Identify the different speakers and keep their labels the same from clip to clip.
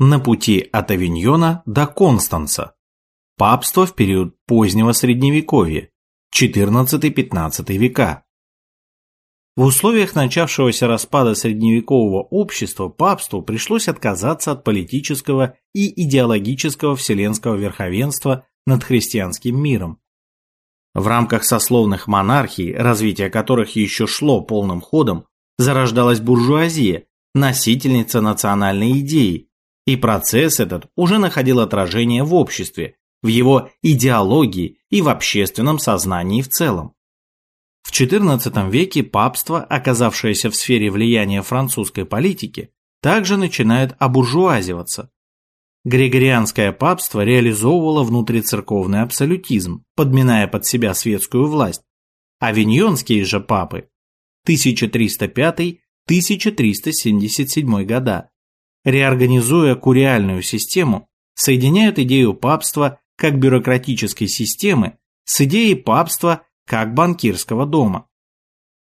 Speaker 1: на пути от Авиньона до Констанца. Папство в период позднего Средневековья, 14-15 века. В условиях начавшегося распада средневекового общества папству пришлось отказаться от политического и идеологического вселенского верховенства над христианским миром. В рамках сословных монархий, развитие которых еще шло полным ходом, зарождалась буржуазия, носительница национальной идеи, и процесс этот уже находил отражение в обществе, в его идеологии и в общественном сознании в целом. В XIV веке папство, оказавшееся в сфере влияния французской политики, также начинает обуржуазиваться. Григорианское папство реализовывало внутрицерковный абсолютизм, подминая под себя светскую власть. Авиньонские же папы 1305-1377 года реорганизуя куриальную систему, соединяют идею папства как бюрократической системы с идеей папства как банкирского дома.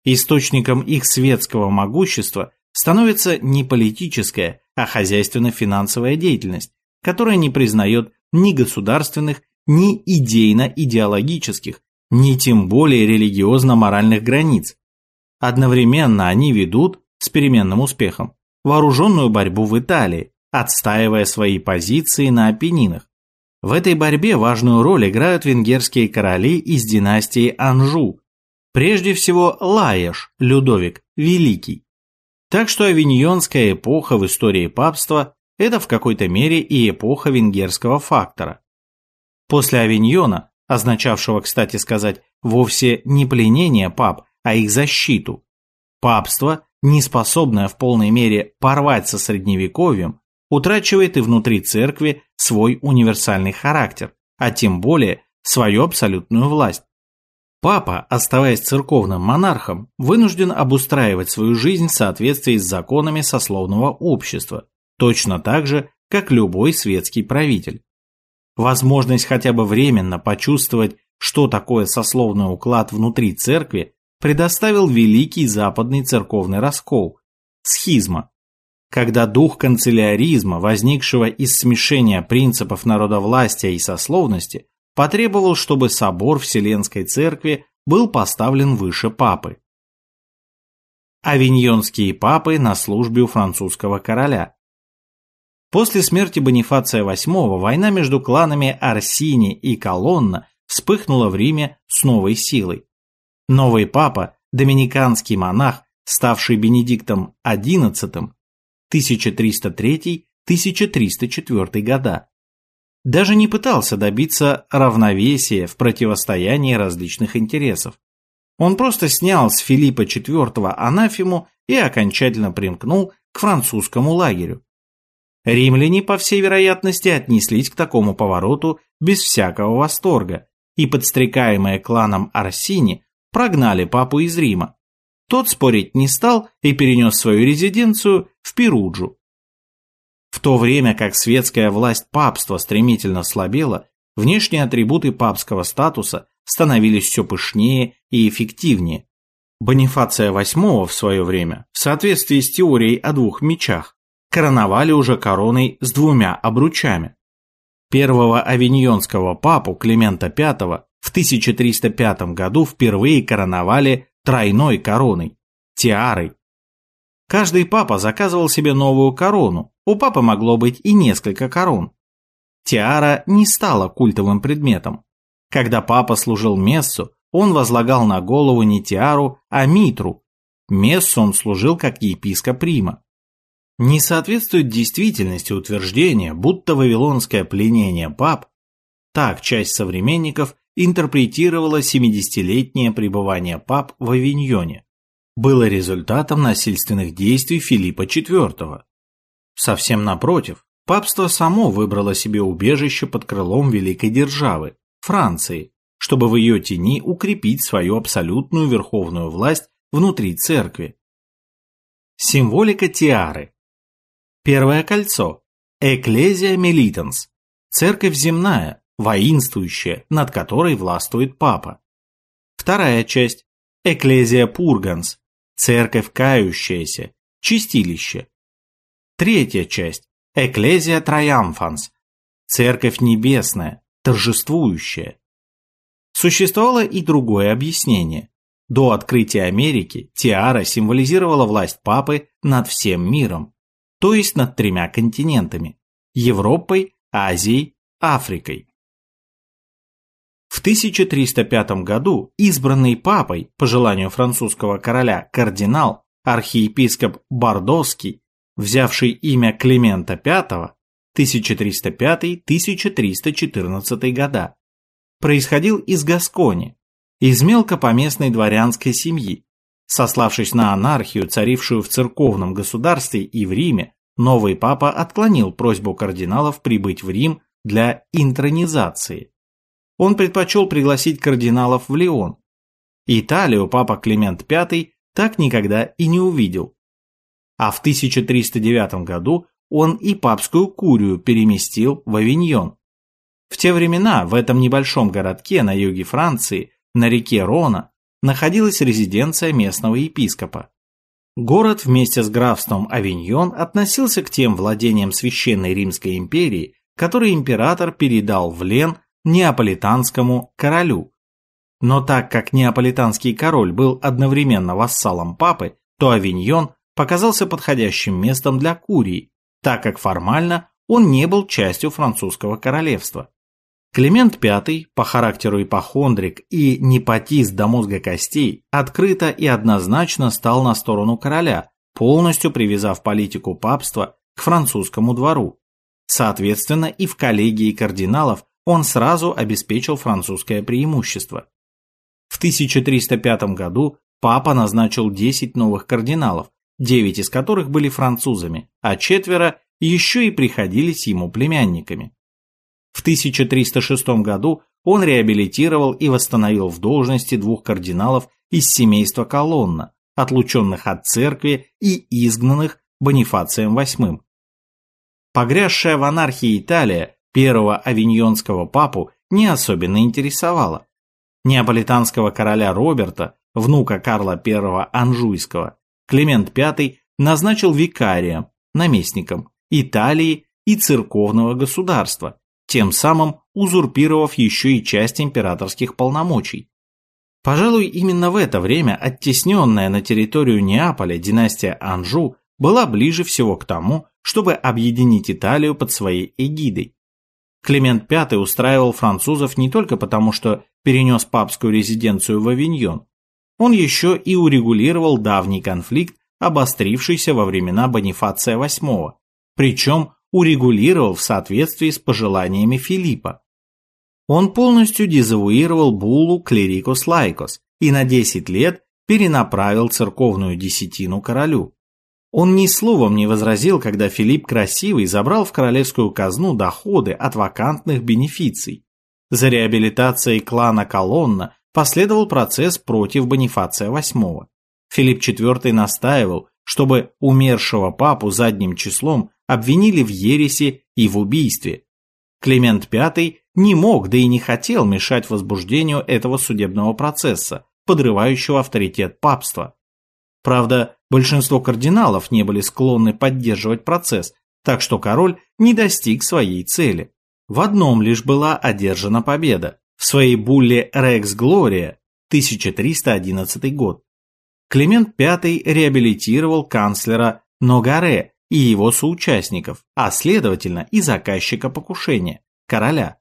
Speaker 1: Источником их светского могущества становится не политическая, а хозяйственно-финансовая деятельность, которая не признает ни государственных, ни идейно-идеологических, ни тем более религиозно-моральных границ. Одновременно они ведут, с переменным успехом, вооруженную борьбу в Италии, отстаивая свои позиции на Апеннинах. В этой борьбе важную роль играют венгерские короли из династии Анжу, прежде всего Лаеш, Людовик, Великий. Так что авиньонская эпоха в истории папства – это в какой-то мере и эпоха венгерского фактора. После Авиньона, означавшего, кстати сказать, вовсе не пленение пап, а их защиту, папство не способная в полной мере порвать со средневековьем, утрачивает и внутри церкви свой универсальный характер, а тем более свою абсолютную власть. Папа, оставаясь церковным монархом, вынужден обустраивать свою жизнь в соответствии с законами сословного общества, точно так же, как любой светский правитель. Возможность хотя бы временно почувствовать, что такое сословный уклад внутри церкви, предоставил великий западный церковный раскол – схизма, когда дух канцеляризма, возникшего из смешения принципов народовластия и сословности, потребовал, чтобы собор Вселенской Церкви был поставлен выше папы. Авиньонские папы на службе у французского короля. После смерти Бонифация VIII война между кланами Арсини и Колонна вспыхнула в Риме с новой силой. Новый папа, доминиканский монах, ставший Бенедиктом XI, 1303-1304 года, даже не пытался добиться равновесия в противостоянии различных интересов. Он просто снял с Филиппа IV анафему и окончательно примкнул к французскому лагерю. Римляне, по всей вероятности, отнеслись к такому повороту без всякого восторга, и подстрекаемые кланом Арсини прогнали папу из Рима. Тот спорить не стал и перенес свою резиденцию в Перуджу. В то время как светская власть папства стремительно слабела, внешние атрибуты папского статуса становились все пышнее и эффективнее. Бонифация VIII в свое время, в соответствии с теорией о двух мечах, короновали уже короной с двумя обручами. Первого авиньонского папу Климента V в 1305 году впервые короновали тройной короной – тиарой. Каждый папа заказывал себе новую корону, у папы могло быть и несколько корон. Тиара не стала культовым предметом. Когда папа служил мессу, он возлагал на голову не тиару, а митру. Мессу он служил как епископ Рима. Не соответствует действительности утверждение, будто вавилонское пленение пап, так часть современников интерпретировала 70-летнее пребывание пап в Авиньоне, было результатом насильственных действий Филиппа IV. Совсем напротив, папство само выбрало себе убежище под крылом великой державы, Франции, чтобы в ее тени укрепить свою абсолютную верховную власть внутри церкви. Символика тиары. Первое кольцо. Экклезия Милитанс. Церковь земная, воинствующая, над которой властвует папа. Вторая часть – Экклезия Пурганс, церковь кающаяся, чистилище. Третья часть Экклезия Триамфанс – Церковь Небесная, торжествующая. Существовало и другое объяснение. До открытия Америки тиара символизировала власть папы над всем миром, то есть над тремя континентами – Европой, Азией, Африкой. В 1305 году избранный папой, по желанию французского короля, кардинал, архиепископ Бордоский, взявший имя Климента V, 1305-1314 года, происходил из Гаскони, из мелкопоместной дворянской семьи. Сославшись на анархию, царившую в церковном государстве и в Риме, новый папа отклонил просьбу кардиналов прибыть в Рим для интронизации. Он предпочел пригласить кардиналов в Лион. Италию папа Климент V так никогда и не увидел. А в 1309 году он и папскую курию переместил в Авиньон. В те времена в этом небольшом городке на юге Франции, на реке Рона, находилась резиденция местного епископа. Город вместе с графством Авиньон относился к тем владениям Священной Римской империи, которые император передал в Лен неаполитанскому королю. Но так как неаполитанский король был одновременно вассалом папы, то Авиньон показался подходящим местом для Курии, так как формально он не был частью французского королевства. Климент V, по характеру ипохондрик и непотист до мозга костей, открыто и однозначно стал на сторону короля, полностью привязав политику папства к французскому двору. Соответственно, и в коллегии кардиналов он сразу обеспечил французское преимущество. В 1305 году папа назначил 10 новых кардиналов, 9 из которых были французами, а четверо еще и приходились ему племянниками. В 1306 году он реабилитировал и восстановил в должности двух кардиналов из семейства Колонна, отлученных от церкви и изгнанных Бонифацием VIII. Погрязшая в анархии Италия первого авиньонского папу не особенно интересовала. Неаполитанского короля Роберта, внука Карла I Анжуйского, Климент V назначил викарием, наместником Италии и церковного государства, тем самым узурпировав еще и часть императорских полномочий. Пожалуй, именно в это время оттесненная на территорию Неаполя династия Анжу была ближе всего к тому, чтобы объединить Италию под своей эгидой. Климент V устраивал французов не только потому, что перенес папскую резиденцию в Авиньон, он еще и урегулировал давний конфликт, обострившийся во времена Бонифация VIII, причем урегулировал в соответствии с пожеланиями Филиппа. Он полностью дезавуировал буллу Clericis Laicos и на 10 лет перенаправил церковную десятину королю. Он ни словом не возразил, когда Филипп Красивый забрал в королевскую казну доходы от вакантных бенефиций. За реабилитацией клана Колонна последовал процесс против Бонифация VIII. Филипп IV настаивал, чтобы умершего папу задним числом обвинили в ереси и в убийстве. Климент V не мог, да и не хотел мешать возбуждению этого судебного процесса, подрывающего авторитет папства. Правда, большинство кардиналов не были склонны поддерживать процесс, так что король не достиг своей цели. В одном лишь была одержана победа – в своей булле «Рекс Глория» 1311 год. Климент V реабилитировал канцлера Ногаре и его соучастников, а следовательно и заказчика покушения, короля.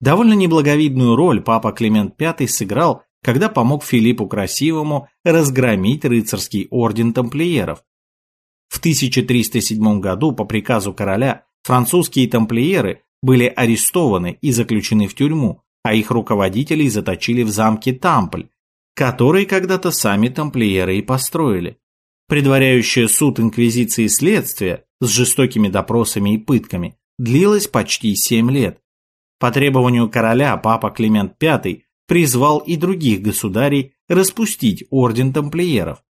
Speaker 1: Довольно неблаговидную роль папа Климент V сыграл когда помог Филиппу Красивому разгромить рыцарский орден тамплиеров. В 1307 году по приказу короля французские тамплиеры были арестованы и заключены в тюрьму, а их руководителей заточили в замке Тампль, который когда-то сами тамплиеры и построили. Предваряющее суд инквизиции следствие с жестокими допросами и пытками длилось почти семь лет. По требованию короля папа Климент V призвал и других государей распустить орден тамплиеров.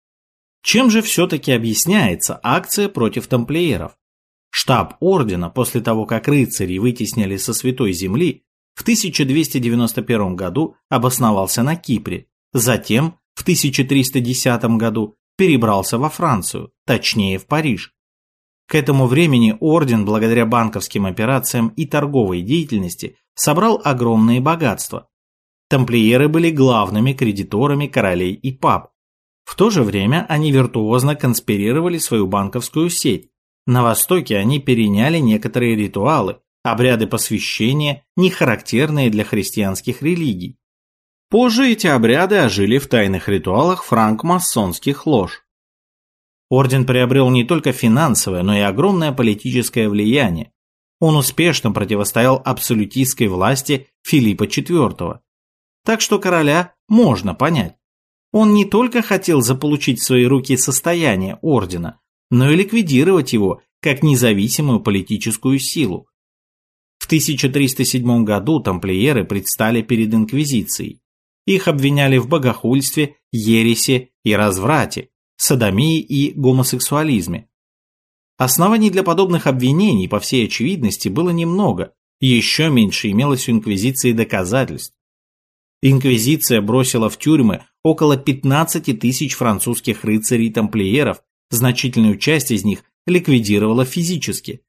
Speaker 1: Чем же все-таки объясняется акция против тамплиеров? Штаб ордена после того, как рыцари вытеснили со Святой Земли, в 1291 году обосновался на Кипре, затем в 1310 году перебрался во Францию, точнее в Париж. К этому времени орден, благодаря банковским операциям и торговой деятельности, собрал огромные богатства. Тамплиеры были главными кредиторами королей и пап. В то же время они виртуозно конспирировали свою банковскую сеть. На Востоке они переняли некоторые ритуалы, обряды посвящения, не характерные для христианских религий. Позже эти обряды ожили в тайных ритуалах франк-масонских лож. Орден приобрел не только финансовое, но и огромное политическое влияние. Он успешно противостоял абсолютистской власти Филиппа IV. Так что короля можно понять. Он не только хотел заполучить в свои руки состояние ордена, но и ликвидировать его как независимую политическую силу. В 1307 году тамплиеры предстали перед инквизицией. Их обвиняли в богохульстве, ереси и разврате, садомии и гомосексуализме. Оснований для подобных обвинений, по всей очевидности, было немного, еще меньше имелось у Инквизиции доказательств. Инквизиция бросила в тюрьмы около 15 тысяч французских рыцарей-тамплиеров, значительную часть из них ликвидировала физически.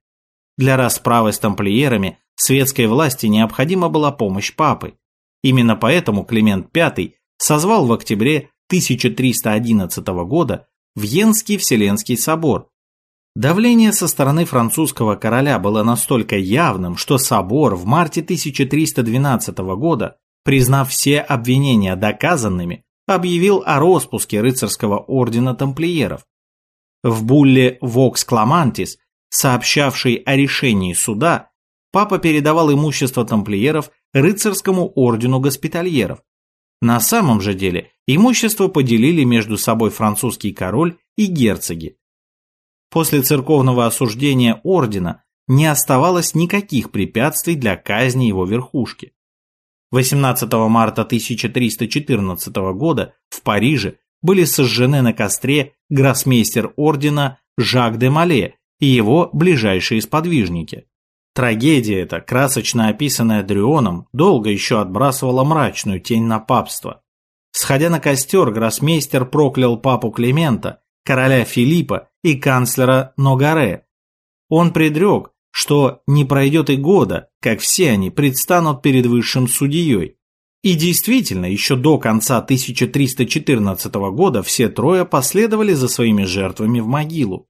Speaker 1: Для расправы с тамплиерами светской власти необходима была помощь папы. Именно поэтому Климент V созвал в октябре 1311 года в Йенский Вселенский собор. Давление со стороны французского короля было настолько явным, что собор в марте 1312 года, признав все обвинения доказанными, объявил о распуске рыцарского ордена тамплиеров. В булле «Vox Clamantis», сообщавшей о решении суда, папа передавал имущество тамплиеров рыцарскому ордену госпитальеров. На самом же деле имущество поделили между собой французский король и герцоги. После церковного осуждения ордена не оставалось никаких препятствий для казни его верхушки. 18 марта 1314 года в Париже были сожжены на костре гроссмейстер ордена Жак де Мале и его ближайшие сподвижники. Трагедия эта, красочно описанная Дрюоном, долго еще отбрасывала мрачную тень на папство. Сходя на костер, гроссмейстер проклял папу Климента, короля Филиппа и канцлера Ногаре. Он предрек, что не пройдет и года, как все они предстанут перед высшим судьей. И действительно, еще до конца 1314 года все трое последовали за своими жертвами в могилу.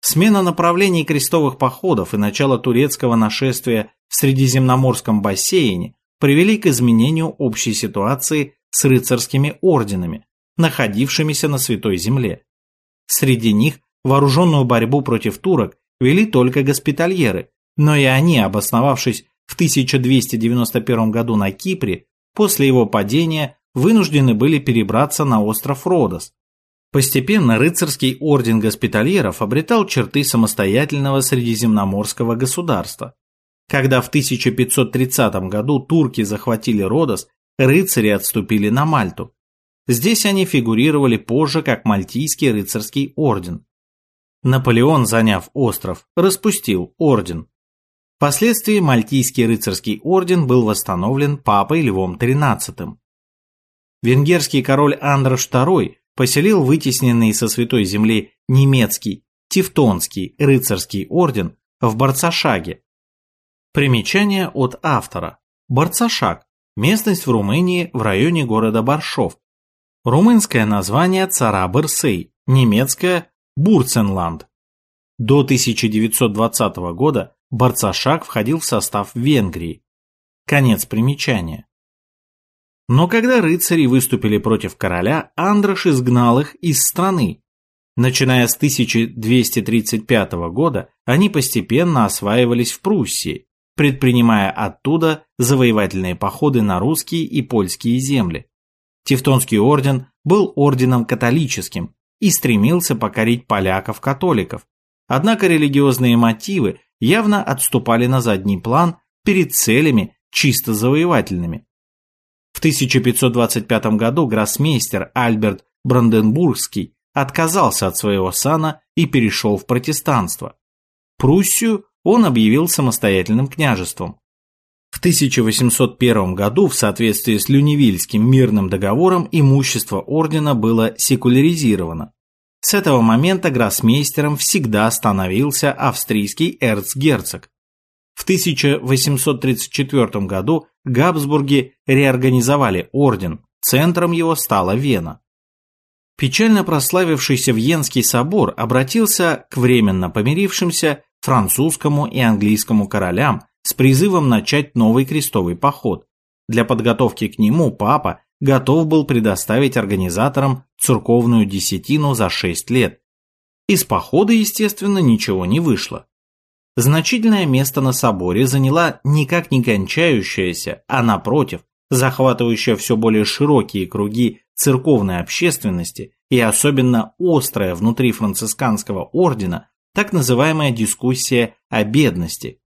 Speaker 1: Смена направлений крестовых походов и начало турецкого нашествия в Средиземноморском бассейне привели к изменению общей ситуации с рыцарскими орденами, находившимися на Святой Земле. Среди них вооруженную борьбу против турок вели только госпитальеры, но и они, обосновавшись в 1291 году на Кипре, после его падения вынуждены были перебраться на остров Родос, Постепенно рыцарский орден госпитальеров обретал черты самостоятельного средиземноморского государства. Когда в 1530 году турки захватили Родос, рыцари отступили на Мальту. Здесь они фигурировали позже как Мальтийский рыцарский орден. Наполеон, заняв остров, распустил орден. Впоследствии Мальтийский рыцарский орден был восстановлен папой Львом XIII. Венгерский король Андрош II поселил вытесненный со Святой Земли немецкий Тевтонский рыцарский орден в Барцашаге. Примечание от автора. Барцашаг – местность в Румынии в районе города Баршов. Румынское название Цара-Берсей, немецкое Бурценланд. До 1920 года Барцашаг входил в состав Венгрии. Конец примечания. Но когда рыцари выступили против короля, Андрош изгнал их из страны. Начиная с 1235 года, они постепенно осваивались в Пруссии, предпринимая оттуда завоевательные походы на русские и польские земли. Тевтонский орден был орденом католическим и стремился покорить поляков-католиков. Однако религиозные мотивы явно отступали на задний план перед целями чисто завоевательными. В 1525 году гроссмейстер Альберт Бранденбургский отказался от своего сана и перешел в протестанство. Пруссию он объявил самостоятельным княжеством. В 1801 году в соответствии с Люневильским мирным договором имущество ордена было секуляризировано. С этого момента гроссмейстером всегда становился австрийский эрцгерцог. В 1834 году Габсбурги реорганизовали орден, центром его стала Вена. Печально прославившийся Вьенский собор обратился к временно помирившимся французскому и английскому королям с призывом начать новый крестовый поход. Для подготовки к нему папа готов был предоставить организаторам церковную десятину за 6 лет. Из похода, естественно, ничего не вышло. Значительное место на соборе заняла никак не кончающаяся, а напротив, захватывающая все более широкие круги церковной общественности и особенно острая внутри францисканского ордена так называемая дискуссия о бедности.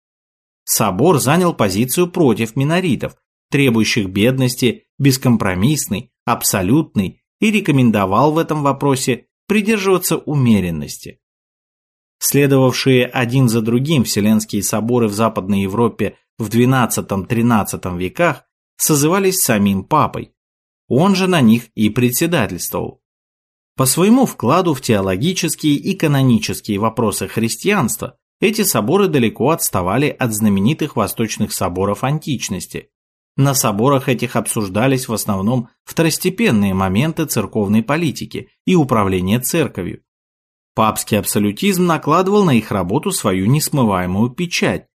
Speaker 1: Собор занял позицию против миноритов, требующих бедности бескомпромиссной, абсолютной и рекомендовал в этом вопросе придерживаться умеренности. Следовавшие один за другим Вселенские соборы в Западной Европе в XII-XIII веках созывались самим папой. Он же на них и председательствовал. По своему вкладу в теологические и канонические вопросы христианства эти соборы далеко отставали от знаменитых восточных соборов античности. На соборах этих обсуждались в основном второстепенные моменты церковной политики и управления церковью. Папский абсолютизм накладывал на их работу свою несмываемую печать.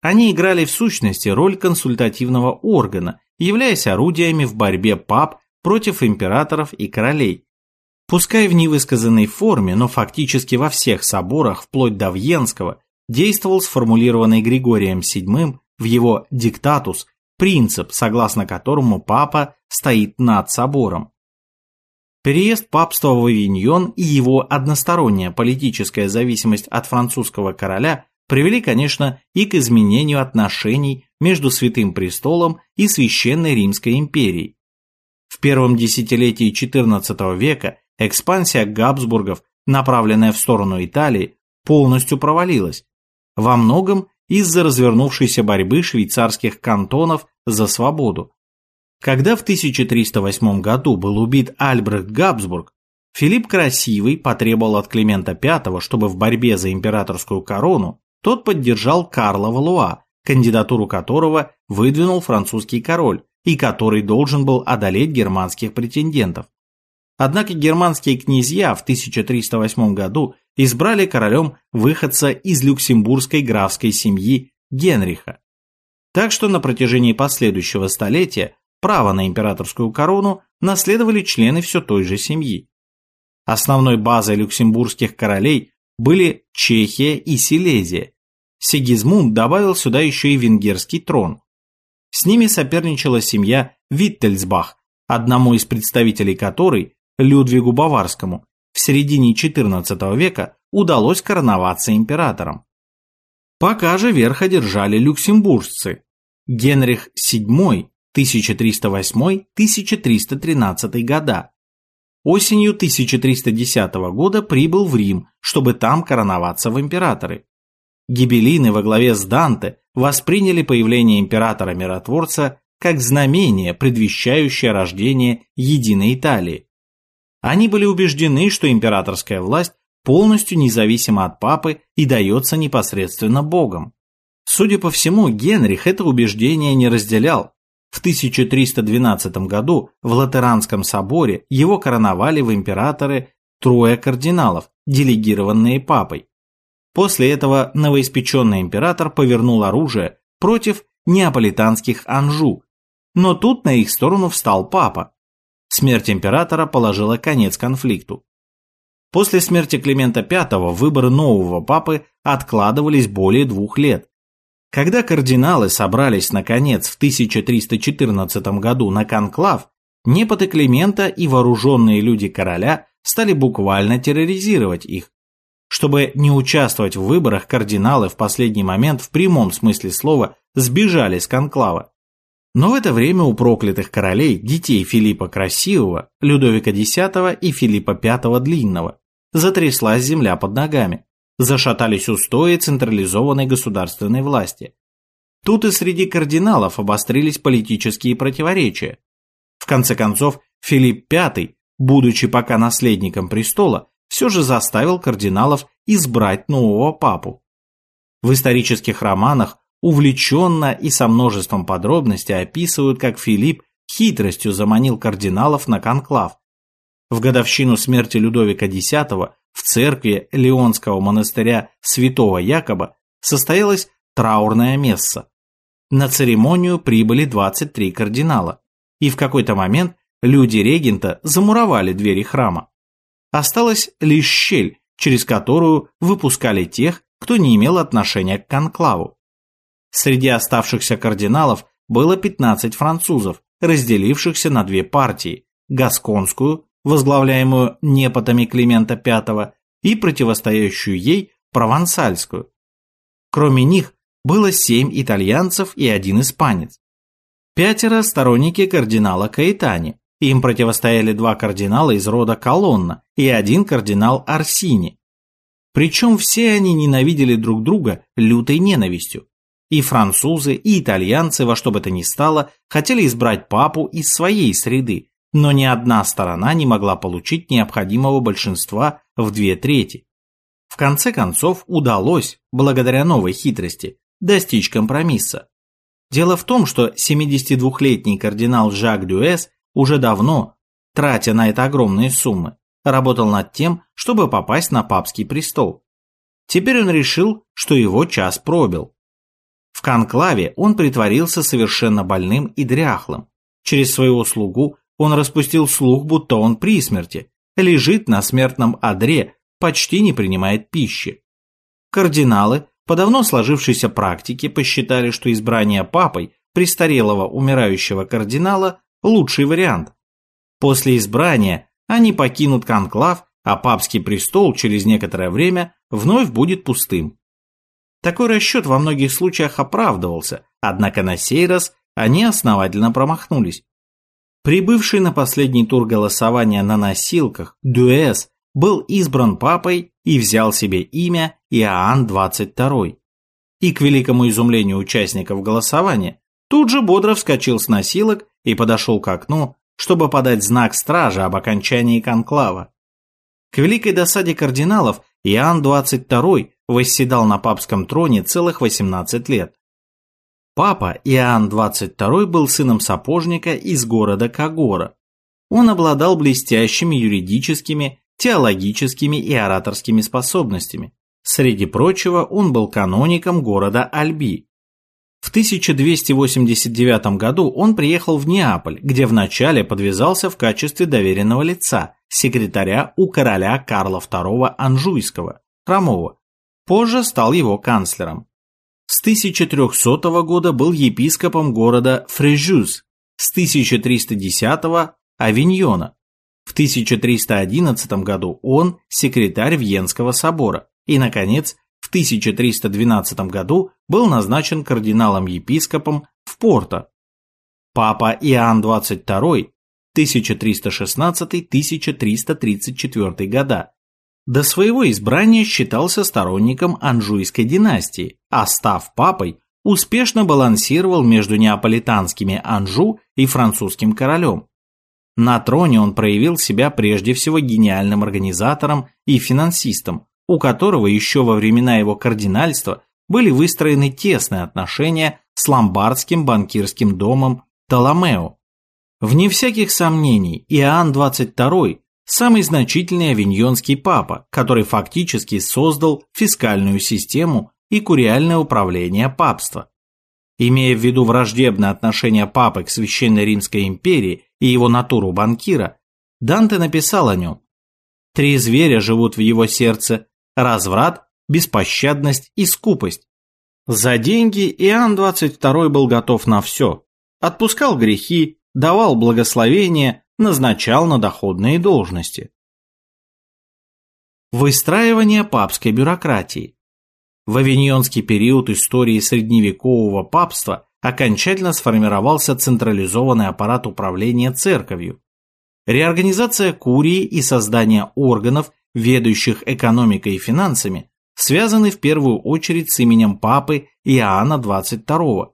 Speaker 1: Они играли в сущности роль консультативного органа, являясь орудиями в борьбе пап против императоров и королей. Пускай в невысказанной форме, но фактически во всех соборах, вплоть до Вьенского, действовал сформулированный Григорием VII в его «диктатус» принцип, согласно которому папа стоит над собором. Переезд папства в Авиньон и его односторонняя политическая зависимость от французского короля привели, конечно, и к изменению отношений между Святым Престолом и Священной Римской империей. В первом десятилетии XIV века экспансия Габсбургов, направленная в сторону Италии, полностью провалилась, во многом из-за развернувшейся борьбы швейцарских кантонов за свободу. Когда в 1308 году был убит Альбрехт Габсбург, Филипп Красивый потребовал от Климента V, чтобы в борьбе за императорскую корону тот поддержал Карла Валуа, кандидатуру которого выдвинул французский король и который должен был одолеть германских претендентов. Однако германские князья в 1308 году избрали королем выходца из люксембургской графской семьи Генриха. Так что на протяжении последующего столетия право на императорскую корону наследовали члены все той же семьи. Основной базой люксембургских королей были Чехия и Силезия. Сигизмунд добавил сюда еще и венгерский трон. С ними соперничала семья Виттельсбах, одному из представителей которой, Людвигу Баварскому, в середине XIV века удалось короноваться императором. Пока же верх одержали люксембуржцы. Генрих VII 1308-1313 года. Осенью 1310 года прибыл в Рим, чтобы там короноваться в императоры. Гибелины во главе с Данте восприняли появление императора-миротворца как знамение, предвещающее рождение единой Италии. Они были убеждены, что императорская власть полностью независимо от папы и дается непосредственно Богом. Судя по всему, Генрих это убеждение не разделял. В 1312 году в Латеранском соборе его короновали в императоры трое кардиналов, делегированные папой. После этого новоиспеченный император повернул оружие против неаполитанских Анжу, но тут на их сторону встал папа. Смерть императора положила конец конфликту. После смерти Климента V выборы нового папы откладывались более двух лет. Когда кардиналы собрались наконец в 1314 году на конклав, непоты Климента и вооруженные люди короля стали буквально терроризировать их. Чтобы не участвовать в выборах, кардиналы в последний момент в прямом смысле слова сбежали с конклава. Но в это время у проклятых королей, детей Филиппа Красивого, Людовика X и Филиппа V Длинного, затряслась земля под ногами, зашатались устои централизованной государственной власти. Тут и среди кардиналов обострились политические противоречия. В конце концов, Филипп V, будучи пока наследником престола, все же заставил кардиналов избрать нового папу. В исторических романах увлеченно и со множеством подробностей описывают, как Филипп хитростью заманил кардиналов на конклав. В годовщину смерти Людовика X в церкви Леонского монастыря святого Якоба состоялась траурная месса. На церемонию прибыли 23 кардинала, и в какой-то момент люди регента замуровали двери храма. Осталась лишь щель, через которую выпускали тех, кто не имел отношения к конклаву. Среди оставшихся кардиналов было 15 французов, разделившихся на две партии – гасконскую, возглавляемую непотами Климента V, и противостоящую ей провансальскую. Кроме них было семь итальянцев и один испанец. Пятеро сторонники кардинала Каэтани, им противостояли два кардинала из рода Колонна и один кардинал Арсини. Причем все они ненавидели друг друга лютой ненавистью. И французы, и итальянцы во что бы то ни стало хотели избрать папу из своей среды, но ни одна сторона не могла получить необходимого большинства в две трети. В конце концов удалось, благодаря новой хитрости, достичь компромисса. Дело в том, что 72-летний кардинал Жак Дюэс уже давно, тратя на это огромные суммы, работал над тем, чтобы попасть на папский престол. Теперь он решил, что его час пробил. В конклаве он притворился совершенно больным и дряхлым. Через своего слугу он распустил слух, будто он при смерти, лежит на смертном одре, почти не принимает пищи. Кардиналы по давно сложившейся практике посчитали, что избрание папой престарелого умирающего кардинала лучший вариант. После избрания они покинут конклав, а папский престол через некоторое время вновь будет пустым. Такой расчет во многих случаях оправдывался, однако на сей раз они основательно промахнулись. Прибывший на последний тур голосования на носилках, Дюэс был избран папой и взял себе имя Иоанн XXII. И к великому изумлению участников голосования тут же бодро вскочил с носилок и подошел к окну, чтобы подать знак стражи об окончании конклава. К великой досаде кардиналов Иоанн XXII восседал на папском троне целых 18 лет. Папа Иоанн XXII был сыном сапожника из города Кагора. Он обладал блестящими юридическими, теологическими и ораторскими способностями. Среди прочего, он был каноником города Альби, в 1289 году он приехал в Неаполь, где вначале подвязался в качестве доверенного лица, секретаря у короля Карла II Анжуйского, Хромова. Позже стал его канцлером. С 1300 года был епископом города Фрежюз, с 1310 – Авиньона. В 1311 году он секретарь Вьенского собора и, наконец, в 1312 году был назначен кардиналом-епископом в Порто. Папа Иоанн XXII 1316-1334 года до своего избрания считался сторонником Анжуйской династии, а став папой, успешно балансировал между неаполитанскими Анжу и французским королем. На троне он проявил себя прежде всего гениальным организатором и финансистом, у которого еще во времена его кардинальства были выстроены тесные отношения с ломбардским банкирским домом Толомео. Вне всяких сомнений, Иоанн XXII – самый значительный авиньонский папа, который фактически создал фискальную систему и куриальное управление папства. Имея в виду враждебное отношение папы к Священной Римской империи и его натуру банкира, Данте написал о нем. Три зверя живут в его сердце разврат, беспощадность и скупость. За деньги Иоанн 22 был готов на все. Отпускал грехи, давал благословения, назначал на доходные должности. Выстраивание папской бюрократии. В авиньонский период истории средневекового папства окончательно сформировался централизованный аппарат управления церковью. Реорганизация курии и создание органов ведущих экономикой и финансами, связаны в первую очередь с именем папы Иоанна XXII.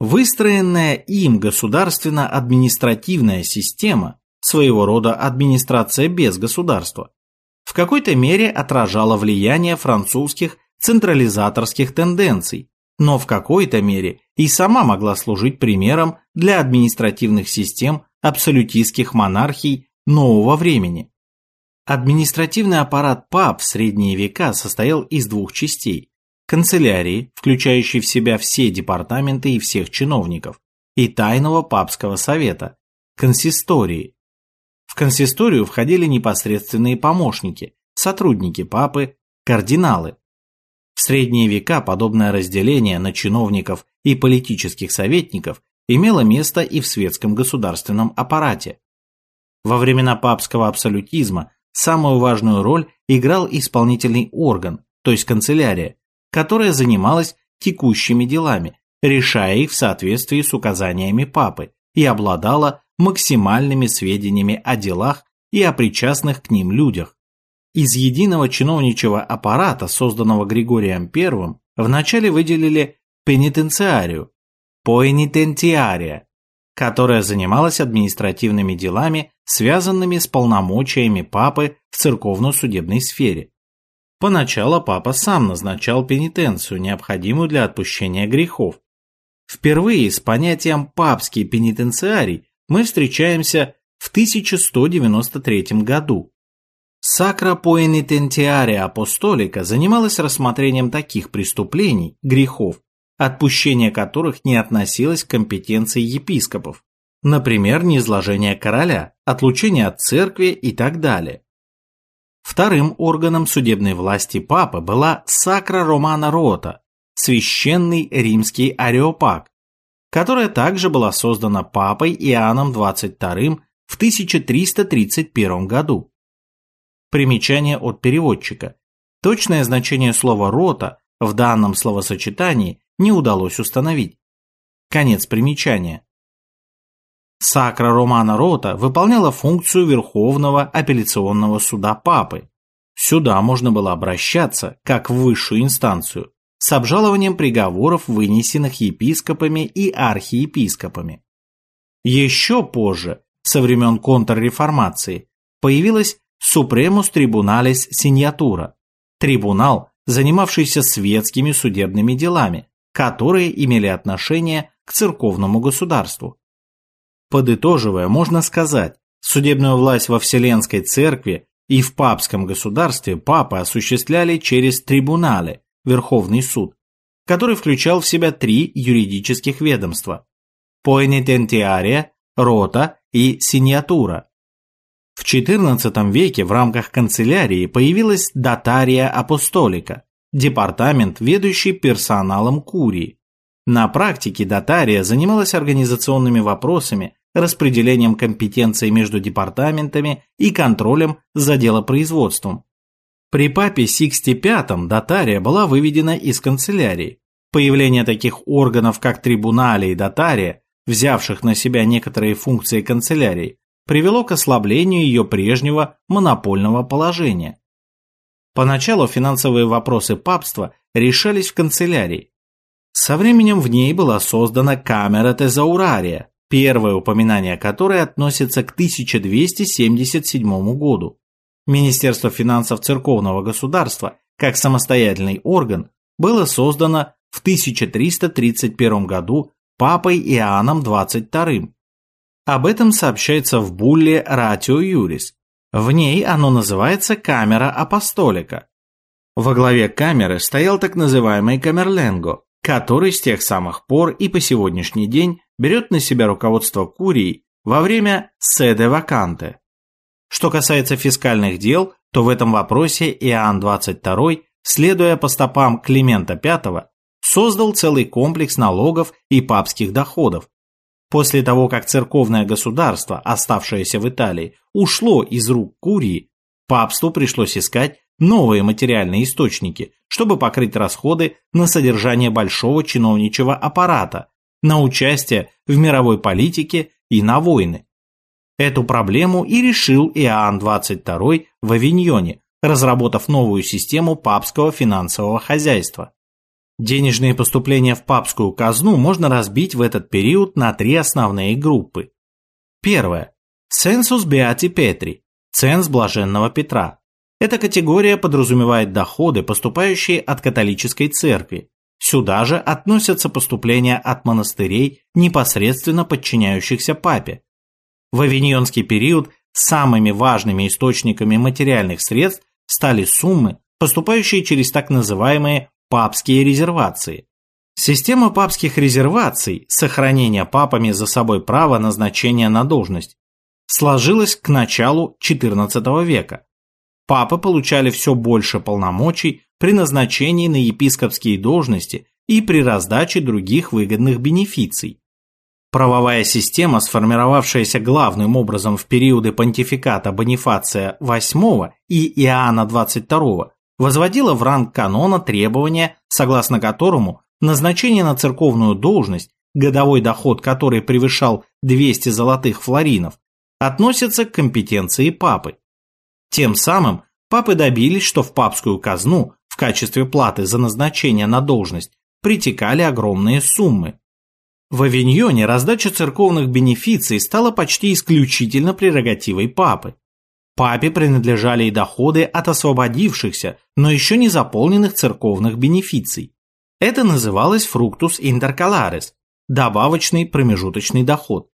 Speaker 1: Выстроенная им государственно-административная система, своего рода администрация без государства, в какой-то мере отражала влияние французских централизаторских тенденций, но в какой-то мере и сама могла служить примером для административных систем абсолютистских монархий нового времени. Административный аппарат пап в средние века состоял из двух частей – канцелярии, включающей в себя все департаменты и всех чиновников, и тайного папского совета – консистории. В консисторию входили непосредственные помощники, сотрудники папы, кардиналы. В средние века подобное разделение на чиновников и политических советников имело место и в светском государственном аппарате. Во времена папского абсолютизма самую важную роль играл исполнительный орган, то есть канцелярия, которая занималась текущими делами, решая их в соответствии с указаниями папы и обладала максимальными сведениями о делах и о причастных к ним людях. Из единого чиновничьего аппарата, созданного Григорием I, вначале выделили пенитенциарию, поэнитентиария, которая занималась административными делами, связанными с полномочиями папы в церковно-судебной сфере. Поначалу папа сам назначал пенитенцию, необходимую для отпущения грехов. Впервые с понятием «папский пенитенциарий» мы встречаемся в 1193 году. Сакра Поэнитентиария Апостолика занималась рассмотрением таких преступлений, грехов, отпущение которых не относилось к компетенции епископов, например, неизложение короля, отлучение от церкви и так далее. Вторым органом судебной власти папы была Сакра Романа Рота, священный римский ареопаг, которая также была создана папой Иоанном XXII в 1331 году. Примечание от переводчика. Точное значение слова «рота» в данном словосочетании не удалось установить. Конец примечания. Сакра Романа Рота выполняла функцию Верховного апелляционного суда Папы. Сюда можно было обращаться, как в высшую инстанцию, с обжалованием приговоров, вынесенных епископами и архиепископами. Еще позже, со времен контрреформации, появилась Супремус Трибуналис Синьятура, трибунал, занимавшийся светскими судебными делами, которые имели отношение к церковному государству. Подытоживая, можно сказать, судебную власть во Вселенской Церкви и в папском государстве папы осуществляли через трибуналы, Верховный суд, который включал в себя три юридических ведомства – поэнитентиария, рота и синьятура. В XIV веке в рамках канцелярии появилась датария апостолика, департамент, ведущий персоналом Курии. На практике датария занималась организационными вопросами, распределением компетенций между департаментами и контролем за делопроизводством. При папе Сиксте V датария была выведена из канцелярии. Появление таких органов, как трибунали и датария, взявших на себя некоторые функции канцелярии, привело к ослаблению ее прежнего монопольного положения. Поначалу финансовые вопросы папства решались в канцелярии. Со временем в ней была создана камера тезаурария, первое упоминание которой относится к 1277 году. Министерство финансов церковного государства, как самостоятельный орган, было создано в 1331 году папой Иоанном XXII. Об этом сообщается в булле «Ратио Юрис», в ней оно называется камера апостолика. Во главе камеры стоял так называемый камерленго, который с тех самых пор и по сегодняшний день берет на себя руководство Курией во время седе ваканте. Что касается фискальных дел, то в этом вопросе Иоанн XXII, следуя по стопам Климента V, создал целый комплекс налогов и папских доходов, После того, как церковное государство, оставшееся в Италии, ушло из рук Курии, папству пришлось искать новые материальные источники, чтобы покрыть расходы на содержание большого чиновничьего аппарата, на участие в мировой политике и на войны. Эту проблему и решил Иоанн XXII в Авиньоне, разработав новую систему папского финансового хозяйства. Денежные поступления в папскую казну можно разбить в этот период на три основные группы. Первое. Ценсус Беати Петри, ценз блаженного Петра. Эта категория подразумевает доходы, поступающие от католической церкви. Сюда же относятся поступления от монастырей, непосредственно подчиняющихся папе. В авиньонский период самыми важными источниками материальных средств стали суммы, поступающие через так называемые папские резервации. Система папских резерваций, сохранения папами за собой права назначения на должность, сложилась к началу XIV века. Папы получали все больше полномочий при назначении на епископские должности и при раздаче других выгодных бенефиций. Правовая система, сформировавшаяся главным образом в периоды понтификата Бонифация VIII и Иоанна XXII, возводила в ранг канона требования, согласно которому назначение на церковную должность, годовой доход которой превышал 200 золотых флоринов, относится к компетенции папы. Тем самым папы добились, что в папскую казну в качестве платы за назначение на должность притекали огромные суммы. В Авиньоне раздача церковных бенефиций стала почти исключительно прерогативой папы. Папе принадлежали и доходы от освободившихся, но еще не заполненных церковных бенефиций. Это называлось фруктус интеркаларис – добавочный промежуточный доход.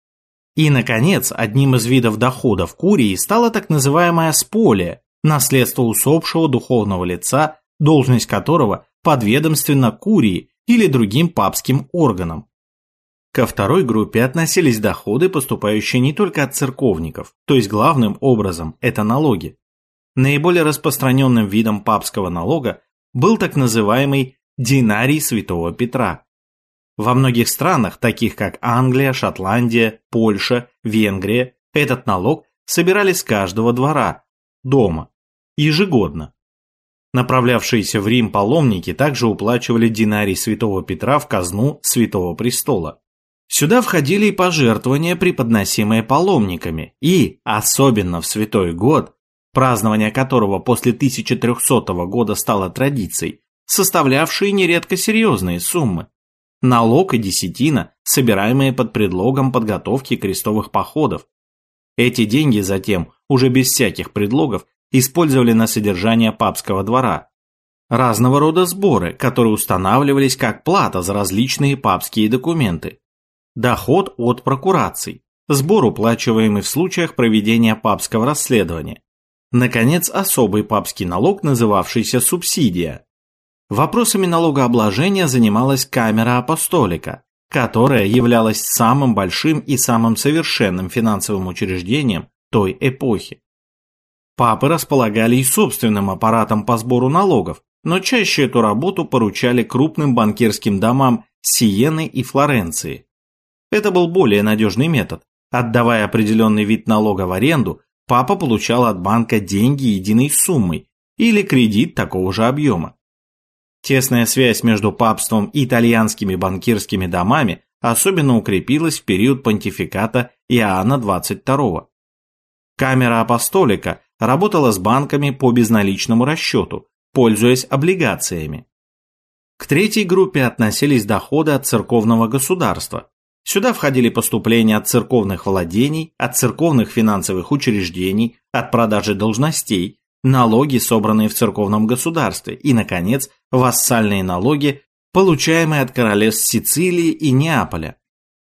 Speaker 1: И, наконец, одним из видов доходов Курии стала так называемая сполия – наследство усопшего духовного лица, должность которого подведомственна Курии или другим папским органам. Ко второй группе относились доходы, поступающие не только от церковников, то есть главным образом это налоги. Наиболее распространенным видом папского налога был так называемый динарий святого Петра. Во многих странах, таких как Англия, Шотландия, Польша, Венгрия, этот налог собирали с каждого двора, дома, ежегодно. Направлявшиеся в Рим паломники также уплачивали динарий святого Петра в казну Святого Престола. Сюда входили и пожертвования, преподносимые паломниками, и, особенно в Святой год, празднование которого после 1300 года стало традицией, составлявшие нередко серьезные суммы. Налог и десятина, собираемые под предлогом подготовки крестовых походов. Эти деньги затем, уже без всяких предлогов, использовали на содержание папского двора. Разного рода сборы, которые устанавливались как плата за различные папские документы, Доход от прокураций. Сбор, уплачиваемый в случаях проведения папского расследования. Наконец, особый папский налог, называвшийся субсидия. Вопросами налогообложения занималась Камера Апостолика, которая являлась самым большим и самым совершенным финансовым учреждением той эпохи. Папы располагали и собственным аппаратом по сбору налогов, но чаще эту работу поручали крупным банкирским домам Сиены и Флоренции. Это был более надежный метод. Отдавая определенный вид налога в аренду, папа получал от банка деньги единой суммой или кредит такого же объема. Тесная связь между папством и итальянскими банкирскими домами особенно укрепилась в период понтификата Иоанна XXII. Камера апостолика работала с банками по безналичному расчету, пользуясь облигациями. К третьей группе относились доходы от церковного государства, Сюда входили поступления от церковных владений, от церковных финансовых учреждений, от продажи должностей, налоги, собранные в церковном государстве, и, наконец, вассальные налоги, получаемые от королевств Сицилии и Неаполя.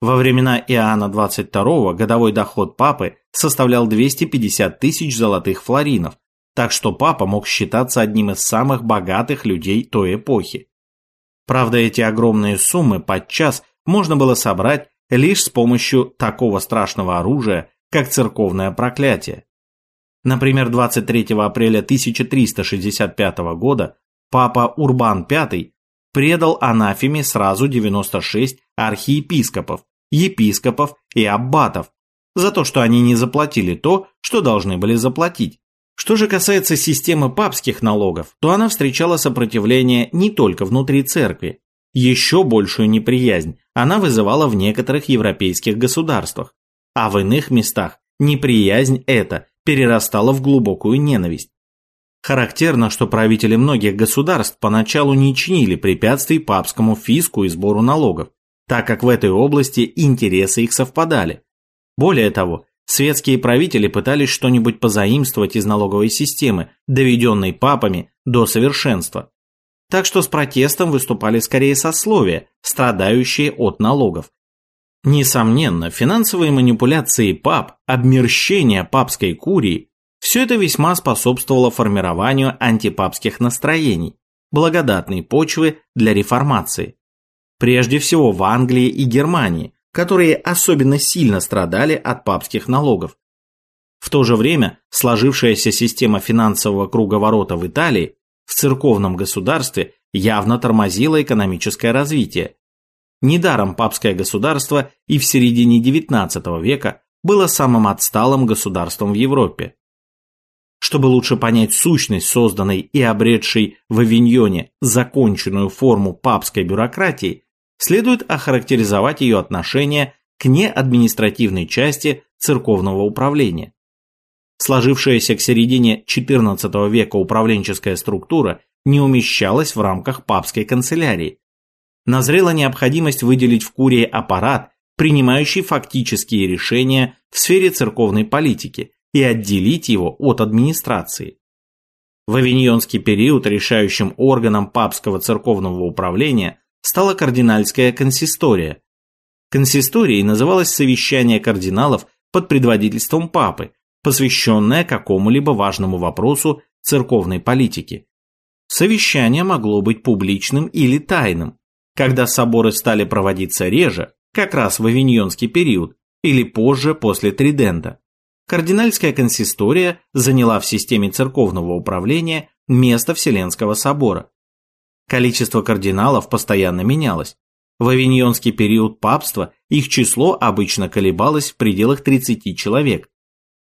Speaker 1: Во времена Иоанна XXII годовой доход папы составлял 250 тысяч золотых флоринов, так что папа мог считаться одним из самых богатых людей той эпохи. Правда, эти огромные суммы подчас – можно было собрать лишь с помощью такого страшного оружия, как церковное проклятие. Например, 23 апреля 1365 года папа Урбан V предал анафеме сразу 96 архиепископов, епископов и аббатов за то, что они не заплатили то, что должны были заплатить. Что же касается системы папских налогов, то она встречала сопротивление не только внутри церкви, еще большую неприязнь она вызывала в некоторых европейских государствах, а в иных местах неприязнь эта перерастала в глубокую ненависть. Характерно, что правители многих государств поначалу не чинили препятствий папскому фиску и сбору налогов, так как в этой области интересы их совпадали. Более того, Светские правители пытались что-нибудь позаимствовать из налоговой системы, доведенной папами до совершенства. Так что с протестом выступали скорее сословия, страдающие от налогов. Несомненно, финансовые манипуляции пап, обмерщение папской курии – все это весьма способствовало формированию антипапских настроений, благодатной почвы для реформации. Прежде всего в Англии и Германии, которые особенно сильно страдали от папских налогов. В то же время сложившаяся система финансового круговорота в Италии в церковном государстве явно тормозила экономическое развитие. Недаром папское государство и в середине XIX века было самым отсталым государством в Европе. Чтобы лучше понять сущность созданной и обретшей в Авиньоне законченную форму папской бюрократии, следует охарактеризовать ее отношение к неадминистративной части церковного управления. Сложившаяся к середине XIV века управленческая структура не умещалась в рамках папской канцелярии. Назрела необходимость выделить в Курии аппарат, принимающий фактические решения в сфере церковной политики, и отделить его от администрации. В авиньонский период решающим органом папского церковного управления стала кардинальская консистория. Консисторией называлось совещание кардиналов под предводительством папы, посвященное какому-либо важному вопросу церковной политики. Совещание могло быть публичным или тайным. Когда соборы стали проводиться реже, как раз в авиньонский период, или позже после Тридента, кардинальская консистория заняла в системе церковного управления место Вселенского собора. Количество кардиналов постоянно менялось. В авиньонский период папства их число обычно колебалось в пределах 30 человек.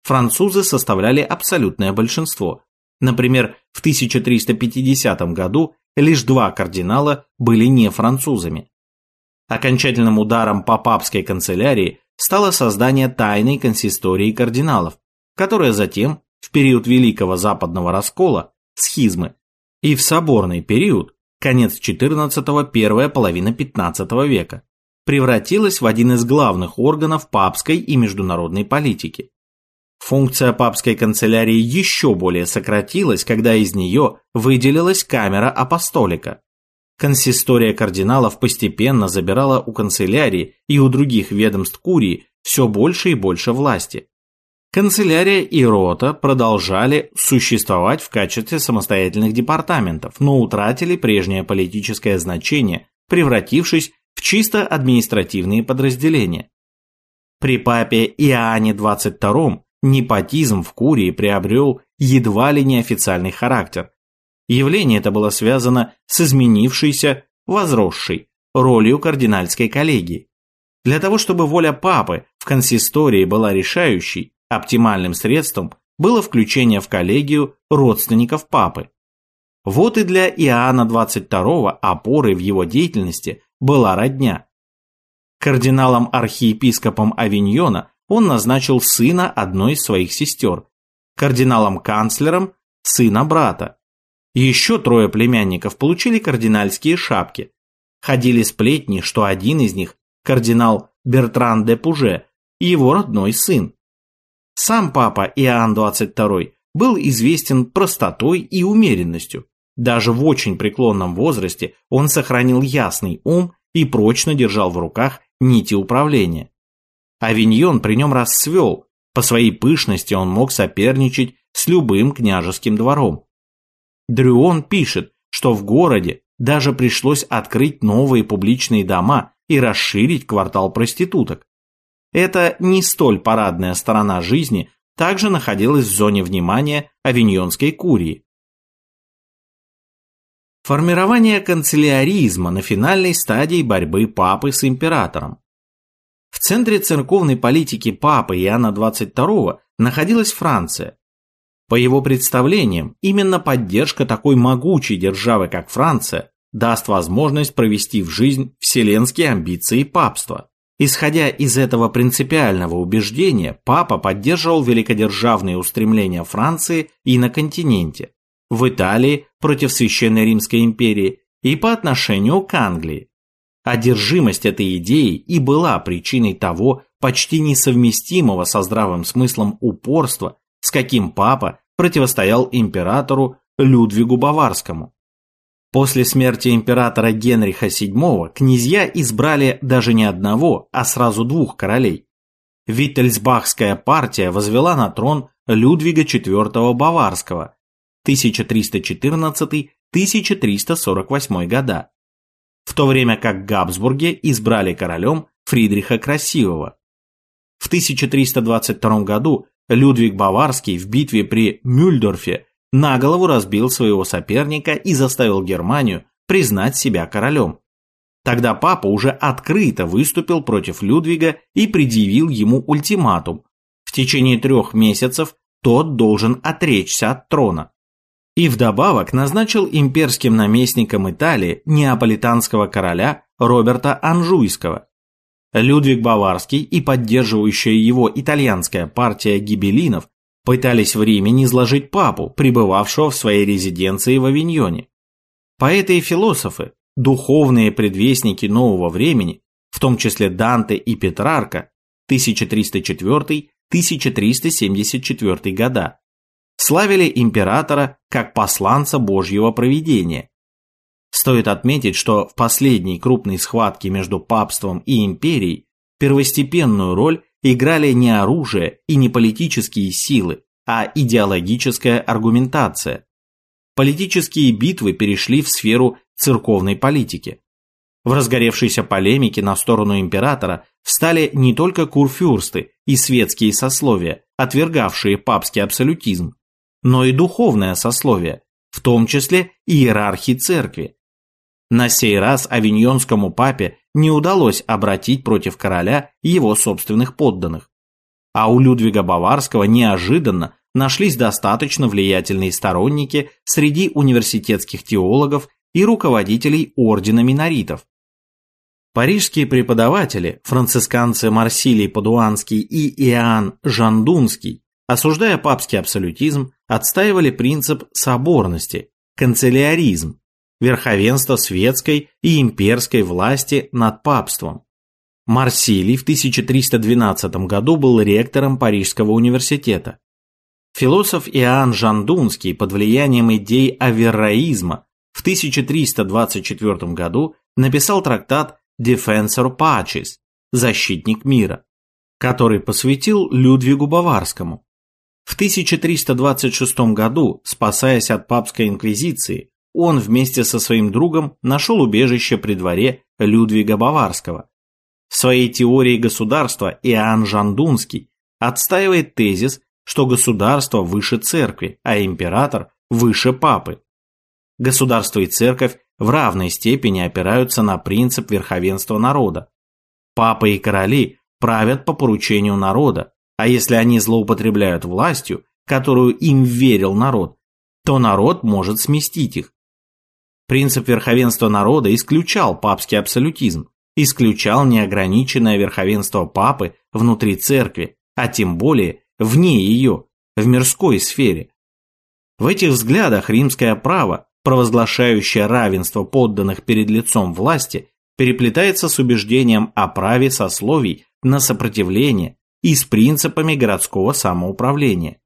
Speaker 1: Французы составляли абсолютное большинство. Например, в 1350 году лишь два кардинала были не французами. Окончательным ударом по папской канцелярии стало создание тайной консистории кардиналов, которая затем, в период Великого Западного Раскола, схизмы, и в соборный период конец XIV – первая половина XV века, превратилась в один из главных органов папской и международной политики. Функция папской канцелярии еще более сократилась, когда из нее выделилась камера апостолика. Консистория кардиналов постепенно забирала у канцелярии и у других ведомств Курии все больше и больше власти. Канцелярия и рота продолжали существовать в качестве самостоятельных департаментов, но утратили прежнее политическое значение, превратившись в чисто административные подразделения. При папе Иоанне XXII непотизм в Курии приобрел едва ли не официальный характер. Явление это было связано с изменившейся, возросшей ролью кардинальской коллегии. Для того, чтобы воля папы в консистории была решающей, Оптимальным средством было включение в коллегию родственников папы. Вот и для Иоанна XXII опорой в его деятельности была родня. Кардиналом-архиепископом Авиньона он назначил сына одной из своих сестер, кардиналом-канцлером – сына брата. Еще трое племянников получили кардинальские шапки. Ходили сплетни, что один из них, кардинал Бертран де Пуже, его родной сын. Сам папа Иоанн XXII был известен простотой и умеренностью. Даже в очень преклонном возрасте он сохранил ясный ум и прочно держал в руках нити управления. Авиньон при нем расцвел, по своей пышности он мог соперничать с любым княжеским двором. Дрюон пишет, что в городе даже пришлось открыть новые публичные дома и расширить квартал проституток. Эта не столь парадная сторона жизни также находилась в зоне внимания авиньонской курии. Формирование канцеляризма на финальной стадии борьбы папы с императором. В центре церковной политики папы Иоанна XXII находилась Франция. По его представлениям, именно поддержка такой могучей державы, как Франция, даст возможность провести в жизнь вселенские амбиции папства. Исходя из этого принципиального убеждения, папа поддерживал великодержавные устремления Франции и на континенте, в Италии против Священной Римской империи и по отношению к Англии. Одержимость этой идеей и была причиной того, почти несовместимого со здравым смыслом упорства, с каким папа противостоял императору Людвигу Баварскому. После смерти императора Генриха VII князья избрали даже не одного, а сразу двух королей. Виттельсбахская партия возвела на трон Людвига IV Баварского 1314-1348 года, в то время как Габсбурги избрали королем Фридриха Красивого. В 1322 году Людвиг Баварский в битве при Мюльдорфе на голову разбил своего соперника и заставил Германию признать себя королем. Тогда папа уже открыто выступил против Людвига и предъявил ему ультиматум. В течение трех месяцев тот должен отречься от трона. И вдобавок назначил имперским наместником Италии неаполитанского короля Роберта Анжуйского. Людвиг Баварский и поддерживающая его итальянская партия гибелинов пытались в Риме низложить папу, пребывавшего в своей резиденции в Авиньоне. Поэты и философы, духовные предвестники нового времени, в том числе Данте и Петрарка, 1304-1374 года, славили императора как посланца Божьего провидения. Стоит отметить, что в последней крупной схватке между папством и империей первостепенную роль играли не оружие и не политические силы, а идеологическая аргументация. Политические битвы перешли в сферу церковной политики. В разгоревшейся полемике на сторону императора встали не только курфюрсты и светские сословия, отвергавшие папский абсолютизм, но и духовное сословие, в том числе иерархи церкви. На сей раз авиньонскому папе не удалось обратить против короля его собственных подданных. А у Людвига Баварского неожиданно нашлись достаточно влиятельные сторонники среди университетских теологов и руководителей ордена миноритов. Парижские преподаватели, францисканцы Марсилий Падуанский и Иоанн Жандунский, осуждая папский абсолютизм, отстаивали принцип соборности, канцеляризм, верховенство светской и имперской власти над папством. Марсилий в 1312 году был ректором Парижского университета. Философ Иоанн Жандунский под влиянием идей аверроизма в 1324 году написал трактат «Defensor Pacis» – «Защитник мира», который посвятил Людвигу Баварскому. В 1326 году, спасаясь от папской инквизиции, он вместе со своим другом нашел убежище при дворе Людвига Баварского. В своей теории государства Иоанн Жандунский отстаивает тезис, что государство выше церкви, а император выше папы. Государство и церковь в равной степени опираются на принцип верховенства народа. Папа и короли правят по поручению народа, а если они злоупотребляют властью, которую им верил народ, то народ может сместить их. Принцип верховенства народа исключал папский абсолютизм, исключал неограниченное верховенство папы внутри церкви, а тем более вне ее, в мирской сфере. В этих взглядах римское право, провозглашающее равенство подданных перед лицом власти, переплетается с убеждением о праве сословий на сопротивление и с принципами городского самоуправления.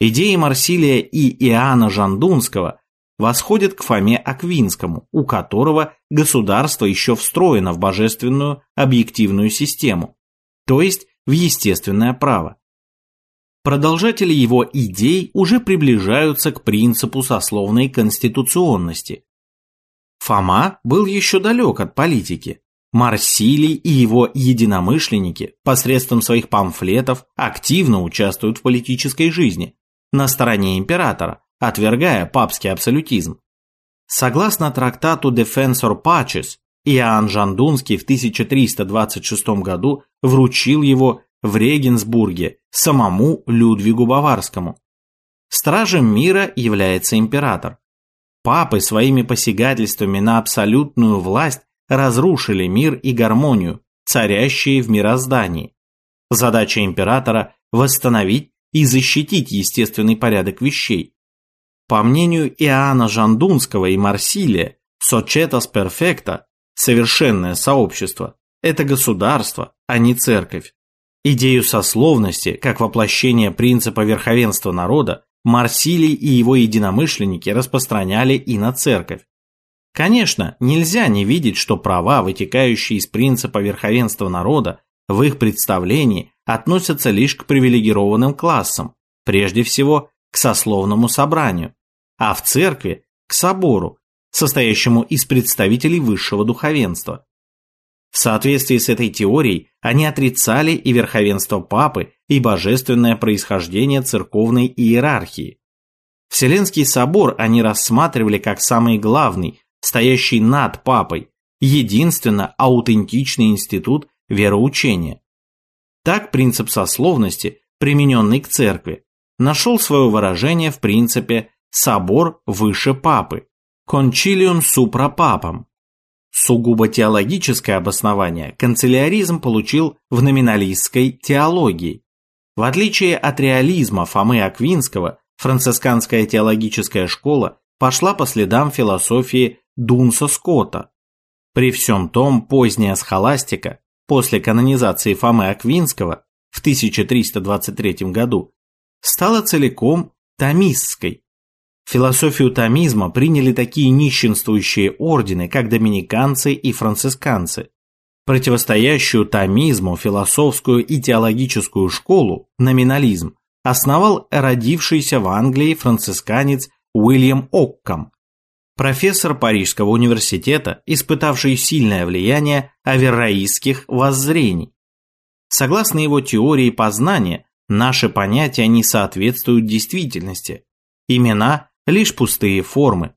Speaker 1: Идеи Марсилия и Иоанна Жандунского восходят к Фоме Аквинскому, у которого государство еще встроено в божественную объективную систему, то есть в естественное право. Продолжатели его идей уже приближаются к принципу сословной конституционности. Фома был еще далек от политики. Марсилий и его единомышленники посредством своих памфлетов активно участвуют в политической жизни на стороне императора, отвергая папский абсолютизм. Согласно трактату Defensor Pacis, Иоанн Жандунский в 1326 году вручил его в Регенсбурге самому Людвигу Баварскому. Стражем мира является император. Папы своими посягательствами на абсолютную власть разрушили мир и гармонию, царящие в мироздании. Задача императора – восстановить и защитить естественный порядок вещей, по мнению Иоанна Жандунского и Марсилия, Сочетас Перфекта, совершенное сообщество, это государство, а не церковь. Идею сословности, как воплощение принципа верховенства народа, Марсилий и его единомышленники распространяли и на церковь. Конечно, нельзя не видеть, что права, вытекающие из принципа верховенства народа, в их представлении относятся лишь к привилегированным классам, прежде всего к сословному собранию, а в церкви – к собору, состоящему из представителей высшего духовенства. В соответствии с этой теорией они отрицали и верховенство папы, и божественное происхождение церковной иерархии. Вселенский собор они рассматривали как самый главный, стоящий над папой, единственно аутентичный институт вероучения. Так принцип сословности, примененный к церкви, нашел свое выражение в принципе «собор выше папы» «concilium supra papam». Сугубо теологическое обоснование канцеляризм получил в номиналистской теологии. В отличие от реализма Фомы Аквинского, францисканская теологическая школа пошла по следам философии Дунса Скотта. При всем том, поздняя схоластика, после канонизации Фомы Аквинского в 1323 году, стала целиком томистской. Философию томизма приняли такие нищенствующие ордены, как доминиканцы и францисканцы. Противостоящую томизму философскую и теологическую школу, номинализм, основал родившийся в Англии францисканец Уильям Оккам, профессор Парижского университета, испытавший сильное влияние аверроистских воззрений. Согласно его теории познания, наши понятия не соответствуют действительности. Имена – лишь пустые формы.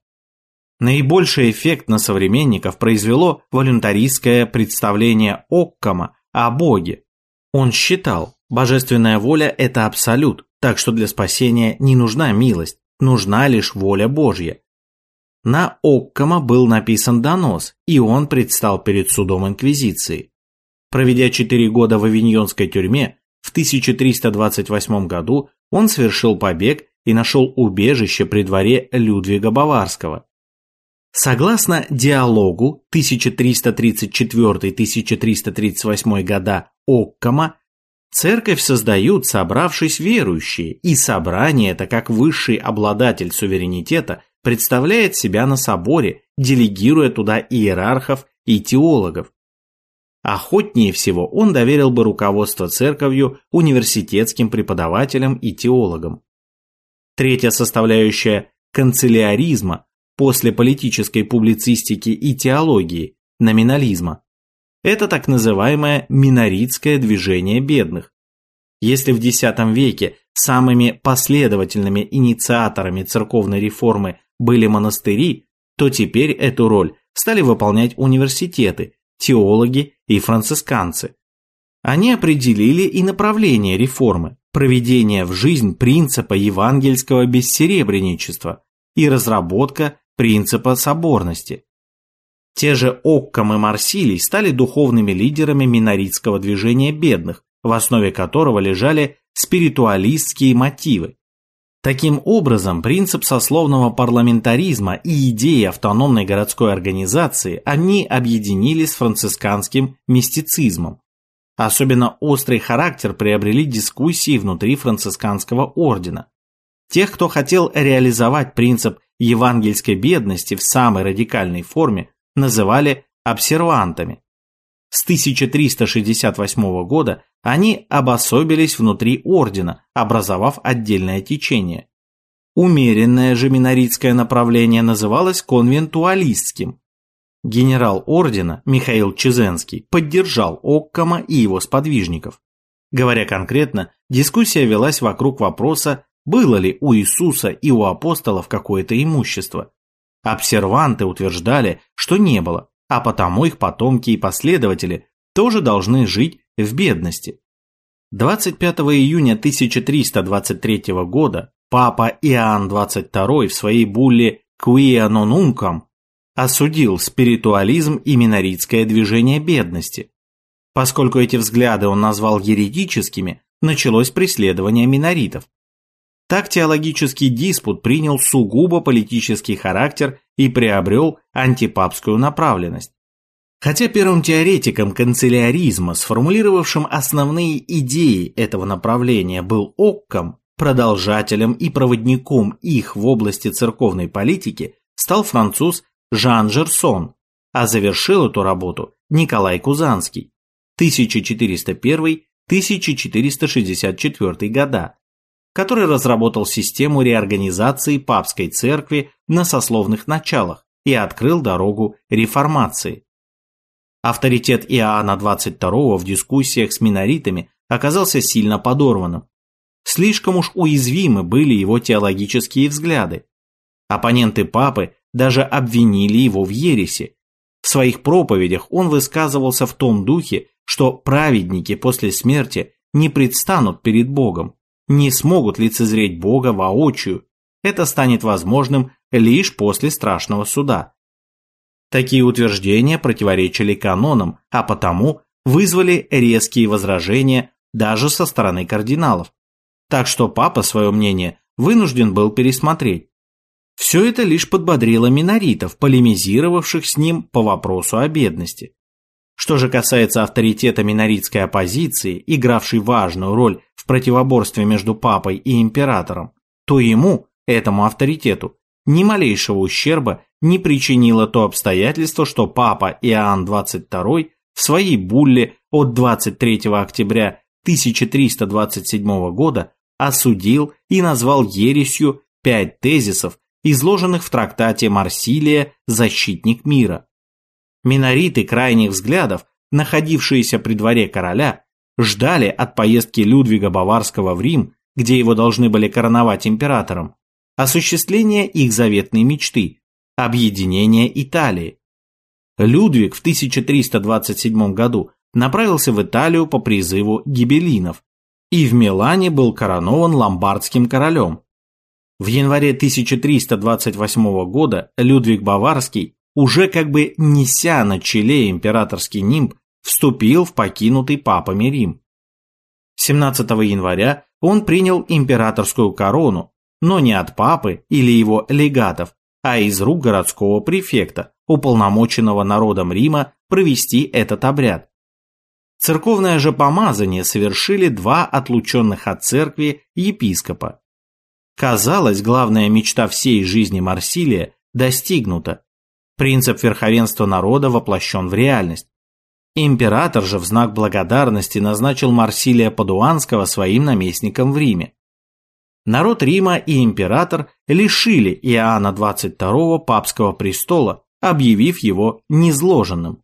Speaker 1: Наибольший эффект на современников произвело волюнтаристское представление Оккама о Боге. Он считал, божественная воля – это абсолют, так что для спасения не нужна милость, нужна лишь воля Божья. На Оккама был написан донос, и он предстал перед судом Инквизиции. Проведя четыре года в авиньонской тюрьме, в 1328 году он совершил побег и нашел убежище при дворе Людвига Баварского. Согласно диалогу 1334-1338 года Оккама, церковь создают, собравшись верующие, и собрание это как высший обладатель суверенитета представляет себя на соборе, делегируя туда иерархов и теологов. Охотнее всего он доверил бы руководство церковью университетским преподавателям и теологам. Третья составляющая канцеляризма после политической публицистики и теологии, номинализма, это так называемое миноритское движение бедных. Если в X веке самыми последовательными инициаторами церковной реформы были монастыри, то теперь эту роль стали выполнять университеты, теологи и францисканцы. Они определили и направление реформы, проведение в жизнь принципа евангельского бессеребреничества и разработка принципа соборности. Те же Оккам и Марсилий стали духовными лидерами миноритского движения бедных, в основе которого лежали спиритуалистские мотивы. Таким образом, принцип сословного парламентаризма и идеи автономной городской организации они объединили с францисканским мистицизмом. Особенно острый характер приобрели дискуссии внутри францисканского ордена. Тех, кто хотел реализовать принцип евангельской бедности в самой радикальной форме, называли обсервантами. С 1368 года они обособились внутри ордена, образовав отдельное течение. Умеренное же миноритское направление называлось конвентуалистским. Генерал ордена Михаил Чезенский поддержал Оккама и его сподвижников. Говоря конкретно, дискуссия велась вокруг вопроса, было ли у Иисуса и у апостолов какое-то имущество. Обсерванты утверждали, что не было, а потому их потомки и последователи тоже должны жить в бедности. 25 июня 1323 года папа Иоанн XXII в своей булле «Quia non uncam» осудил спиритуализм и миноритское движение бедности. Поскольку эти взгляды он назвал еретическими, началось преследование миноритов. Так теологический диспут принял сугубо политический характер и приобрел антипапскую направленность. Хотя первым теоретиком канцеляризма, сформулировавшим основные идеи этого направления, был Оккам, продолжателем и проводником их в области церковной политики стал француз Жан Жерсон, а завершил эту работу Николай Кузанский 1401-1464 года, который разработал систему реорганизации папской церкви на сословных началах и открыл дорогу реформации. Авторитет Иоанна XXII в дискуссиях с миноритами оказался сильно подорванным. Слишком уж уязвимы были его теологические взгляды. Оппоненты папы даже обвинили его в ереси. В своих проповедях он высказывался в том духе, что праведники после смерти не предстанут перед Богом, не смогут лицезреть Бога воочию. Это станет возможным лишь после страшного суда. Такие утверждения противоречили канонам, а потому вызвали резкие возражения даже со стороны кардиналов. Так что папа свое мнение вынужден был пересмотреть. Все это лишь подбодрило миноритов, полемизировавших с ним по вопросу о бедности. Что же касается авторитета миноритской оппозиции, игравшей важную роль в противоборстве между папой и императором, то ему, этому авторитету, ни малейшего ущерба не причинило то обстоятельство, что папа Иоанн XXII в своей булле от 23 октября 1327 года осудил и назвал ересью пять тезисов, изложенных в трактате Марсилия «Защитник мира». Минориты крайних взглядов, находившиеся при дворе короля, ждали от поездки Людвига Баварского в Рим, где его должны были короновать императором, осуществления их заветной мечты – объединения Италии. Людвиг в 1327 году направился в Италию по призыву гибелинов и в Милане был коронован ломбардским королем. В январе 1328 года Людвиг Баварский уже как бы неся на челе императорский нимб, вступил в покинутый папами Рим. 17 января он принял императорскую корону, но не от папы или его легатов, а из рук городского префекта, уполномоченного народом Рима провести этот обряд. Церковное же помазание совершили два отлученных от церкви епископа. Казалось, главная мечта всей жизни Марсилия достигнута, Принцип верховенства народа воплощен в реальность. Император же в знак благодарности назначил Марсилия Падуанского своим наместником в Риме. Народ Рима и император лишили Иоанна XXII папского престола, объявив его незложенным.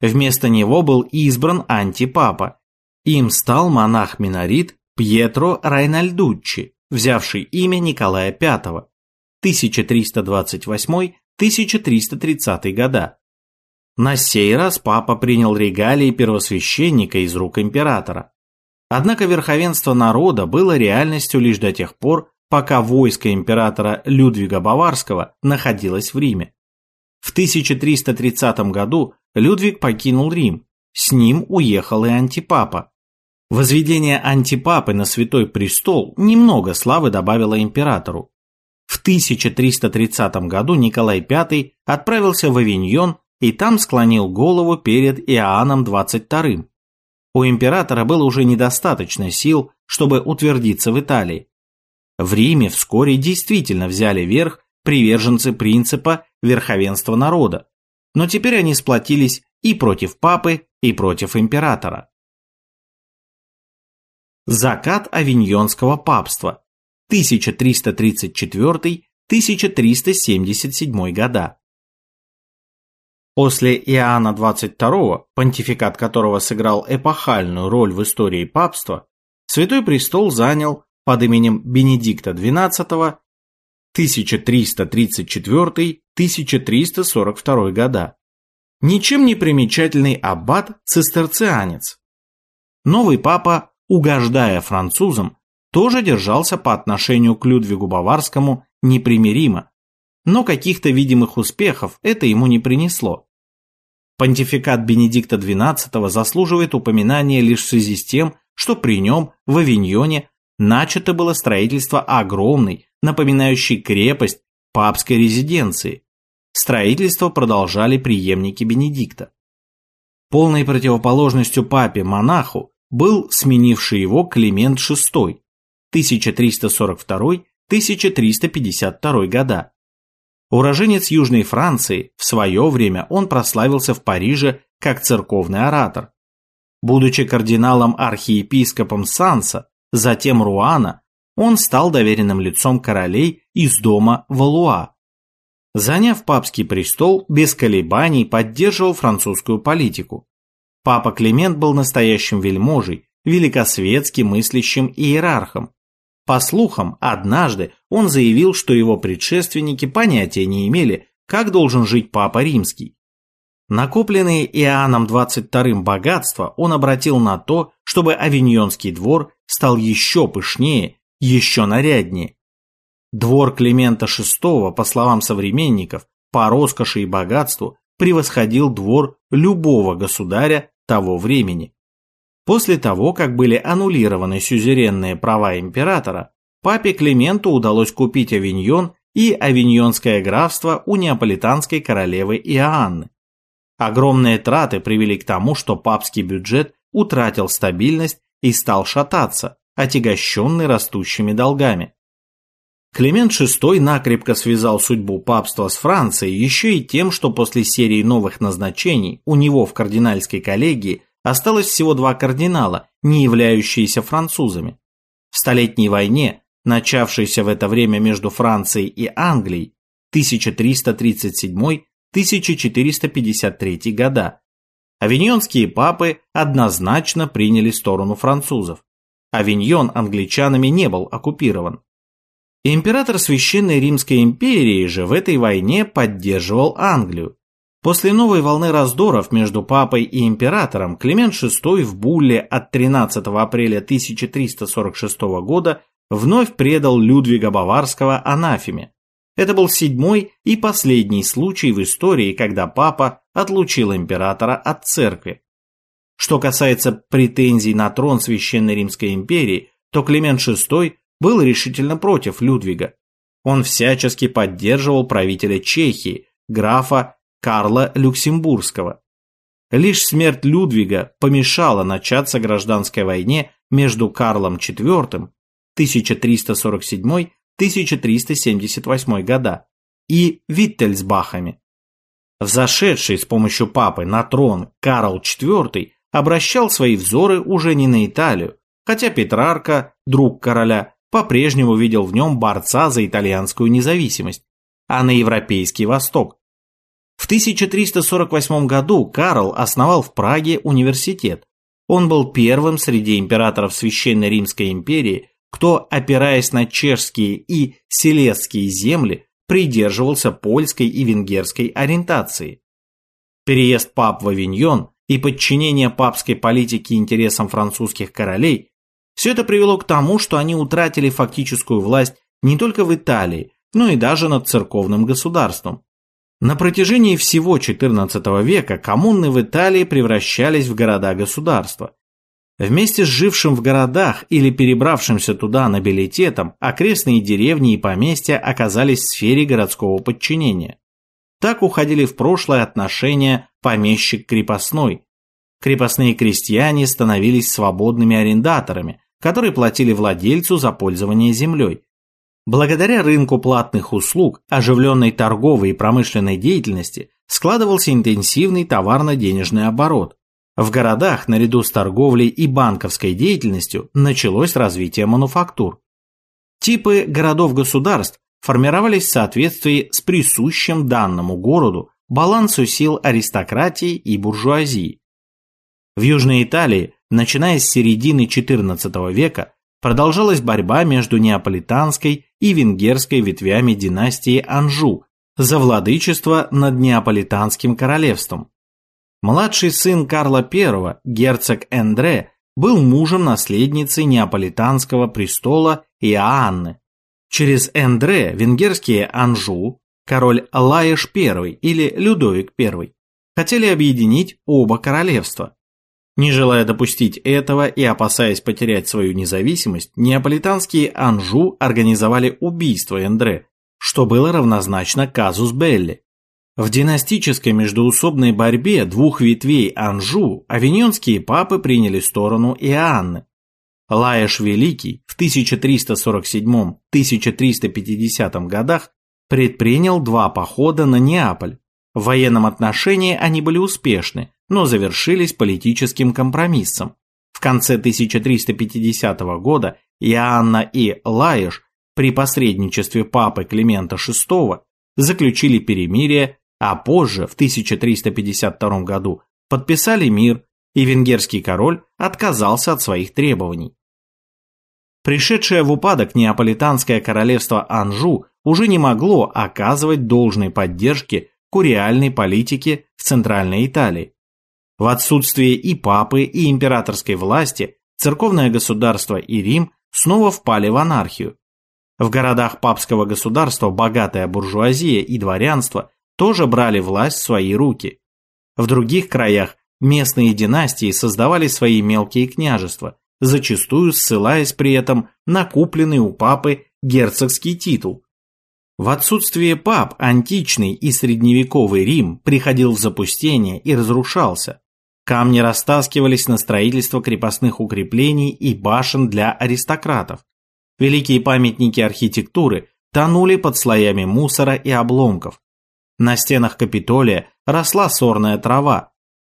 Speaker 1: Вместо него был избран антипапа. Им стал монах-минорит Пьетро Райнальдуччи, взявший имя Николая V, 1328 1330 года. На сей раз папа принял регалии первосвященника из рук императора. Однако верховенство народа было реальностью лишь до тех пор, пока войско императора Людвига Баварского находилось в Риме. В 1330 году Людвиг покинул Рим, с ним уехал и антипапа. Возведение антипапы на святой престол немного славы добавило императору. В 1330 году Николай V отправился в Авиньон и там склонил голову перед Иоанном XXII. У императора было уже недостаточно сил, чтобы утвердиться в Италии. В Риме вскоре действительно взяли верх приверженцы принципа верховенства народа, но теперь они сплотились и против папы, и против императора. Закат авиньонского папства 1334-1377 года. После Иоанна XXII, понтификат которого сыграл эпохальную роль в истории папства, Святой Престол занял под именем Бенедикта XII 1334-1342 года. Ничем не примечательный аббат-цистерцианец. Новый папа, угождая французам, тоже держался по отношению к Людвигу Баварскому непримиримо, но каких-то видимых успехов это ему не принесло. Понтификат Бенедикта XII заслуживает упоминания лишь в связи с тем, что при нем в Авиньоне начато было строительство огромной, напоминающей крепость, папской резиденции. Строительство продолжали преемники Бенедикта. Полной противоположностью папе-монаху был сменивший его Климент VI 1342-1352 года. Уроженец Южной Франции, в свое время он прославился в Париже как церковный оратор. Будучи кардиналом-архиепископом Санса, затем Руана, он стал доверенным лицом королей из дома Валуа. Заняв папский престол, без колебаний поддерживал французскую политику. Папа Климент был настоящим вельможей, великосветски мыслящим иерархом. По слухам, однажды он заявил, что его предшественники понятия не имели, как должен жить Папа Римский. Накопленные Иоанном XXII богатства он обратил на то, чтобы Авиньонский двор стал еще пышнее, еще наряднее. Двор Климента VI, по словам современников, по роскоши и богатству превосходил двор любого государя того времени. После того, как были аннулированы сюзеренные права императора, папе Клименту удалось купить Авиньон и Авиньонское графство у неаполитанской королевы Иоанны. Огромные траты привели к тому, что папский бюджет утратил стабильность и стал шататься, отягощенный растущими долгами. Климент VI накрепко связал судьбу папства с Францией еще и тем, что после серии новых назначений у него в кардинальской коллегии осталось всего два кардинала, не являющиеся французами. В Столетней войне, начавшейся в это время между Францией и Англией, 1337-1453 года, авиньонские папы однозначно приняли сторону французов. Авиньон англичанами не был оккупирован. Император Священной Римской империи же в этой войне поддерживал Англию, После новой волны раздоров между папой и императором Климент VI в булле от 13 апреля 1346 года вновь предал Людвига Баварского анафеме. Это был седьмой и последний случай в истории, когда папа отлучил императора от церкви. Что касается претензий на трон Священной Римской империи, то Климент VI был решительно против Людвига. Он всячески поддерживал правителя Чехии, графа Карла Люксембургского. Лишь смерть Людвига помешала начаться гражданской войне между Карлом IV 1347-1378 года и Виттельсбахами. Взошедший с помощью папы на трон Карл IV обращал свои взоры уже не на Италию, хотя Петрарка, друг короля, по-прежнему видел в нем борца за итальянскую независимость, а на Европейский Восток, в 1348 году Карл основал в Праге университет. Он был первым среди императоров Священной Римской империи, кто, опираясь на чешские и селезские земли, придерживался польской и венгерской ориентации. Переезд пап в Авиньон и подчинение папской политике интересам французских королей – все это привело к тому, что они утратили фактическую власть не только в Италии, но и даже над церковным государством. На протяжении всего XIV века коммуны в Италии превращались в города-государства. Вместе с жившим в городах или перебравшимся туда нобилитетом, окрестные деревни и поместья оказались в сфере городского подчинения. Так уходили в прошлое отношения помещик-крепостной. Крепостные крестьяне становились свободными арендаторами, которые платили владельцу за пользование землей, Благодаря рынку платных услуг, оживленной торговой и промышленной деятельности, складывался интенсивный товарно-денежный оборот. В городах, наряду с торговлей и банковской деятельностью, началось развитие мануфактур. Типы городов-государств формировались в соответствии с присущим данному городу балансу сил аристократии и буржуазии. В Южной Италии, начиная с середины XIV века, продолжалась борьба между неаполитанской и венгерской ветвями династии Анжу за владычество над Неаполитанским королевством. Младший сын Карла I, герцог Эндре, был мужем наследницы Неаполитанского престола Иоанны. Через Эндре венгерские Анжу, король Лаеш I или Людовик I, хотели объединить оба королевства, не желая допустить этого и опасаясь потерять свою независимость, неаполитанские Анжу организовали убийство Эндре, что было равнозначно казус Белли. В династической междоусобной борьбе двух ветвей Анжу авиньонские папы приняли сторону Иоанны. Лаеш Великий в 1347-1350 годах предпринял два похода на Неаполь. В военном отношении они были успешны, но завершились политическим компромиссом. В конце 1350 года Иоанна и Лаеш при посредничестве папы Климента VI заключили перемирие, а позже, в 1352 году, подписали мир, и венгерский король отказался от своих требований. Пришедшее в упадок неаполитанское королевство Анжу уже не могло оказывать должной поддержки куриальной политике в Центральной Италии. В отсутствие и папы, и императорской власти церковное государство и Рим снова впали в анархию. В городах папского государства богатая буржуазия и дворянство тоже брали власть в свои руки. В других краях местные династии создавали свои мелкие княжества, зачастую ссылаясь при этом на купленный у папы герцогский титул. В отсутствие пап античный и средневековый Рим приходил в запустение и разрушался. Камни растаскивались на строительство крепостных укреплений и башен для аристократов. Великие памятники архитектуры тонули под слоями мусора и обломков. На стенах Капитолия росла сорная трава.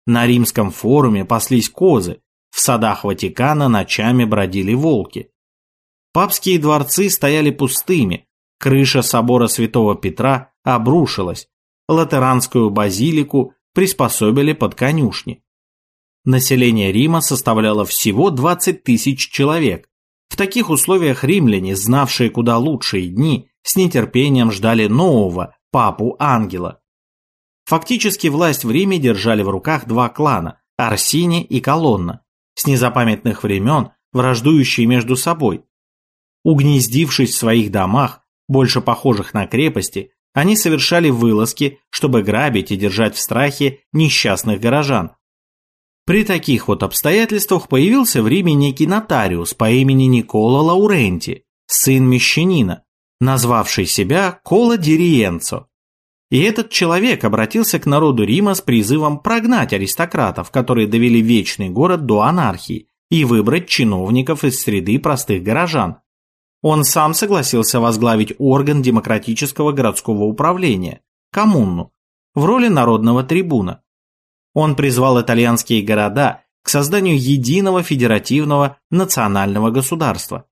Speaker 1: На римском форуме паслись козы, в садах Ватикана ночами бродили волки. Папские дворцы стояли пустыми, крыша собора Святого Петра обрушилась, латеранскую базилику приспособили под конюшни. Население Рима составляло всего 20 тысяч человек, в таких условиях римляне, знавшие куда лучшие дни, с нетерпением ждали нового папу-ангела. Фактически власть в Риме держали в руках два клана – Арсини и Колонна, с незапамятных времен враждующие между собой. Угнездившись в своих домах, больше похожих на крепости, они совершали вылазки, чтобы грабить и держать в страхе несчастных горожан, при таких вот обстоятельствах появился в Риме некий нотариус по имени Никола Лауренти, сын мещанина, назвавший себя Кола Дириенцо. И этот человек обратился к народу Рима с призывом прогнать аристократов, которые довели вечный город до анархии, и выбрать чиновников из среды простых горожан. Он сам согласился возглавить орган демократического городского управления – коммуну, в роли народного трибуна. Он призвал итальянские города к созданию единого федеративного национального государства.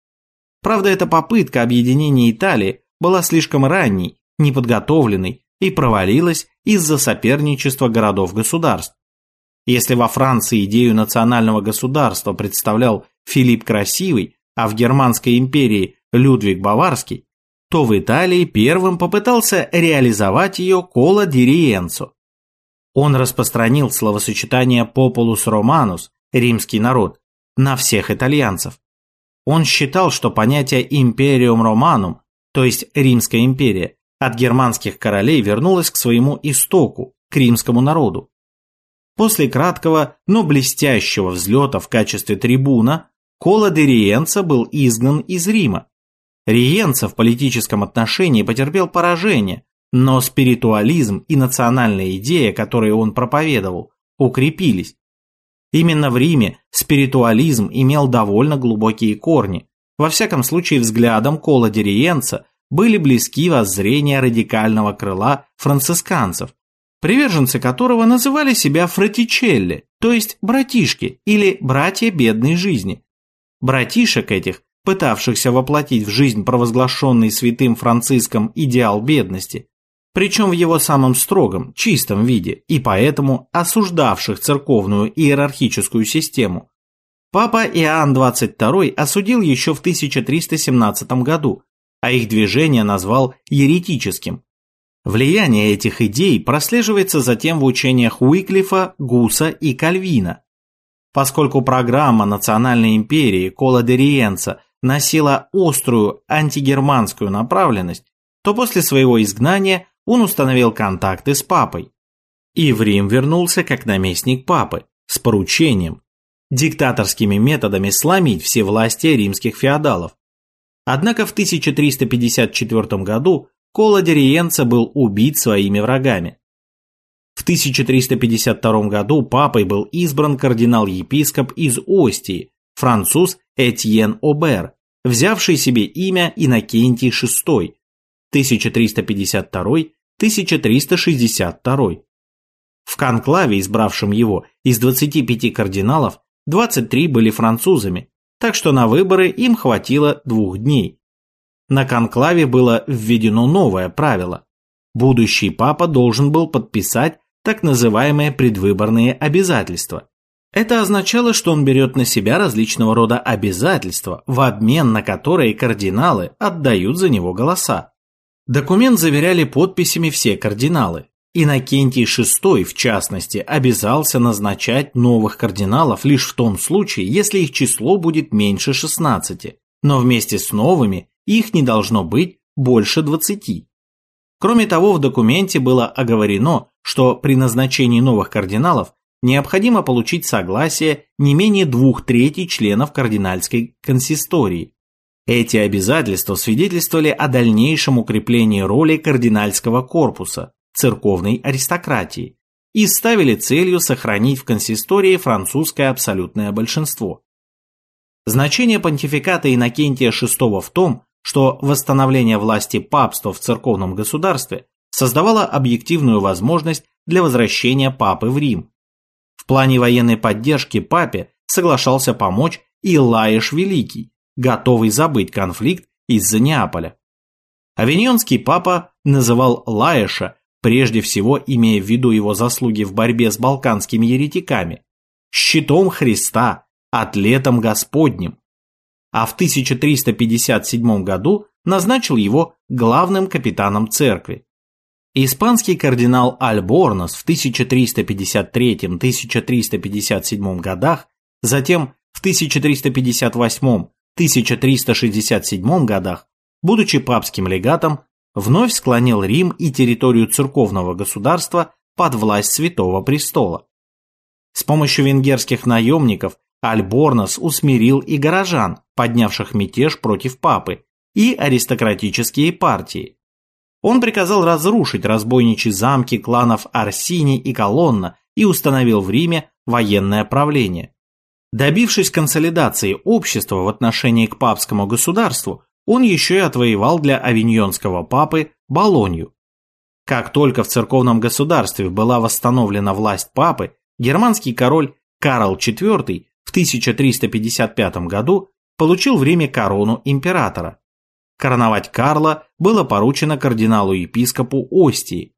Speaker 1: Правда, эта попытка объединения Италии была слишком ранней, неподготовленной и провалилась из-за соперничества городов-государств. Если во Франции идею национального государства представлял Филипп Красивый, а в Германской империи Людвиг Баварский, то в Италии первым попытался реализовать ее Кола Дириенцо. Он распространил словосочетание «populus romanus» – римский народ – на всех итальянцев. Он считал, что понятие «imperium romanum», то есть Римская империя, от германских королей вернулось к своему истоку, к римскому народу. После краткого, но блестящего взлета в качестве трибуна, Кола де Риенца был изгнан из Рима. Риенца в политическом отношении потерпел поражение, но спиритуализм и национальная идея, которые он проповедовал, укрепились. Именно в Риме спиритуализм имел довольно глубокие корни. Во всяком случае, взглядом Кола Дериенца были близки воззрения радикального крыла францисканцев, приверженцы которого называли себя фратичелли, то есть братишки или братья бедной жизни. Братишек этих, пытавшихся воплотить в жизнь провозглашенный святым Франциском идеал бедности, причем в его самом строгом, чистом виде, и поэтому осуждавших церковную иерархическую систему. Папа Иоанн XXII осудил еще в 1317 году, а их движение назвал еретическим. Влияние этих идей прослеживается затем в учениях Уиклифа, Гуса и Кальвина. Поскольку программа национальной империи Кола Дериенца носила острую антигерманскую направленность, то после своего изгнания он установил контакты с папой. И в Рим вернулся как наместник папы, с поручением, диктаторскими методами сломить все власти римских феодалов. Однако в 1354 году Кола Дериенца был убит своими врагами. В 1352 году папой был избран кардинал-епископ из Остии, француз Этьен Обер, взявший себе имя Иннокентий VI, 1352-1362. В конклаве, избравшем его, из 25 кардиналов 23 были французами, так что на выборы им хватило двух дней. На конклаве было введено новое правило. Будущий папа должен был подписать так называемые предвыборные обязательства. Это означало, что он берет на себя различного рода обязательства, в обмен на которые кардиналы отдают за него голоса. Документ заверяли подписями все кардиналы. Иннокентий VI, в частности, обязался назначать новых кардиналов лишь в том случае, если их число будет меньше 16, но вместе с новыми их не должно быть больше 20. Кроме того, в документе было оговорено, что при назначении новых кардиналов необходимо получить согласие не менее двух третей членов кардинальской консистории. Эти обязательства свидетельствовали о дальнейшем укреплении роли кардинальского корпуса, церковной аристократии, и ставили целью сохранить в консистории французское абсолютное большинство. Значение понтификата Иннокентия VI в том, что восстановление власти папства в церковном государстве создавало объективную возможность для возвращения папы в Рим. В плане военной поддержки папе соглашался помочь и Лаиш Великий, готовый забыть конфликт из-за Неаполя. Авиньонский папа называл Лаиша, прежде всего имея в виду его заслуги в борьбе с балканскими еретиками, щитом Христа, атлетом Господним, а в 1357 году назначил его главным капитаном церкви. Испанский кардинал Альборнос в 1353-1357 годах, затем в 1358-1367 годах, будучи папским легатом, вновь склонил Рим и территорию церковного государства под власть Святого Престола. С помощью венгерских наемников Альборнос усмирил и горожан, поднявших мятеж против папы, и аристократические партии. Он приказал разрушить разбойничьи замки кланов Арсини и Колонна и установил в Риме военное правление. Добившись консолидации общества в отношении к папскому государству, он еще и отвоевал для авиньонского папы Болонью. Как только в церковном государстве была восстановлена власть папы, германский король Карл IV в 1355 году получил в Риме корону императора. Короновать Карла было поручено кардиналу-епископу Остии.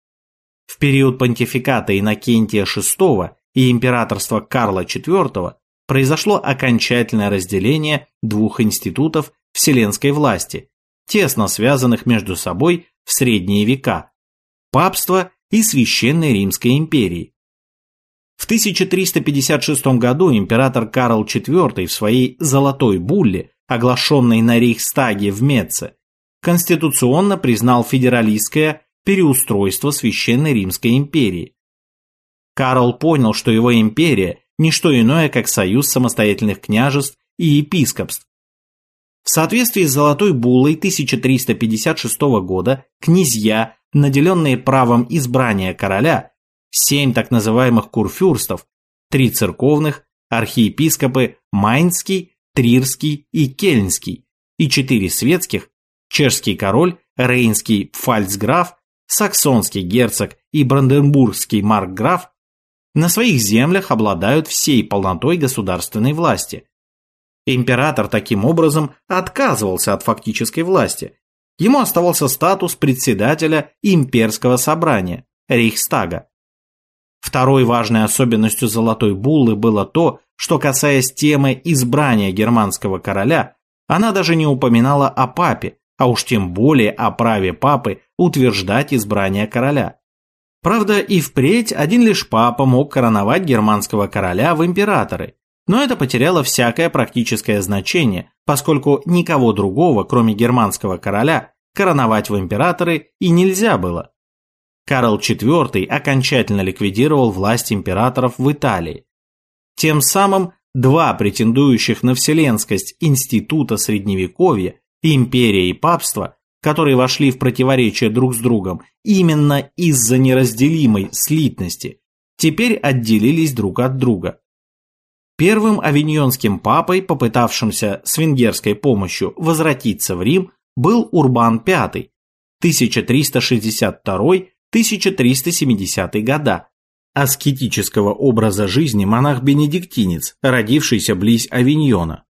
Speaker 1: В период понтификата Иннокентия VI и императорства Карла IV произошло окончательное разделение двух институтов вселенской власти, тесно связанных между собой в средние века – папство и Священной Римской империи. В 1356 году император Карл IV в своей «Золотой булле» оглашенный на Рейхстаге в Меце, конституционно признал федералистское переустройство Священной Римской империи. Карл понял, что его империя – не что иное, как союз самостоятельных княжеств и епископств. В соответствии с Золотой Буллой 1356 года князья, наделенные правом избрания короля, семь так называемых курфюрстов, три церковных, архиепископы Майнский, Трирский и Кельнский, и четыре светских, чешский король, рейнский пфальцграф, саксонский герцог и бранденбургский маркграф, на своих землях обладают всей полнотой государственной власти. Император таким образом отказывался от фактической власти. Ему оставался статус председателя имперского собрания, Рейхстага. Второй важной особенностью Золотой Буллы было то, что касаясь темы избрания германского короля, она даже не упоминала о папе, а уж тем более о праве папы утверждать избрание короля. Правда, и впредь один лишь папа мог короновать германского короля в императоры, но это потеряло всякое практическое значение, поскольку никого другого, кроме германского короля, короновать в императоры и нельзя было. Карл IV окончательно ликвидировал власть императоров в Италии, тем самым два претендующих на вселенскость института средневековья, империя и папство, которые вошли в противоречие друг с другом именно из-за неразделимой слитности, теперь отделились друг от друга. Первым авиньонским папой, попытавшимся с венгерской помощью возвратиться в Рим, был Урбан V, 1362-1370 года, аскетического образа жизни монах-бенедиктинец, родившийся близ Авиньона.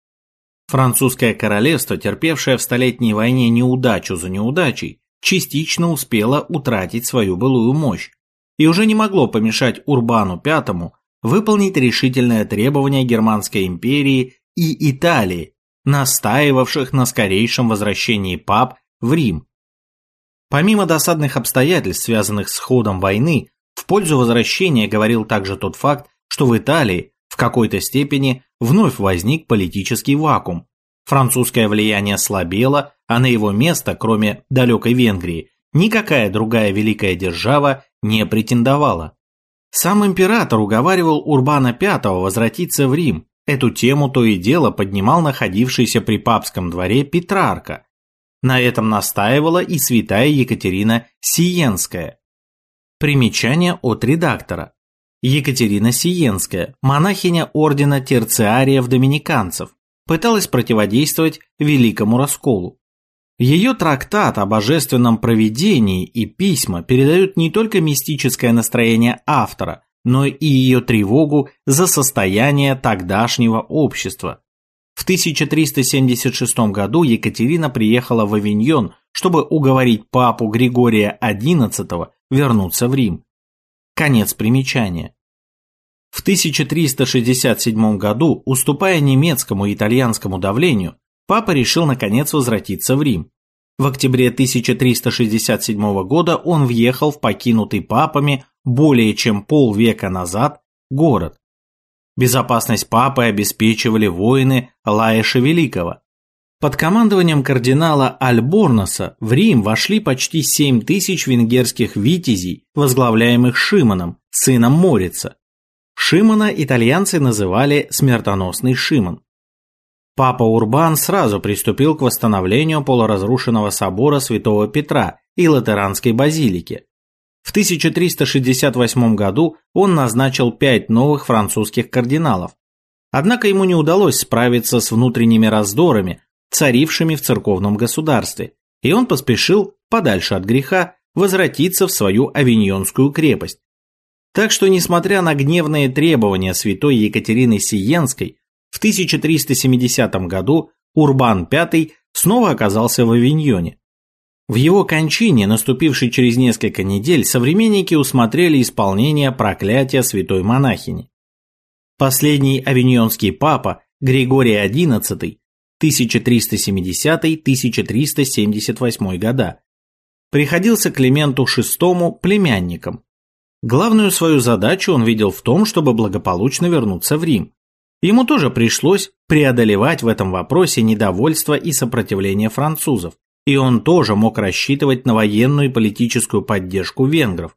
Speaker 1: Французское королевство, терпевшее в Столетней войне неудачу за неудачей, частично успело утратить свою былую мощь и уже не могло помешать Урбану V выполнить решительное требование Германской империи и Италии, настаивавших на скорейшем возвращении пап в Рим. Помимо досадных обстоятельств, связанных с ходом войны, в пользу возвращения говорил также тот факт, что в Италии в какой-то степени вновь возник политический вакуум. Французское влияние слабело, а на его место, кроме далекой Венгрии, никакая другая великая держава не претендовала. Сам император уговаривал Урбана V возвратиться в Рим. Эту тему то и дело поднимал находившийся при папском дворе Петрарка. На этом настаивала и святая Екатерина Сиенская. Примечание от редактора. Екатерина Сиенская, монахиня ордена терциариев-доминиканцев, пыталась противодействовать великому расколу. Ее трактат о божественном провидении и письма передают не только мистическое настроение автора, но и ее тревогу за состояние тогдашнего общества. В 1376 году Екатерина приехала в Авиньон, чтобы уговорить папу Григория XI вернуться в Рим. Конец примечания. В 1367 году, уступая немецкому и итальянскому давлению, папа решил наконец возвратиться в Рим. В октябре 1367 года он въехал в покинутый папами более чем полвека назад город. Безопасность папы обеспечивали воины Лаэша Великого. Под командованием кардинала Альборноса в Рим вошли почти 7 тысяч венгерских витязей, возглавляемых Шимоном, сыном Морица. Шимона итальянцы называли «смертоносный Шимон». Папа Урбан сразу приступил к восстановлению полуразрушенного собора Святого Петра и Латеранской базилики. В 1368 году он назначил пять новых французских кардиналов. Однако ему не удалось справиться с внутренними раздорами, царившими в церковном государстве, и он поспешил, подальше от греха, возвратиться в свою авиньонскую крепость. Так что, несмотря на гневные требования святой Екатерины Сиенской, в 1370 году Урбан V снова оказался в Авиньоне. В его кончине, наступившей через несколько недель, современники усмотрели исполнение проклятия святой монахини. Последний авиньонский папа Григорий XI 1370-1378 года приходился Клименту VI племянником. Главную свою задачу он видел в том, чтобы благополучно вернуться в Рим. Ему тоже пришлось преодолевать в этом вопросе недовольство и сопротивление французов, и он тоже мог рассчитывать на военную и политическую поддержку венгров.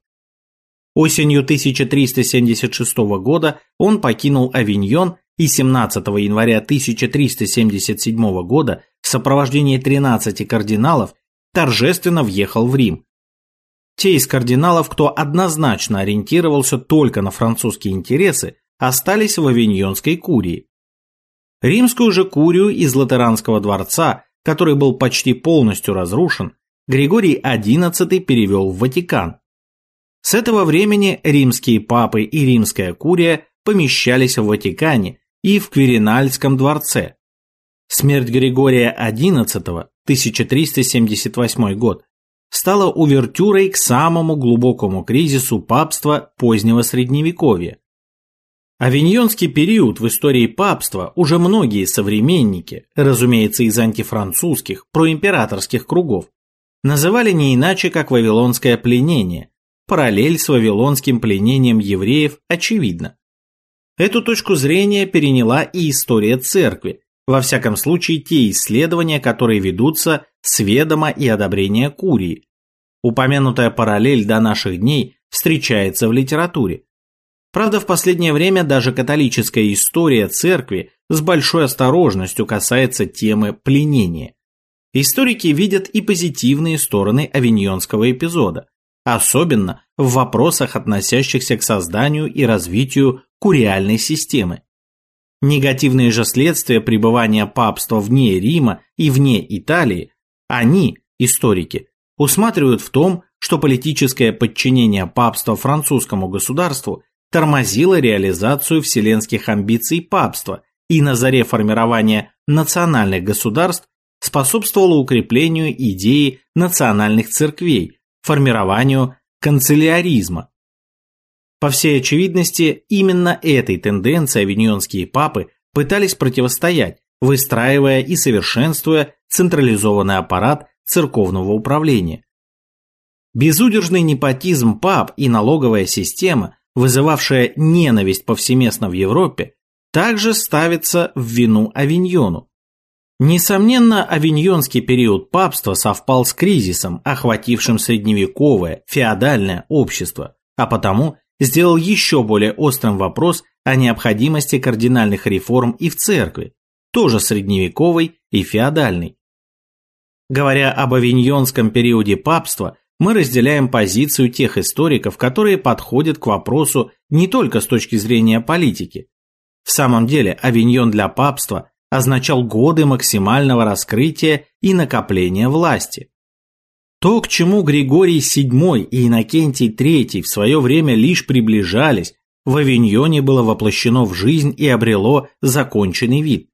Speaker 1: Осенью 1376 года он покинул Авиньон и 17 января 1377 года в сопровождении 13 кардиналов торжественно въехал в Рим. Те из кардиналов, кто однозначно ориентировался только на французские интересы, остались в Авиньонской курии. Римскую же курию из Латеранского дворца, который был почти полностью разрушен, Григорий XI перевел в Ватикан. С этого времени римские папы и римская курия помещались в Ватикане и в Квиринальском дворце. Смерть Григория XI, 1378 год, стала увертюрой к самому глубокому кризису папства позднего Средневековья. Авиньонский период в истории папства уже многие современники, разумеется из антифранцузских, проимператорских кругов, называли не иначе как Вавилонское пленение. Параллель с Вавилонским пленением евреев очевидна. Эту точку зрения переняла и история церкви, во всяком случае те исследования, которые ведутся с ведома и одобрения Курии. Упомянутая параллель до наших дней встречается в литературе. Правда, в последнее время даже католическая история церкви с большой осторожностью касается темы пленения. историки видят и позитивные стороны авиньонского эпизода, особенно в вопросах, относящихся к созданию и развитию куриальной системы. Негативные же следствия пребывания папства вне Рима и вне Италии, они, историки, усматривают в том, что политическое подчинение папства французскому государству тормозило реализацию вселенских амбиций папства и на заре формирования национальных государств способствовало укреплению идеи национальных церквей, формированию канцеляризма. По всей очевидности, именно этой тенденции авиньонские папы пытались противостоять, выстраивая и совершенствуя централизованный аппарат церковного управления. Безудержный непотизм пап и налоговая система, вызывавшая ненависть повсеместно в Европе, также ставится в вину Авиньону. Несомненно, авиньонский период папства совпал с кризисом, охватившим средневековое, феодальное общество, а потому сделал еще более острым вопрос о необходимости кардинальных реформ и в церкви, тоже средневековой и феодальной. Говоря об авиньонском периоде папства, мы разделяем позицию тех историков, которые подходят к вопросу не только с точки зрения политики, в самом деле, авиньон для папства означал годы максимального раскрытия и накопления власти. То, к чему Григорий VII и Иннокентий III в свое время лишь приближались, в Авиньоне было воплощено в жизнь и обрело законченный вид.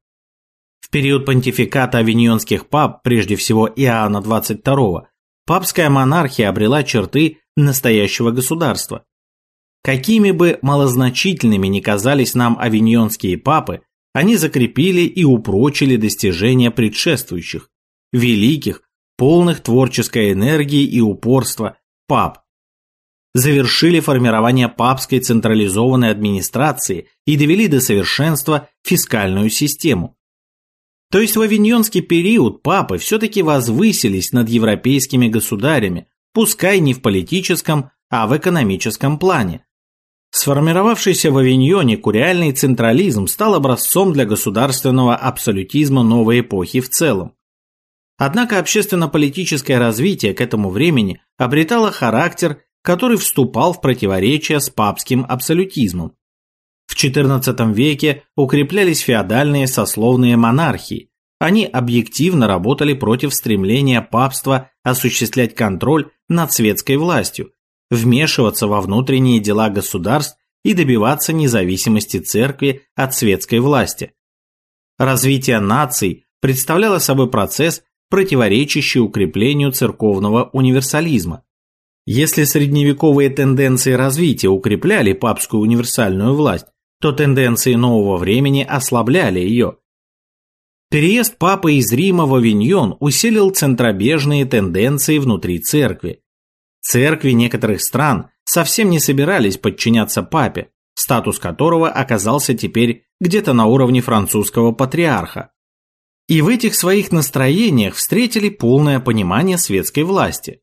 Speaker 1: В период понтификата авиньонских пап, прежде всего Иоанна XXII, папская монархия обрела черты настоящего государства. Какими бы малозначительными ни казались нам авиньонские папы, они закрепили и упрочили достижения предшествующих, великих, полных творческой энергии и упорства пап. Завершили формирование папской централизованной администрации и довели до совершенства фискальную систему. То есть в авиньонский период папы все-таки возвысились над европейскими государями, пускай не в политическом, а в экономическом плане, Сформировавшийся в Авиньоне куриальный централизм стал образцом для государственного абсолютизма новой эпохи в целом. Однако общественно-политическое развитие к этому времени обретало характер, который вступал в противоречие с папским абсолютизмом. В XIV веке укреплялись феодальные сословные монархии. Они объективно работали против стремления папства осуществлять контроль над светской властью, вмешиваться во внутренние дела государств и добиваться независимости церкви от светской власти. Развитие наций представляло собой процесс, противоречащий укреплению церковного универсализма. Если средневековые тенденции развития укрепляли папскую универсальную власть, то тенденции нового времени ослабляли ее. Переезд папы из Рима в Авиньон усилил центробежные тенденции внутри церкви, Церкви некоторых стран совсем не собирались подчиняться папе, статус которого оказался теперь где-то на уровне французского патриарха. И в этих своих настроениях встретили полное понимание светской власти.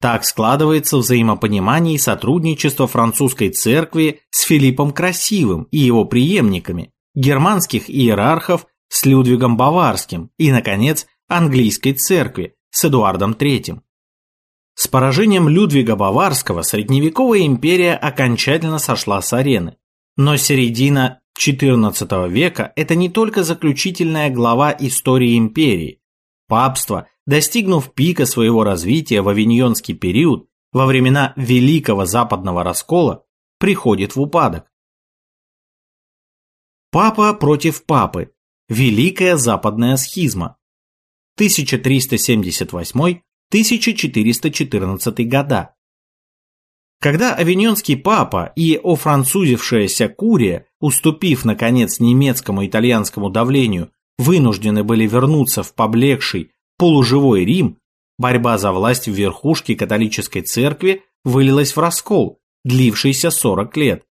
Speaker 1: Так складывается взаимопонимание и сотрудничество французской церкви с Филиппом Красивым и его преемниками, германских иерархов с Людвигом Баварским и, наконец, английской церкви с Эдуардом III. С поражением Людвига Баварского средневековая империя окончательно сошла с арены. Но середина XIV века – это не только заключительная глава истории империи. Папство, достигнув пика своего развития в авиньонский период, во времена Великого Западного Раскола, приходит в упадок. Папа против папы. Великая Западная схизма. 1378 1414 года. Когда авиньонский папа и офранцузившаяся курия, уступив, наконец, немецкому и итальянскому давлению, вынуждены были вернуться в поблекший, полуживой Рим, борьба за власть в верхушке католической церкви вылилась в раскол, длившийся 40 лет.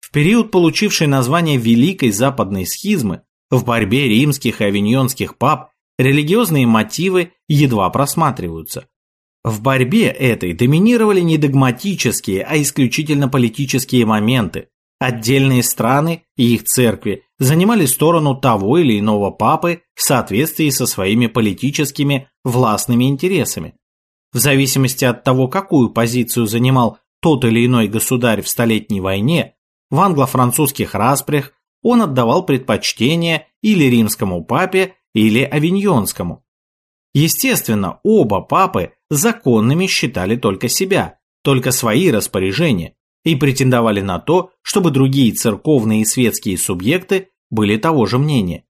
Speaker 1: В период, получивший название Великой Западной Схизмы, в борьбе римских и авиньонских пап религиозные мотивы едва просматриваются. В борьбе этой доминировали не догматические, а исключительно политические моменты. Отдельные страны и их церкви занимали сторону того или иного папы в соответствии со своими политическими властными интересами. В зависимости от того, какую позицию занимал тот или иной государь в Столетней войне, в англо-французских распрях он отдавал предпочтение или римскому папе, или авиньонскому. Естественно, оба папы законными считали только себя, только свои распоряжения, и претендовали на то, чтобы другие церковные и светские субъекты были того же мнения.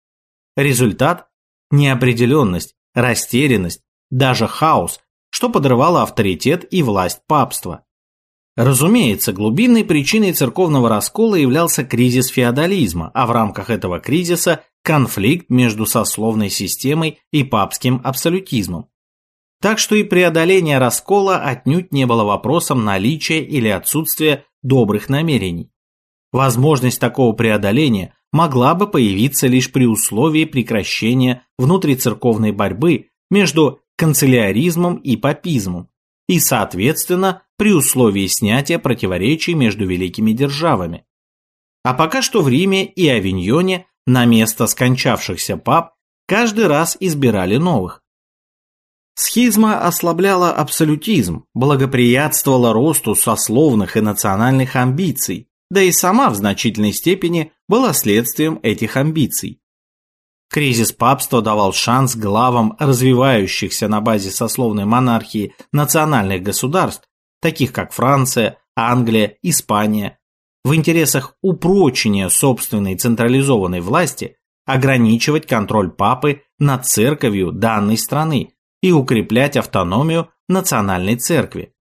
Speaker 1: Результат – неопределенность, растерянность, даже хаос, что подрывало авторитет и власть папства. Разумеется, глубинной причиной церковного раскола являлся кризис феодализма, а в рамках этого кризиса – конфликт между сословной системой и папским абсолютизмом. Так что и преодоление раскола отнюдь не было вопросом наличия или отсутствия добрых намерений. Возможность такого преодоления могла бы появиться лишь при условии прекращения внутрицерковной борьбы между канцеляризмом и папизмом и, соответственно, при условии снятия противоречий между великими державами. А пока что в Риме и Авиньоне на место скончавшихся пап каждый раз избирали новых. Схизма ослабляла абсолютизм, благоприятствовала росту сословных и национальных амбиций, да и сама в значительной степени была следствием этих амбиций. Кризис папства давал шанс главам развивающихся на базе сословной монархии национальных государств, таких как Франция, Англия, Испания, в интересах упрочения собственной централизованной власти ограничивать контроль папы над церковью данной страны и укреплять автономию национальной церкви.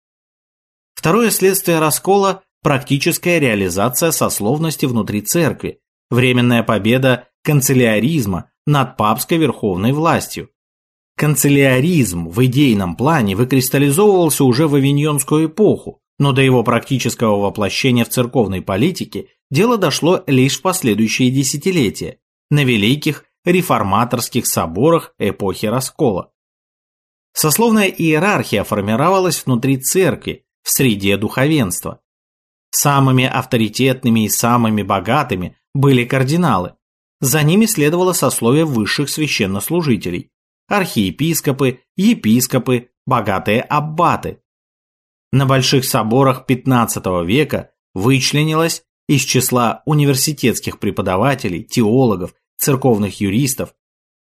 Speaker 1: Второе следствие раскола – практическая реализация сословности внутри церкви, временная победа канцеляризма над папской верховной властью. Канцеляризм в идейном плане выкристаллизовывался уже в авиньонскую эпоху, но до его практического воплощения в церковной политике дело дошло лишь в последующие десятилетия, на великих реформаторских соборах эпохи раскола. Сословная иерархия формировалась внутри церкви, в среде духовенства. Самыми авторитетными и самыми богатыми были кардиналы. За ними следовало сословие высших священнослужителей – архиепископы, епископы, богатые аббаты. На больших соборах XV века вычленилось из числа университетских преподавателей, теологов, церковных юристов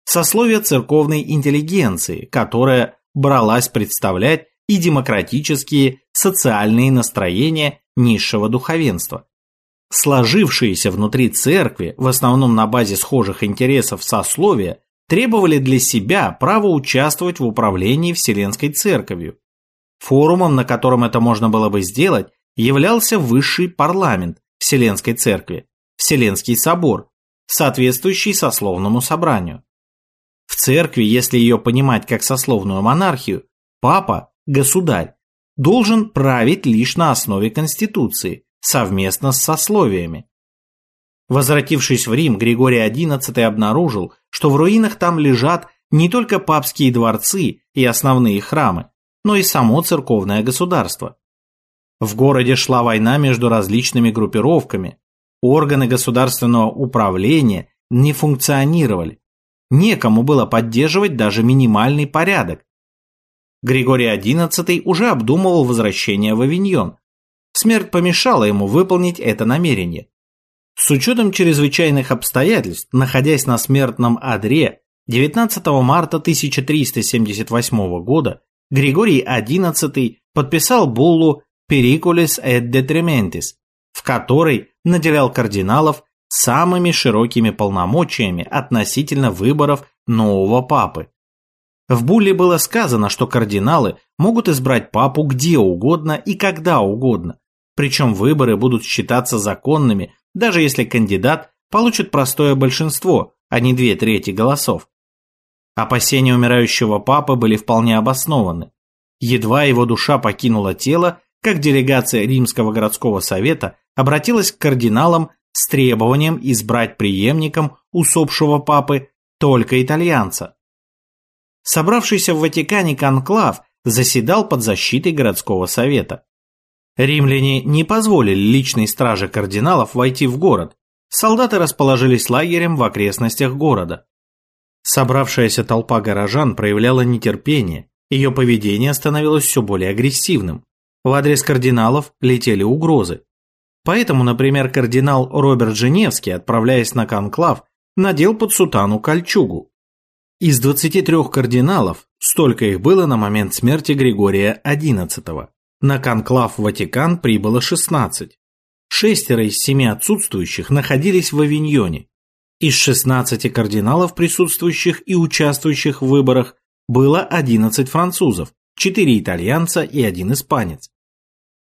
Speaker 1: сословие церковной интеллигенции, которая бралась представлять и демократические социальные настроения низшего духовенства. Сложившиеся внутри церкви, в основном на базе схожих интересов сословия, требовали для себя права участвовать в управлении Вселенской Церковью. Форумом, на котором это можно было бы сделать, являлся высший парламент Вселенской Церкви, Вселенский собор, соответствующий сословному собранию. В церкви, если ее понимать как сословную монархию, папа, государь, должен править лишь на основе Конституции, совместно с сословиями. Возвратившись в Рим, Григорий XI обнаружил, что в руинах там лежат не только папские дворцы и основные храмы, но и само церковное государство. В городе шла война между различными группировками, органы государственного управления не функционировали, Некому было поддерживать даже минимальный порядок. Григорий XI уже обдумывал возвращение в Авиньон. Смерть помешала ему выполнить это намерение. С учетом чрезвычайных обстоятельств, находясь на смертном одре 19 марта 1378 года, Григорий XI подписал буллу «Periculis et Detrimentis», в которой наделял кардиналов самыми широкими полномочиями относительно выборов нового папы. В Булле было сказано, что кардиналы могут избрать папу где угодно и когда угодно, причем выборы будут считаться законными, даже если кандидат получит простое большинство, а не две трети голосов. Опасения умирающего папы были вполне обоснованы. Едва его душа покинула тело, как делегация Римского городского совета обратилась к кардиналам с требованием избрать преемником усопшего папы только итальянца. Собравшийся в Ватикане конклав заседал под защитой городского совета. Римляне не позволили личной страже кардиналов войти в город, солдаты расположились лагерем в окрестностях города. Собравшаяся толпа горожан проявляла нетерпение, ее поведение становилось все более агрессивным. В адрес кардиналов летели угрозы. Поэтому, например, кардинал Роберт Женевский, отправляясь на конклав, надел под сутану кольчугу. Из 23 кардиналов, столько их было на момент смерти Григория XI, на конклав Ватикан прибыло 16. Шестеро из семи отсутствующих находились в Авиньоне. Из 16 кардиналов, присутствующих и участвующих в выборах, было 11 французов, 4 итальянца и один испанец.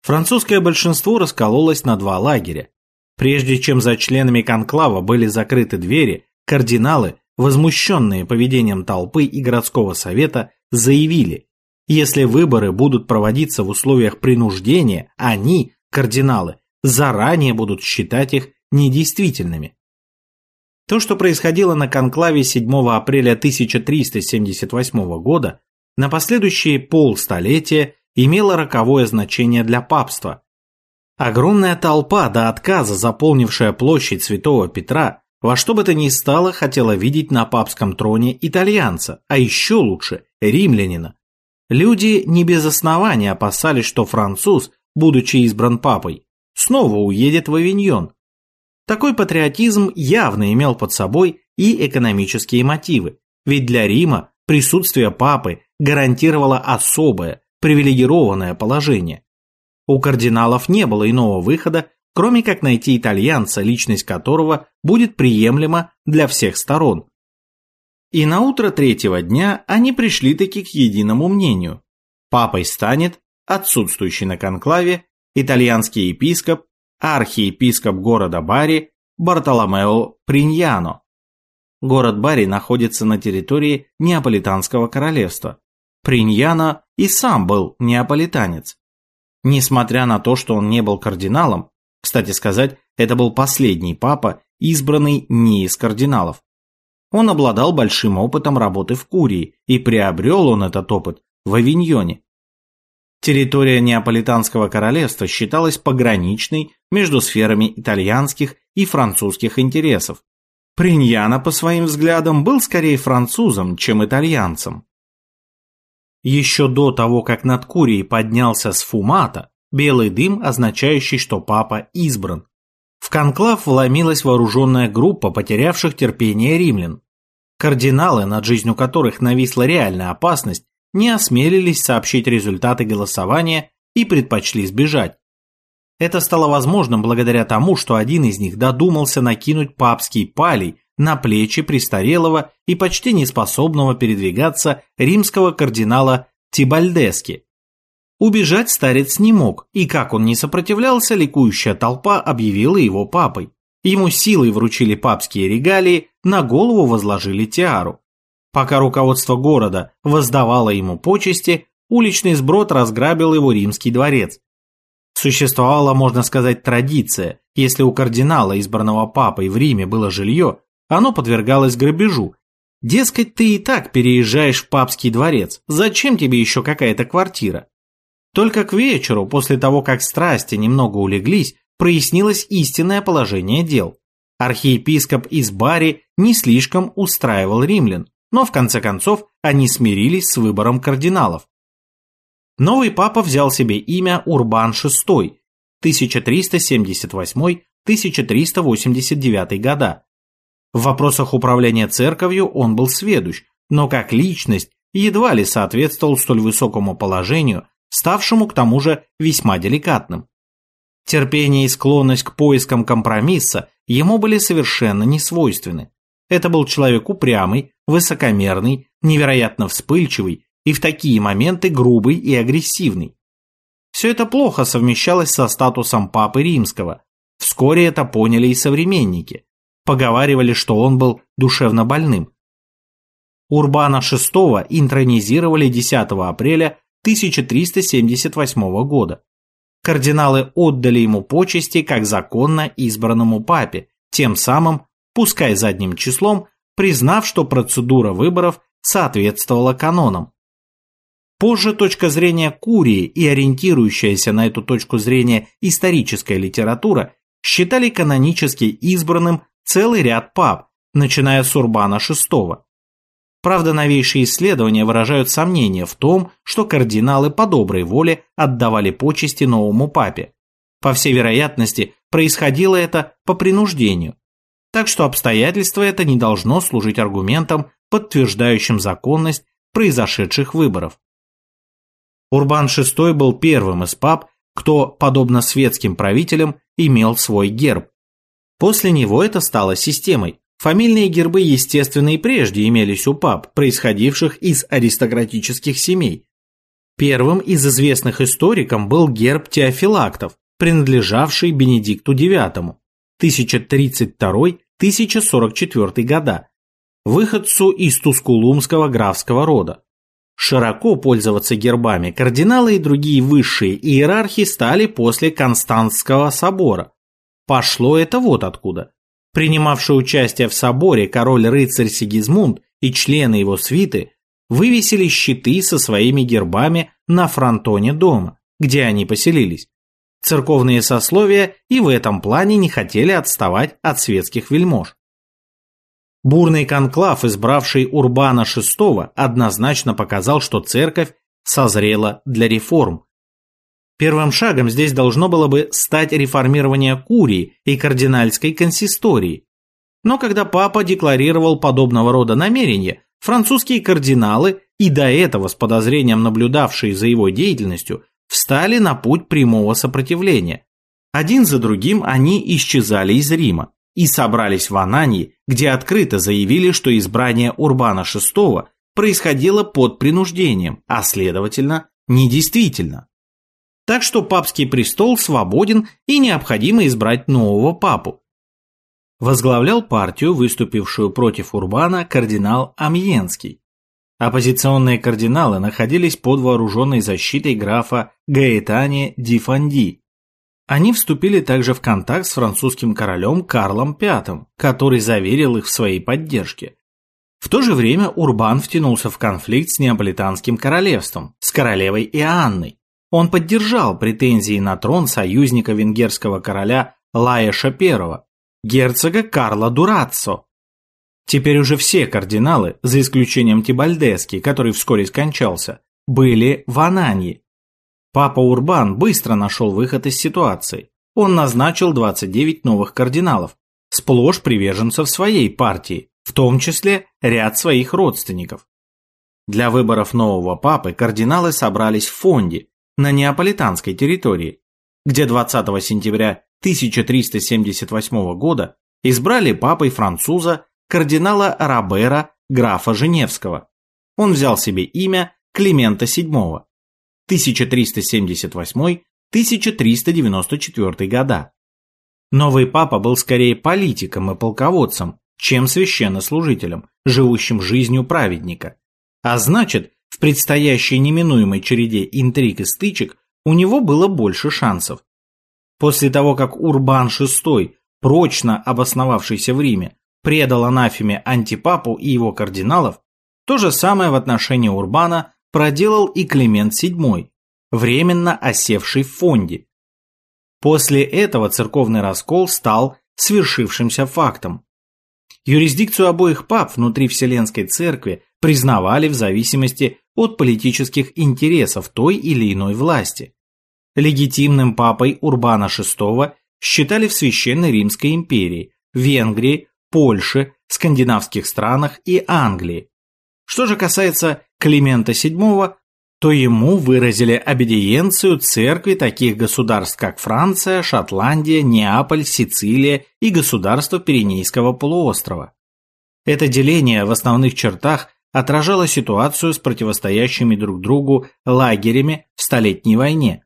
Speaker 1: Французское большинство раскололось на два лагеря. Прежде чем за членами конклава были закрыты двери, кардиналы, возмущенные поведением толпы и городского совета, заявили, если выборы будут проводиться в условиях принуждения, они, кардиналы, заранее будут считать их недействительными. То, что происходило на конклаве 7 апреля 1378 года, на последующие полстолетия имело роковое значение для папства. Огромная толпа до отказа, заполнившая площадь Святого Петра, во что бы то ни стало хотела видеть на папском троне итальянца, а еще лучше – римлянина. Люди не без основания опасались, что француз, будучи избран папой, снова уедет в Авиньон, такой патриотизм явно имел под собой и экономические мотивы, ведь для Рима присутствие папы гарантировало особое, привилегированное положение. У кардиналов не было иного выхода, кроме как найти итальянца, личность которого будет приемлема для всех сторон. И на утро третьего дня они пришли таки к единому мнению. Папой станет отсутствующий на конклаве итальянский епископ архиепископ города Бари Бартоломео Приньяно. Город Бари находится на территории Неаполитанского королевства. Приньяно и сам был неаполитанец. Несмотря на то, что он не был кардиналом, кстати сказать, это был последний папа, избранный не из кардиналов. Он обладал большим опытом работы в Курии, и приобрел он этот опыт в Авиньоне. Территория Неаполитанского королевства считалась пограничной между сферами итальянских и французских интересов. Приньяна, по своим взглядам, был скорее французом, чем итальянцем. Еще до того, как над Курией поднялся сфумата, белый дым, означающий, что папа избран, в конклав вломилась вооруженная группа потерявших терпение римлян. Кардиналы, над жизнью которых нависла реальная опасность, не осмелились сообщить результаты голосования и предпочли сбежать. Это стало возможным благодаря тому, что один из них додумался накинуть папский палий на плечи престарелого и почти неспособного передвигаться римского кардинала Тибальдески. Убежать старец не мог, и как он не сопротивлялся, ликующая толпа объявила его папой. Ему силой вручили папские регалии, на голову возложили тиару. Пока руководство города воздавало ему почести, уличный сброд разграбил его римский дворец. Существовала, можно сказать, традиция, если у кардинала, избранного папой в Риме, было жилье, оно подвергалось грабежу. Дескать, ты и так переезжаешь в папский дворец, зачем тебе еще какая-то квартира? Только к вечеру, после того, как страсти немного улеглись, прояснилось истинное положение дел. Архиепископ из Бари не слишком устраивал римлян но в конце концов они смирились с выбором кардиналов. Новый папа взял себе имя Урбан VI 1378-1389 года. В вопросах управления церковью он был сведущ, но как личность едва ли соответствовал столь высокому положению, ставшему к тому же весьма деликатным. Терпение и склонность к поискам компромисса ему были совершенно не свойственны. Это был человек упрямый, высокомерный, невероятно вспыльчивый и в такие моменты грубый и агрессивный. Все это плохо совмещалось со статусом папы римского. Вскоре это поняли и современники. Поговаривали, что он был душевно больным. Урбана VI интронизировали 10 апреля 1378 года. Кардиналы отдали ему почести как законно избранному папе, тем самым пускай задним числом, признав, что процедура выборов соответствовала канонам. Позже точка зрения Курии и ориентирующаяся на эту точку зрения историческая литература считали канонически избранным целый ряд пап, начиная с Урбана VI. Правда, новейшие исследования выражают сомнения в том, что кардиналы по доброй воле отдавали почести новому папе. По всей вероятности, происходило это по принуждению. Так что обстоятельство это не должно служить аргументом, подтверждающим законность произошедших выборов. Урбан VI был первым из пап, кто, подобно светским правителям, имел свой герб. После него это стало системой. Фамильные гербы, естественно, и прежде имелись у пап, происходивших из аристократических семей. Первым из известных историкам был герб теофилактов, принадлежавший Бенедикту IX, 1032-1044 года, выходцу из Тускулумского графского рода. Широко пользоваться гербами кардиналы и другие высшие иерархи стали после Константского собора. Пошло это вот откуда. Принимавший участие в соборе король-рыцарь Сигизмунд и члены его свиты вывесили щиты со своими гербами на фронтоне дома, где они поселились. Церковные сословия и в этом плане не хотели отставать от светских вельмож. Бурный конклав, избравший Урбана VI, однозначно показал, что церковь созрела для реформ. Первым шагом здесь должно было бы стать реформирование Курии и кардинальской консистории. Но когда папа декларировал подобного рода намерения, французские кардиналы, и до этого с подозрением наблюдавшие за его деятельностью, встали на путь прямого сопротивления. Один за другим они исчезали из Рима и собрались в Анании, где открыто заявили, что избрание Урбана VI происходило под принуждением, а следовательно, недействительно. Так что папский престол свободен и необходимо избрать нового папу. Возглавлял партию, выступившую против Урбана, кардинал Амьенский. Оппозиционные кардиналы находились под вооруженной защитой графа Гаэтани Ди Фанди, они вступили также в контакт с французским королем Карлом V, который заверил их в своей поддержке. В то же время Урбан втянулся в конфликт с Неаполитанским королевством, с королевой Иоанной. Он поддержал претензии на трон союзника венгерского короля Лаеша I, герцога Карла Дураццо. Теперь уже все кардиналы, за исключением Тибальдески, который вскоре скончался, были в Ананье, Папа Урбан быстро нашел выход из ситуации. Он назначил 29 новых кардиналов, сплошь приверженцев своей партии, в том числе ряд своих родственников. Для выборов нового папы кардиналы собрались в фонде на неаполитанской территории, где 20 сентября 1378 года избрали папой француза кардинала Робера графа Женевского. Он взял себе имя Климента VII. 1378-1394 года. Новый папа был скорее политиком и полководцем, чем священнослужителем, живущим жизнью праведника. А значит, в предстоящей неминуемой череде интриг и стычек у него было больше шансов. После того, как Урбан VI, прочно обосновавшийся в Риме, предал анафеме антипапу и его кардиналов, то же самое в отношении Урбана проделал и Климент VII, временно осевший в фонде. После этого церковный раскол стал свершившимся фактом. Юрисдикцию обоих пап внутри Вселенской Церкви признавали в зависимости от политических интересов той или иной власти. Легитимным папой Урбана VI считали в Священной Римской империи, Венгрии, Польше, скандинавских странах и Англии. Что же касается Климента VII, то ему выразили обедиенцию церкви таких государств, как Франция, Шотландия, Неаполь, Сицилия и государства Пиренейского полуострова. Это деление в основных чертах отражало ситуацию с противостоящими друг другу лагерями в Столетней войне.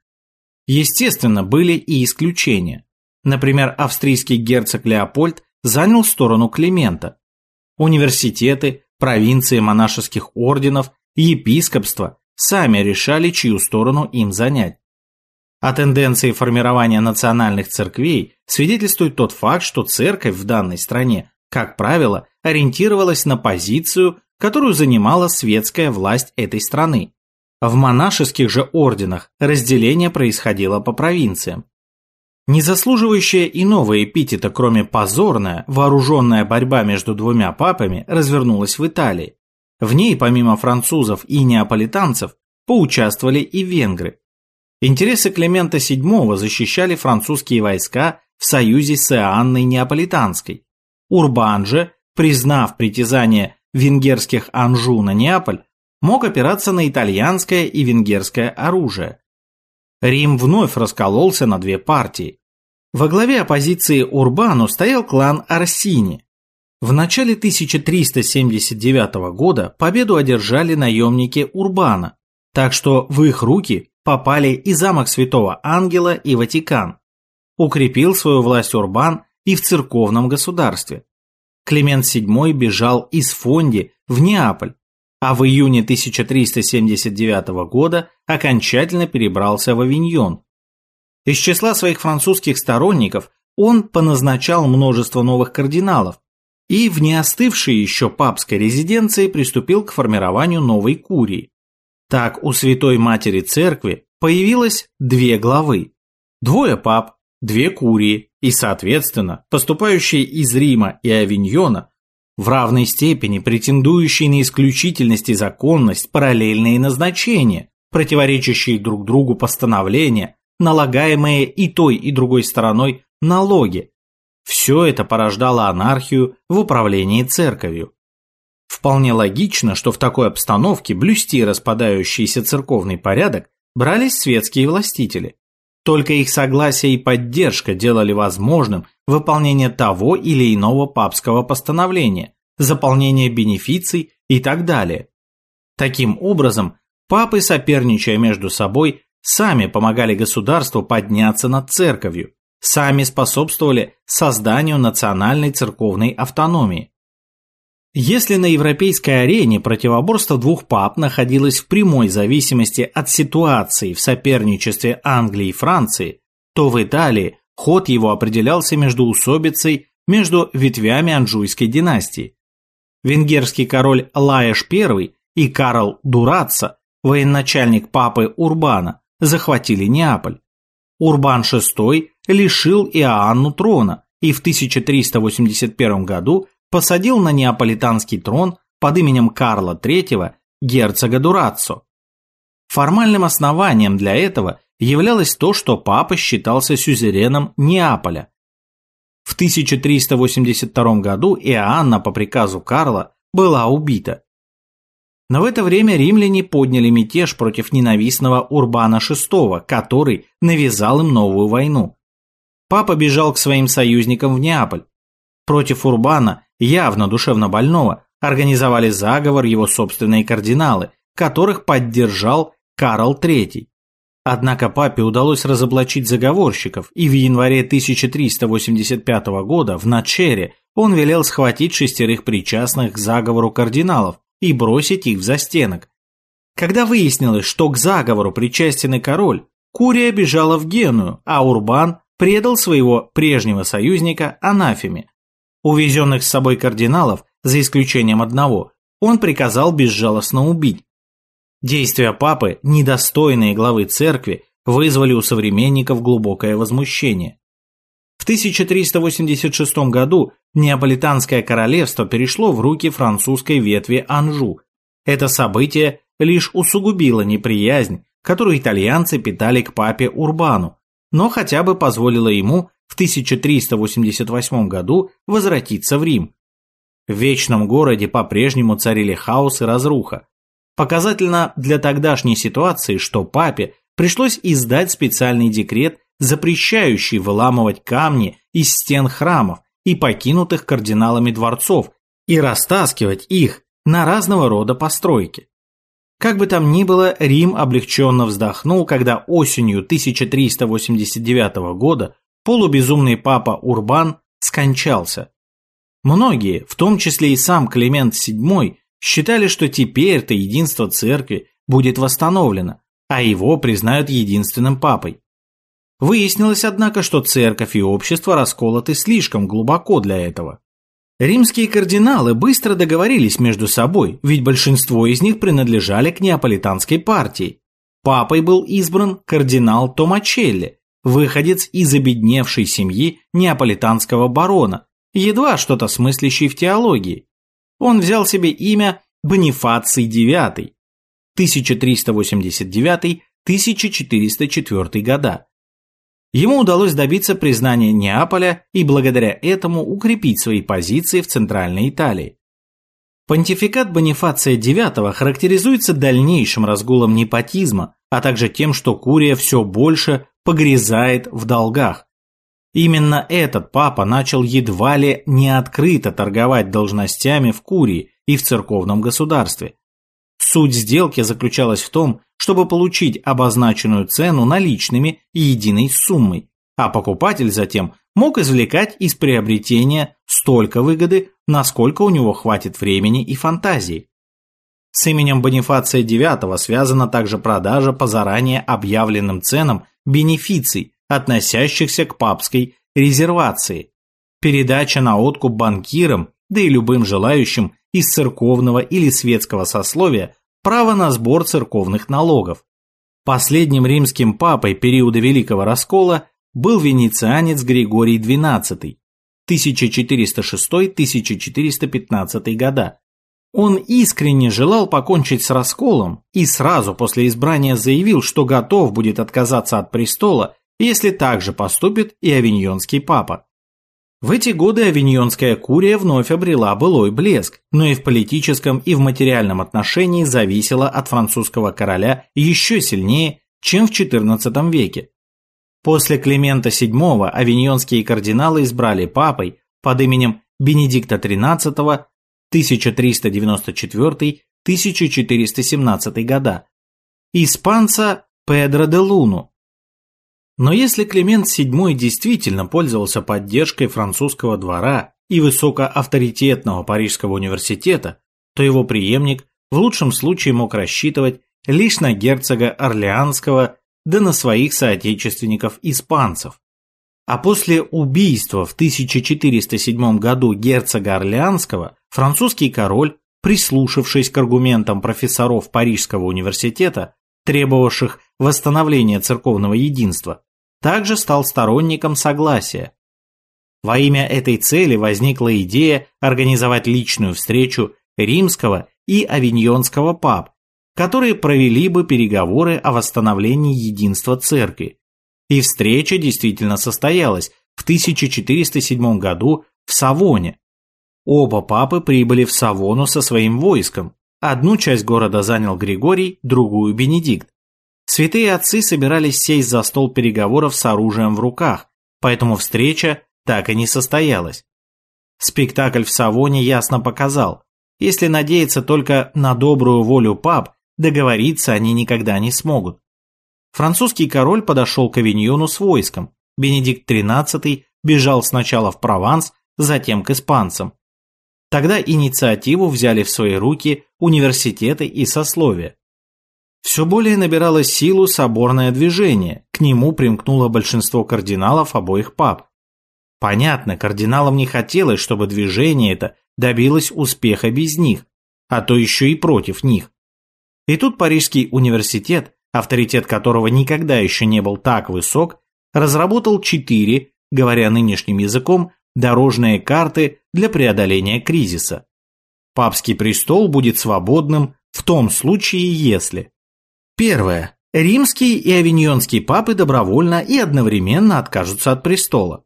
Speaker 1: Естественно, были и исключения. Например, австрийский герцог Леопольд занял сторону Климента. Университеты, провинции монашеских орденов епископства сами решали, чью сторону им занять. О тенденции формирования национальных церквей свидетельствует тот факт, что церковь в данной стране, как правило, ориентировалась на позицию, которую занимала светская власть этой страны. В монашеских же орденах разделение происходило по провинциям. Не заслуживающая иного эпитета, кроме позорная, вооруженная борьба между двумя папами развернулась в Италии. В ней, помимо французов и неаполитанцев, поучаствовали и венгры. Интересы Климента VII защищали французские войска в союзе с Иоанной Неаполитанской. Урбан же, признав притязание венгерских Анжу на Неаполь, мог опираться на итальянское и венгерское оружие. Рим вновь раскололся на две партии. Во главе оппозиции Урбану стоял клан Арсини. В начале 1379 года победу одержали наемники Урбана, так что в их руки попали и замок Святого Ангела, и Ватикан. Укрепил свою власть Урбан и в церковном государстве. Климент VII бежал из Фонди в Неаполь, а в июне 1379 года окончательно перебрался в Авиньон. Из числа своих французских сторонников он поназначал множество новых кардиналов и в неостывшей еще папской резиденции приступил к формированию новой курии. Так у Святой Матери Церкви появилось две главы, двое пап, две курии и, соответственно, поступающие из Рима и Авиньона в равной степени претендующие на исключительность и законность параллельные назначения, противоречащие друг другу постановления, налагаемые и той, и другой стороной налоги. Все это порождало анархию в управлении церковью. Вполне логично, что в такой обстановке блюсти распадающийся церковный порядок брались светские властители. Только их согласие и поддержка делали возможным выполнение того или иного папского постановления, заполнение бенефиций и так далее. Таким образом, папы, соперничая между собой, сами помогали государству подняться над церковью, сами способствовали созданию национальной церковной автономии. Если на европейской арене противоборство двух пап находилось в прямой зависимости от ситуации в соперничестве Англии и Франции, то в Италии ход его определялся междоусобицей между ветвями Анжуйской династии. Венгерский король Лаеш I и Карл Дураца, военачальник папы Урбана, захватили Неаполь. Урбан VI лишил Иоанну трона и в 1381 году посадил на неаполитанский трон под именем Карла III герцога Дураццо. Формальным основанием для этого являлось то, что папа считался сюзереном Неаполя. В 1382 году Иоанна по приказу Карла была убита. Но в это время римляне подняли мятеж против ненавистного Урбана VI, который навязал им новую войну. Папа бежал к своим союзникам в Неаполь. Против Урбана, явно душевно больного, организовали заговор его собственные кардиналы, которых поддержал Карл III. Однако папе удалось разоблачить заговорщиков, и в январе 1385 года в Начере он велел схватить шестерых причастных к заговору кардиналов и бросить их в застенок. Когда выяснилось, что к заговору причастен и король, Курия бежала в Геную, а Урбан предал своего прежнего союзника анафеме. Увезенных с собой кардиналов, за исключением одного, он приказал безжалостно убить. Действия папы, недостойные главы церкви, вызвали у современников глубокое возмущение. В 1386 году Неаполитанское королевство перешло в руки французской ветви Анжу. Это событие лишь усугубило неприязнь, которую итальянцы питали к папе Урбану, но хотя бы позволило ему в 1388 году возвратиться в Рим. В Вечном городе по-прежнему царили хаос и разруха. Показательно для тогдашней ситуации, что папе пришлось издать специальный декрет, запрещающий выламывать камни из стен храмов и покинутых кардиналами дворцов и растаскивать их на разного рода постройки. Как бы там ни было, Рим облегченно вздохнул, когда осенью 1389 года полубезумный папа Урбан скончался. Многие, в том числе и сам Климент VII, считали, что теперь-то единство церкви будет восстановлено, а его признают единственным папой. Выяснилось, однако, что церковь и общество расколоты слишком глубоко для этого. Римские кардиналы быстро договорились между собой, ведь большинство из них принадлежали к неаполитанской партии. Папой был избран кардинал Томачелли, выходец из обедневшей семьи неаполитанского барона, едва что-то смыслящий в теологии. Он взял себе имя Бонифаций IX, 1389-1404 года. Ему удалось добиться признания Неаполя и благодаря этому укрепить свои позиции в Центральной Италии. Понтификат Бонифация IX характеризуется дальнейшим разгулом непотизма, а также тем, что Курия все больше погрязает в долгах. Именно этот папа начал едва ли не открыто торговать должностями в Курии и в церковном государстве. Суть сделки заключалась в том, чтобы получить обозначенную цену наличными и единой суммой, а покупатель затем мог извлекать из приобретения столько выгоды, насколько у него хватит времени и фантазии. С именем Бонифация IX связана также продажа по заранее объявленным ценам бенефиций, относящихся к папской резервации, передача на откуп банкирам, да и любым желающим из церковного или светского сословия права на сбор церковных налогов. Последним римским папой периода Великого Раскола был венецианец Григорий XII, 1406-1415 года. Он искренне желал покончить с расколом и сразу после избрания заявил, что готов будет отказаться от престола, если так же поступит и авиньонский папа. В эти годы авиньонская курия вновь обрела былой блеск, но и в политическом и в материальном отношении зависела от французского короля еще сильнее, чем в XIV веке. После Климента VII авиньонские кардиналы избрали папой под именем Бенедикта XIII 1394-1417 года, испанца Педро де Луну. Но если Климент VII действительно пользовался поддержкой французского двора и высокоавторитетного Парижского университета, то его преемник в лучшем случае мог рассчитывать лишь на герцога Орлеанского да на своих соотечественников-испанцев. А после убийства в 1407 году герцога Орлеанского французский король, прислушавшись к аргументам профессоров Парижского университета, требовавших восстановления церковного единства, также стал сторонником согласия. Во имя этой цели возникла идея организовать личную встречу римского и авиньонского пап, которые провели бы переговоры о восстановлении единства церкви. И встреча действительно состоялась в 1407 году в Савоне. Оба папы прибыли в Савону со своим войском. Одну часть города занял Григорий, другую – Бенедикт. Святые отцы собирались сесть за стол переговоров с оружием в руках, поэтому встреча так и не состоялась. Спектакль в Савоне ясно показал, если надеяться только на добрую волю пап, договориться они никогда не смогут. Французский король подошел к Авиньону с войском. Бенедикт XIII бежал сначала в Прованс, затем к испанцам. Тогда инициативу взяли в свои руки университеты и сословия. Все более набирало силу соборное движение, к нему примкнуло большинство кардиналов обоих пап. Понятно, кардиналам не хотелось, чтобы движение это добилось успеха без них, а то еще и против них. И тут Парижский университет авторитет которого никогда еще не был так высок, разработал четыре, говоря нынешним языком, дорожные карты для преодоления кризиса. Папский престол будет свободным в том случае, если Первое. Римские и авиньонские папы добровольно и одновременно откажутся от престола.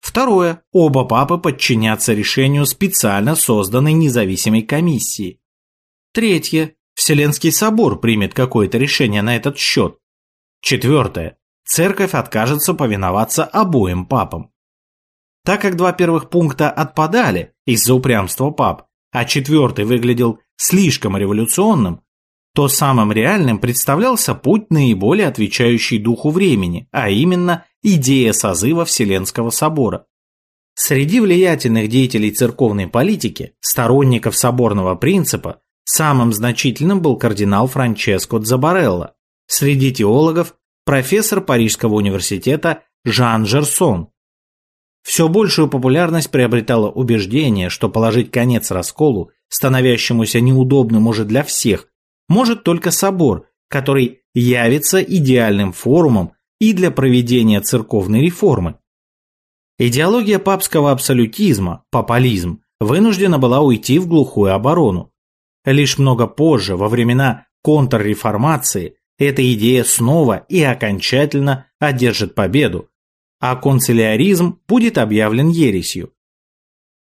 Speaker 1: Второе. Оба папы подчинятся решению специально созданной независимой комиссии. Третье. Вселенский собор примет какое-то решение на этот счет. Четвертое. Церковь откажется повиноваться обоим папам. Так как два первых пункта отпадали из-за упрямства пап, а четвертый выглядел слишком революционным, то самым реальным представлялся путь, наиболее отвечающий духу времени, а именно идея созыва Вселенского собора. Среди влиятельных деятелей церковной политики, сторонников соборного принципа, Самым значительным был кардинал Франческо Дзабарелло. Среди теологов – профессор Парижского университета Жан Жерсон. Все большую популярность приобретало убеждение, что положить конец расколу, становящемуся неудобным уже для всех, может только собор, который явится идеальным форумом и для проведения церковной реформы. Идеология папского абсолютизма, папализм, вынуждена была уйти в глухую оборону. Лишь много позже, во времена контрреформации, эта идея снова и окончательно одержит победу, а концилиаризм будет объявлен ересью.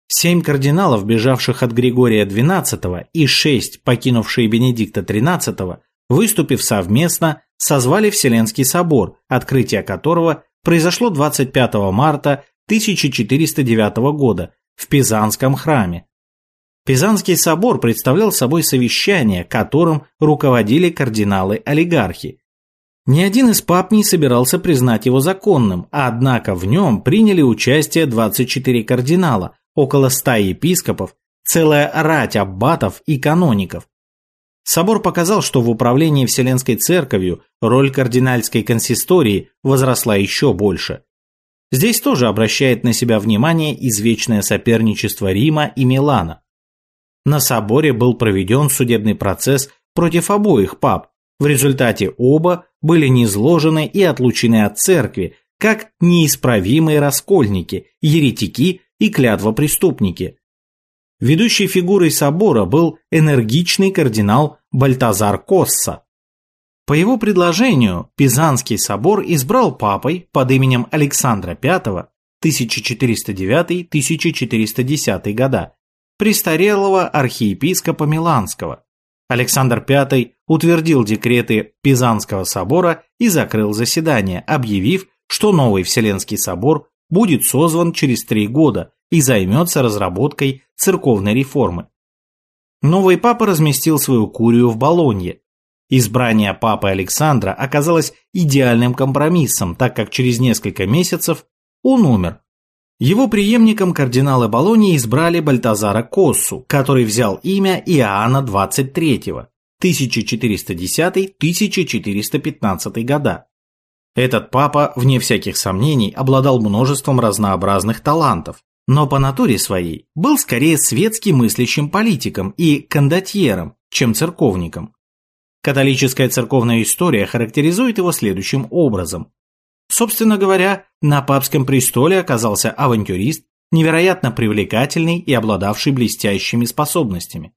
Speaker 1: Семь кардиналов, бежавших от Григория XII, и шесть, покинувшие Бенедикта XIII, выступив совместно, созвали Вселенский собор, открытие которого произошло 25 марта 1409 года в Пизанском храме. Пизанский собор представлял собой совещание, которым руководили кардиналы-олигархи. Ни один из пап не собирался признать его законным, однако в нем приняли участие 24 кардинала, около 100 епископов, целая рать аббатов и каноников. Собор показал, что в управлении Вселенской Церковью роль кардинальской консистории возросла еще больше. Здесь тоже обращает на себя внимание извечное соперничество Рима и Милана. На соборе был проведен судебный процесс против обоих пап. В результате оба были низложены и отлучены от церкви, как неисправимые раскольники, еретики и клятвопреступники. Ведущей фигурой собора был энергичный кардинал Бальтазар Косса. По его предложению Пизанский собор избрал папой под именем Александра V 1409-1410 года престарелого архиепископа Миланского. Александр V утвердил декреты Пизанского собора и закрыл заседание, объявив, что новый Вселенский собор будет созван через три года и займется разработкой церковной реформы. Новый папа разместил свою курию в Болонье. Избрание папы Александра оказалось идеальным компромиссом, так как через несколько месяцев он умер. Его преемником кардиналы Болонии избрали Бальтазара Коссу, который взял имя Иоанна XXIII, 1410-1415 года. Этот папа, вне всяких сомнений, обладал множеством разнообразных талантов, но по натуре своей был скорее светски мыслящим политиком и кондотьером, чем церковником. Католическая церковная история характеризует его следующим образом. Собственно говоря, на папском престоле оказался авантюрист, невероятно привлекательный и обладавший блестящими способностями.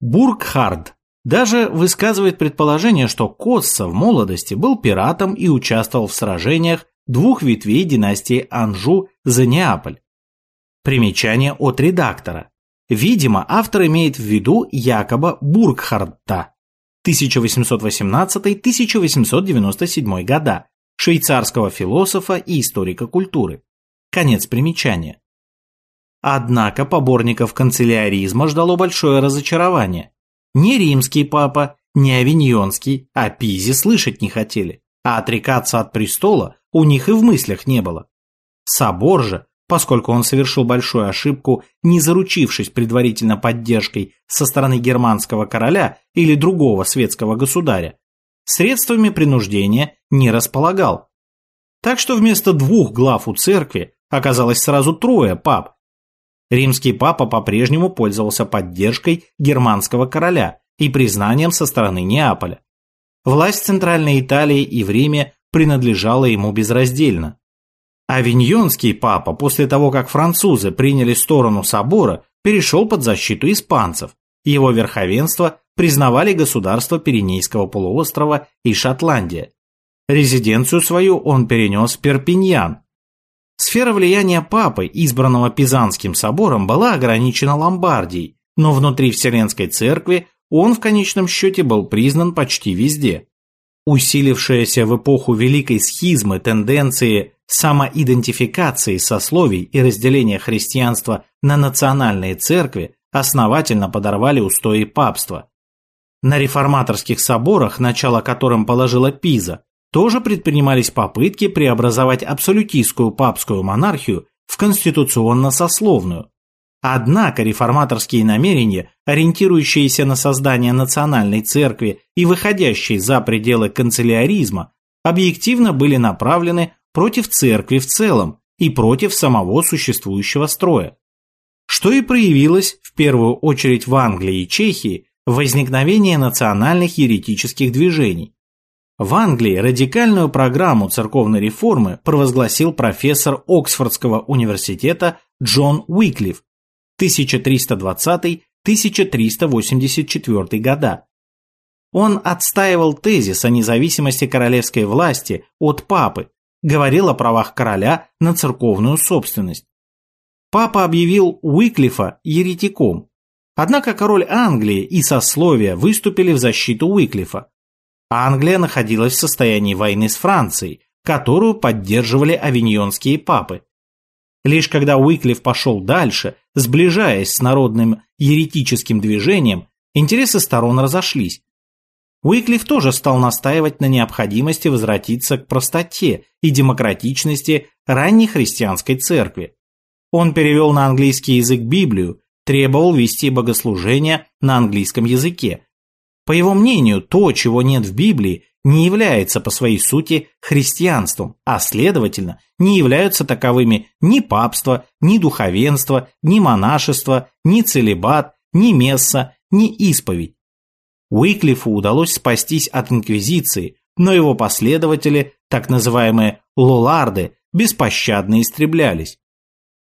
Speaker 1: Бургхард даже высказывает предположение, что Косса в молодости был пиратом и участвовал в сражениях двух ветвей династии Анжу за Неаполь. Примечание от редактора. Видимо, автор имеет в виду якобы Бургхардта 1818-1897 года, швейцарского философа и историка культуры. Конец примечания. Однако поборников канцеляризма ждало большое разочарование. Ни римский папа, ни авиньонский о Пизе слышать не хотели, а отрекаться от престола у них и в мыслях не было. Собор же, поскольку он совершил большую ошибку, не заручившись предварительно поддержкой со стороны германского короля или другого светского государя, средствами принуждения не располагал. Так что вместо двух глав у церкви оказалось сразу трое пап, Римский папа по-прежнему пользовался поддержкой германского короля и признанием со стороны Неаполя. Власть Центральной Италии и в Риме принадлежала ему безраздельно. Авиньонский папа после того, как французы приняли сторону собора, перешел под защиту испанцев. Его верховенство признавали государства Пиренейского полуострова и Шотландия. Резиденцию свою он перенес в Перпиньян, Сфера влияния папы, избранного Пизанским собором, была ограничена Ломбардией, но внутри Вселенской Церкви он в конечном счете был признан почти везде. Усилившаяся в эпоху Великой Схизмы тенденции самоидентификации сословий и разделения христианства на национальные церкви основательно подорвали устои папства. На реформаторских соборах, начало которым положила Пиза, тоже предпринимались попытки преобразовать абсолютистскую папскую монархию в конституционно-сословную. Однако реформаторские намерения, ориентирующиеся на создание национальной церкви и выходящие за пределы канцеляризма, объективно были направлены против церкви в целом и против самого существующего строя. Что и проявилось в первую очередь в Англии и Чехии в возникновении национальных еретических движений, В Англии радикальную программу церковной реформы провозгласил профессор Оксфордского университета Джон Уиклиф 1320-1384 года. Он отстаивал тезис о независимости королевской власти от папы, говорил о правах короля на церковную собственность. Папа объявил Уиклифа еретиком, однако король Англии и сословия выступили в защиту Уиклифа. Англия находилась в состоянии войны с Францией, которую поддерживали авиньонские папы. Лишь когда Уиклиф пошел дальше, сближаясь с народным еретическим движением, интересы сторон разошлись. Уиклиф тоже стал настаивать на необходимости возвратиться к простоте и демократичности ранней христианской церкви. Он перевел на английский язык Библию, требовал вести богослужения на английском языке. По его мнению, то, чего нет в Библии, не является по своей сути христианством, а следовательно, не являются таковыми ни папство, ни духовенство, ни монашество, ни целебат, ни месса, ни исповедь. Уиклифу удалось спастись от инквизиции, но его последователи, так называемые лоларды, беспощадно истреблялись.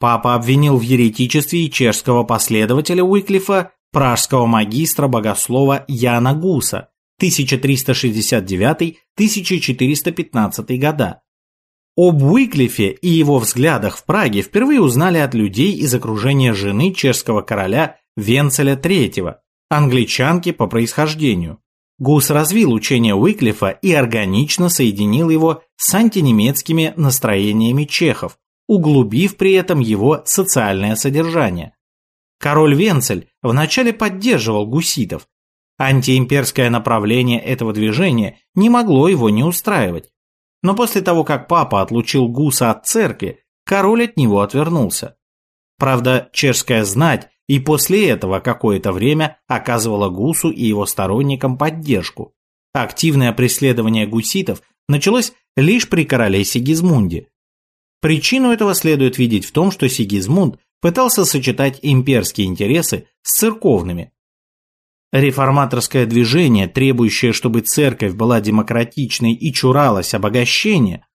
Speaker 1: Папа обвинил в еретичестве и чешского последователя Уиклифа, пражского магистра-богослова Яна Гуса, 1369-1415 года. Об Уиклифе и его взглядах в Праге впервые узнали от людей из окружения жены чешского короля Венцеля III, англичанки по происхождению. Гус развил учение Уиклифа и органично соединил его с антинемецкими настроениями чехов, углубив при этом его социальное содержание. Король Венцель вначале поддерживал гуситов. Антиимперское направление этого движения не могло его не устраивать. Но после того, как папа отлучил Гуса от церкви, король от него отвернулся. Правда, чешская знать и после этого какое-то время оказывала Гусу и его сторонникам поддержку. Активное преследование гуситов началось лишь при короле Сигизмунде. Причину этого следует видеть в том, что Сигизмунд пытался сочетать имперские интересы с церковными. Реформаторское движение, требующее, чтобы церковь была демократичной и чуралась обогащения,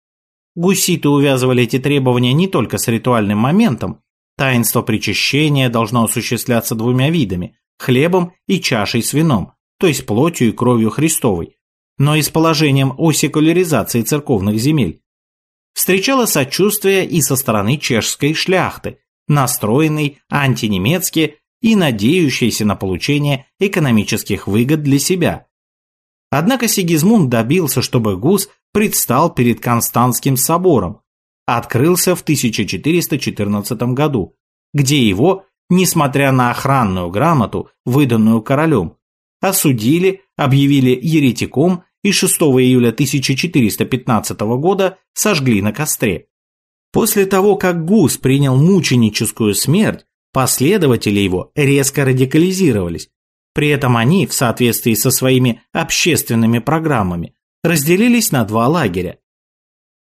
Speaker 1: гуситы увязывали эти требования не только с ритуальным моментом, Таинство причащения должно осуществляться двумя видами – хлебом и чашей с вином, то есть плотью и кровью Христовой, но и с положением о секуляризации церковных земель. Встречало сочувствие и со стороны чешской шляхты, настроенной антинемецки и надеющейся на получение экономических выгод для себя. Однако Сигизмунд добился, чтобы Гус предстал перед Константским собором, открылся в 1414 году, где его, несмотря на охранную грамоту, выданную королем, осудили, объявили еретиком и 6 июля 1415 года сожгли на костре. После того, как Гус принял мученическую смерть, последователи его резко радикализировались. При этом они, в соответствии со своими общественными программами, разделились на два лагеря.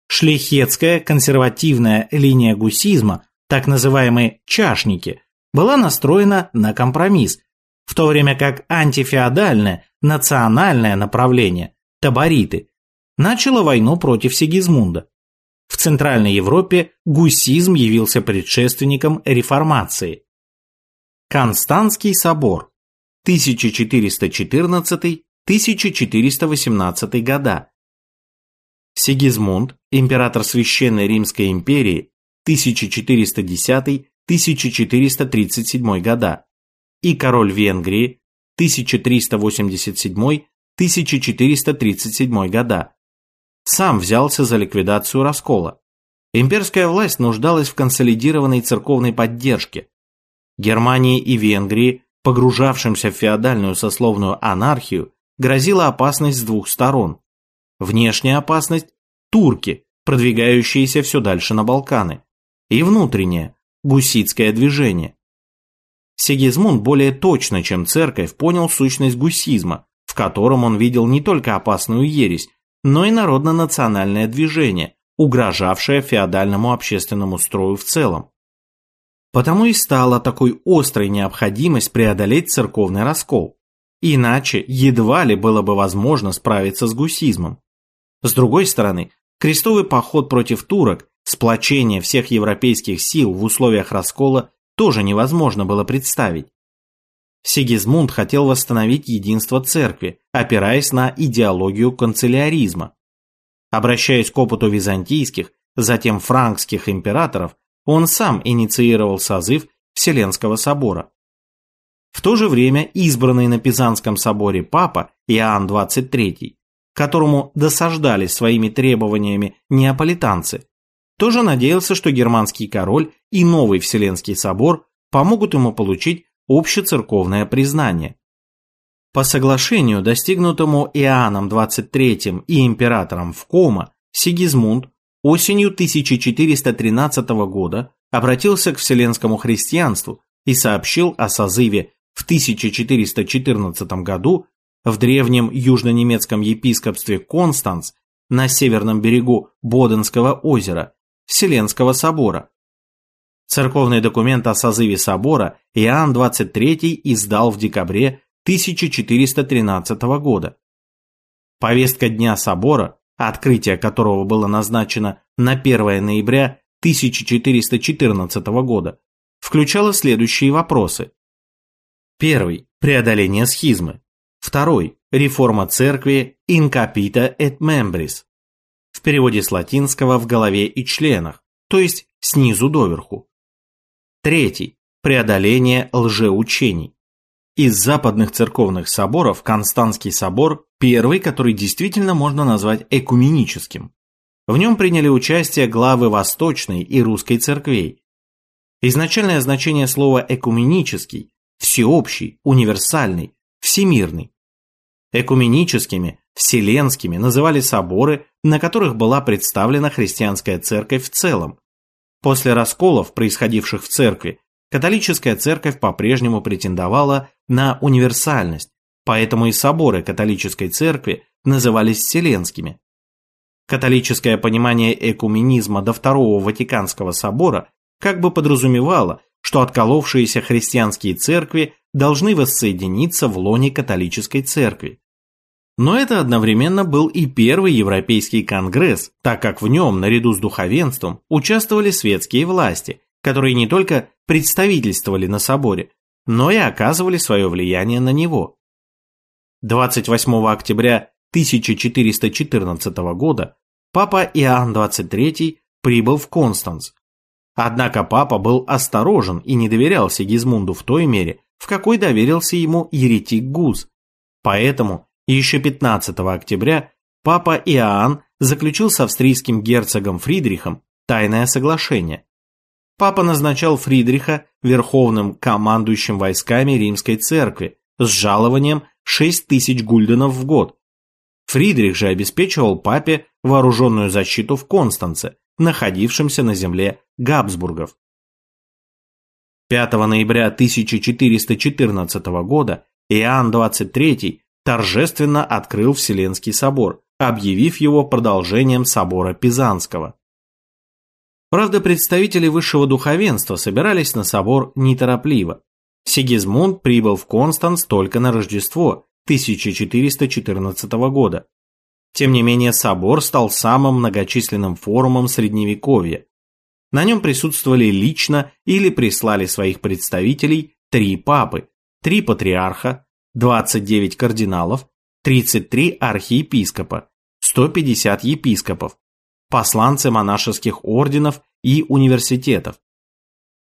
Speaker 1: Шлихетская консервативная линия гусизма, так называемые «чашники», была настроена на компромисс, в то время как антифеодальное национальное направление, табориты, начало войну против Сигизмунда. В Центральной Европе гусизм явился предшественником реформации. Константский собор 1414-1418 года Сигизмунд, император Священной Римской империи 1410-1437 года и король Венгрии 1387-1437 года, сам взялся за ликвидацию раскола. Имперская власть нуждалась в консолидированной церковной поддержке. Германии и Венгрии, погружавшимся в феодальную сословную анархию, грозила опасность с двух сторон. Внешняя опасность – турки, продвигающиеся все дальше на Балканы. И внутренняя – гуситское движение. Сигизмунд более точно, чем церковь, понял сущность гусизма, в котором он видел не только опасную ересь, но и народно-национальное движение, угрожавшее феодальному общественному строю в целом. Потому и стала такой острой необходимость преодолеть церковный раскол. Иначе едва ли было бы возможно справиться с гусизмом. С другой стороны, крестовый поход против турок, сплочение всех европейских сил в условиях раскола тоже невозможно было представить. Сигизмунд хотел восстановить единство церкви, опираясь на идеологию канцеляризма. Обращаясь к опыту византийских, затем франкских императоров, он сам инициировал созыв Вселенского собора. В то же время избранный на Пизанском соборе папа Иоанн XXIII, которому досаждали своими требованиями неаполитанцы, тоже надеялся, что германский король и новый Вселенский собор помогут ему получить общецерковное признание. По соглашению, достигнутому Иоанном XXIII и императором в Кома, Сигизмунд осенью 1413 года обратился к вселенскому христианству и сообщил о созыве в 1414 году в древнем южно-немецком епископстве Констанц на северном берегу Боденского озера Вселенского собора, Церковный документ о созыве собора Иоанн XXIII издал в декабре 1413 года. Повестка дня собора, открытие которого было назначено на 1 ноября 1414 года, включала следующие вопросы. Первый – преодоление схизмы. Второй – реформа церкви in capita et membris. В переводе с латинского «в голове и членах», то есть снизу доверху. Третий – преодоление лжеучений. Из западных церковных соборов Константский собор – первый, который действительно можно назвать экуменическим. В нем приняли участие главы Восточной и Русской церквей. Изначальное значение слова «экуменический» – всеобщий, универсальный, всемирный. Экуменическими, вселенскими называли соборы, на которых была представлена христианская церковь в целом, После расколов, происходивших в церкви, католическая церковь по-прежнему претендовала на универсальность, поэтому и соборы католической церкви назывались вселенскими. Католическое понимание экуменизма до Второго Ватиканского собора как бы подразумевало, что отколовшиеся христианские церкви должны воссоединиться в лоне католической церкви. Но это одновременно был и первый Европейский конгресс, так как в нем, наряду с духовенством, участвовали светские власти, которые не только представительствовали на соборе, но и оказывали свое влияние на него. 28 октября 1414 года папа Иоанн XXIII прибыл в Констанц. Однако папа был осторожен и не доверял Сигизмунду в той мере, в какой доверился ему еретик Гуз. Поэтому и еще 15 октября папа Иоанн заключил с австрийским герцогом Фридрихом тайное соглашение. Папа назначал Фридриха верховным командующим войсками римской церкви с жалованием 6 тысяч гульденов в год. Фридрих же обеспечивал папе вооруженную защиту в Констанце, находившемся на земле Габсбургов. 5 ноября 1414 года Иоанн XXIII торжественно открыл Вселенский собор, объявив его продолжением собора Пизанского. Правда, представители высшего духовенства собирались на собор неторопливо. Сигизмунд прибыл в Констанс только на Рождество 1414 года. Тем не менее, собор стал самым многочисленным форумом Средневековья. На нем присутствовали лично или прислали своих представителей три папы, три патриарха, 29 кардиналов, 33 архиепископа, 150 епископов, посланцы монашеских орденов и университетов.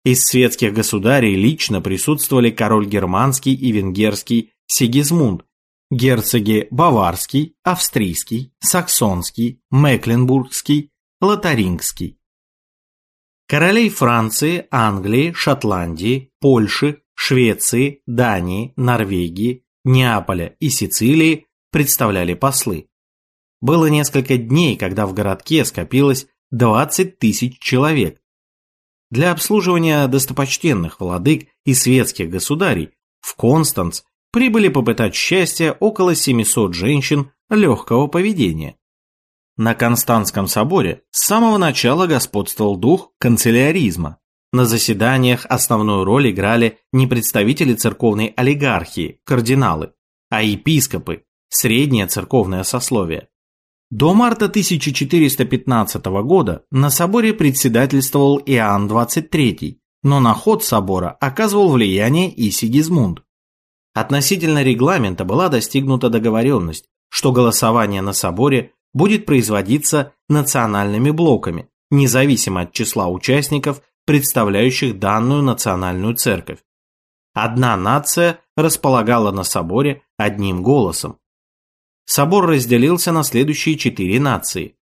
Speaker 1: Из светских государей лично присутствовали король германский и венгерский Сигизмунд, герцоги Баварский, Австрийский, Саксонский, Мекленбургский, Лотарингский. Королей Франции, Англии, Шотландии, Польши, Швеции, Дании, Норвегии, Неаполя и Сицилии представляли послы. Было несколько дней, когда в городке скопилось 20 тысяч человек. Для обслуживания достопочтенных владык и светских государей в Констанц прибыли попытать счастья около 700 женщин легкого поведения. На Константском соборе с самого начала господствовал дух канцеляризма. На заседаниях основную роль играли не представители церковной олигархии, кардиналы, а епископы, среднее церковное сословие. До марта 1415 года на соборе председательствовал Иоанн XXIII, но на ход собора оказывал влияние и Сигизмунд. Относительно регламента была достигнута договоренность, что голосование на соборе будет производиться национальными блоками, независимо от числа участников, представляющих данную национальную церковь. Одна нация располагала на соборе одним голосом, Собор разделился на следующие четыре нации.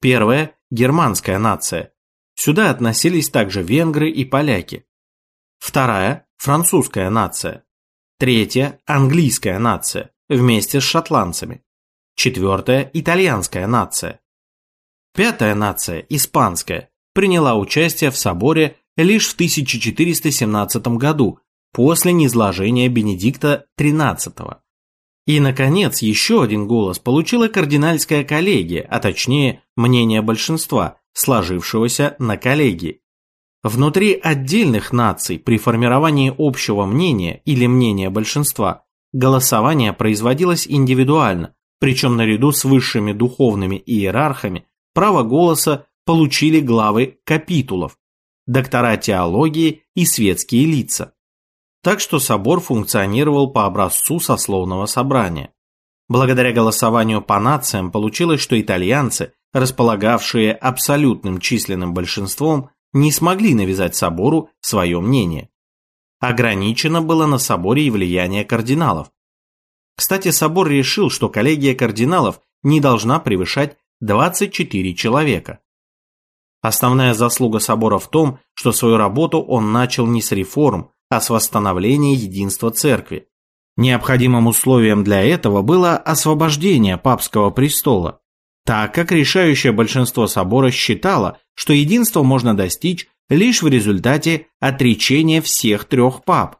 Speaker 1: Первая – германская нация. Сюда относились также венгры и поляки. Вторая – французская нация. Третья – английская нация, вместе с шотландцами. Четвертая – итальянская нация. Пятая нация, испанская, приняла участие в соборе лишь в 1417 году, после низложения Бенедикта XIII. И, наконец, еще один голос получила кардинальская коллегия, а точнее, мнение большинства, сложившегося на коллегии. Внутри отдельных наций при формировании общего мнения или мнения большинства голосование производилось индивидуально, причем наряду с высшими духовными иерархами право голоса получили главы капитулов, доктора теологии и светские лица. Так что собор функционировал по образцу сословного собрания. Благодаря голосованию по нациям получилось, что итальянцы, располагавшие абсолютным численным большинством, не смогли навязать собору свое мнение. Ограничено было на соборе и влияние кардиналов. Кстати, собор решил, что коллегия кардиналов не должна превышать 24 человека. Основная заслуга собора в том, что свою работу он начал не с реформ, а с восстановления единства церкви. Необходимым условием для этого было освобождение папского престола, так как решающее большинство собора считало, что единство можно достичь лишь в результате отречения всех трех пап.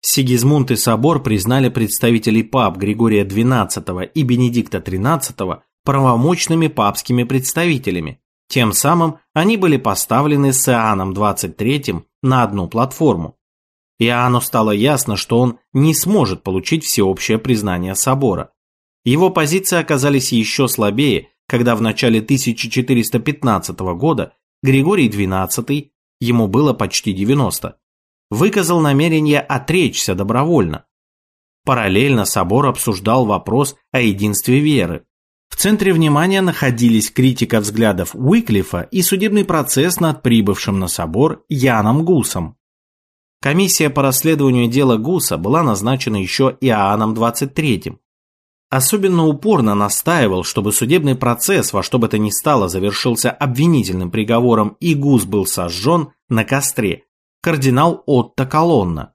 Speaker 1: Сигизмунд и собор признали представителей пап Григория XII и Бенедикта XIII правомочными папскими представителями. Тем самым они были поставлены с Иоанном XXIII на одну платформу. Иоанну стало ясно, что он не сможет получить всеобщее признание собора. Его позиции оказались еще слабее, когда в начале 1415 года Григорий XII, ему было почти 90, выказал намерение отречься добровольно. Параллельно собор обсуждал вопрос о единстве веры. В центре внимания находились критика взглядов Уиклифа и судебный процесс над прибывшим на собор Яном Гусом. Комиссия по расследованию дела Гуса была назначена еще Иоанном XXIII. Особенно упорно настаивал, чтобы судебный процесс во что бы то ни стало завершился обвинительным приговором и Гус был сожжен на костре, кардинал Отто Колонна.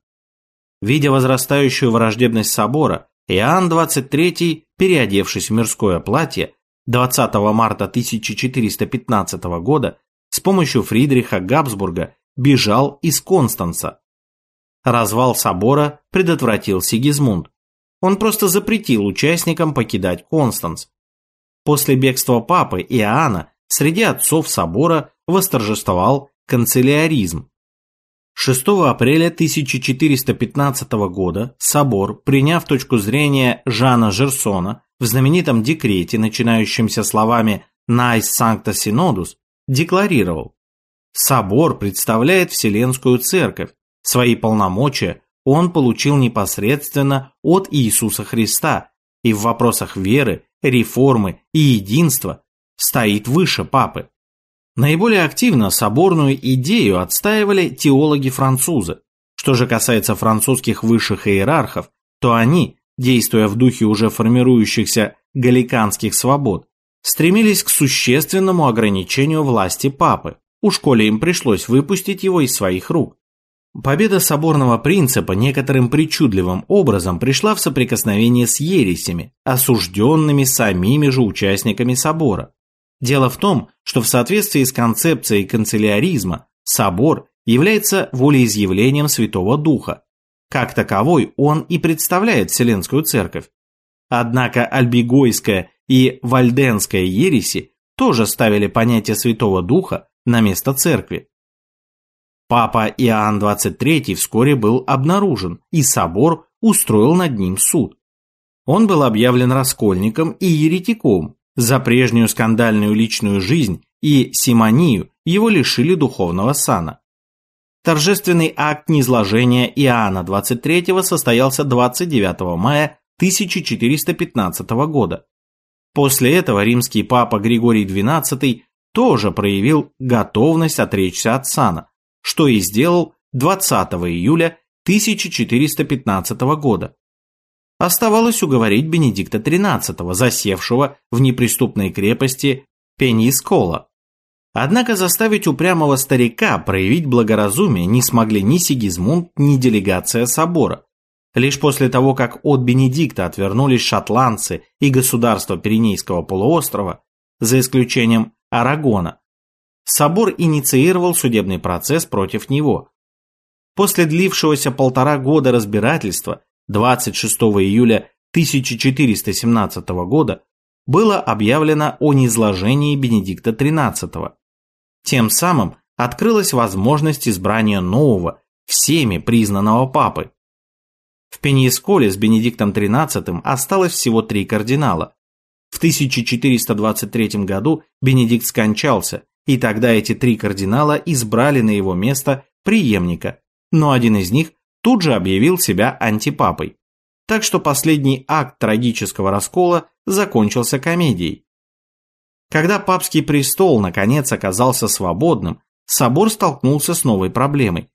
Speaker 1: Видя возрастающую враждебность собора, Иоанн XXIII, переодевшись в мирское платье, 20 марта 1415 года с помощью Фридриха Габсбурга бежал из Констанца, Развал собора предотвратил Сигизмунд. Он просто запретил участникам покидать Констанц. После бегства папы Иоанна среди отцов собора восторжествовал канцеляризм. 6 апреля 1415 года собор, приняв точку зрения Жана Жерсона в знаменитом декрете, начинающемся словами «Найс Sancta Synodus», декларировал «Собор представляет Вселенскую Церковь, Свои полномочия он получил непосредственно от Иисуса Христа и в вопросах веры, реформы и единства стоит выше папы. Наиболее активно соборную идею отстаивали теологи-французы. Что же касается французских высших иерархов, то они, действуя в духе уже формирующихся галиканских свобод, стремились к существенному ограничению власти папы, уж коли им пришлось выпустить его из своих рук. Победа соборного принципа некоторым причудливым образом пришла в соприкосновение с ересями, осужденными самими же участниками собора. Дело в том, что в соответствии с концепцией канцеляризма собор является волеизъявлением Святого Духа. Как таковой он и представляет Вселенскую Церковь. Однако альбигойская и вальденская ереси тоже ставили понятие Святого Духа на место Церкви. Папа Иоанн XXIII вскоре был обнаружен, и собор устроил над ним суд. Он был объявлен раскольником и еретиком, За прежнюю скандальную личную жизнь и симонию его лишили духовного сана. Торжественный акт низложения Иоанна XXIII состоялся 29 мая 1415 года. После этого римский папа Григорий XII тоже проявил готовность отречься от сана, что и сделал 20 июля 1415 года. Оставалось уговорить Бенедикта XIII, засевшего в неприступной крепости Пенискола. Однако заставить упрямого старика проявить благоразумие не смогли ни Сигизмунд, ни делегация собора. Лишь после того, как от Бенедикта отвернулись шотландцы и государства Пиренейского полуострова, за исключением Арагона, собор инициировал судебный процесс против него. После длившегося полтора года разбирательства 26 июля 1417 года было объявлено о низложении Бенедикта XIII. Тем самым открылась возможность избрания нового, всеми признанного папы. В Пеньесколе с Бенедиктом XIII осталось всего три кардинала. В 1423 году Бенедикт скончался, и тогда эти три кардинала избрали на его место преемника, но один из них тут же объявил себя антипапой. Так что последний акт трагического раскола закончился комедией. Когда папский престол наконец оказался свободным, собор столкнулся с новой проблемой.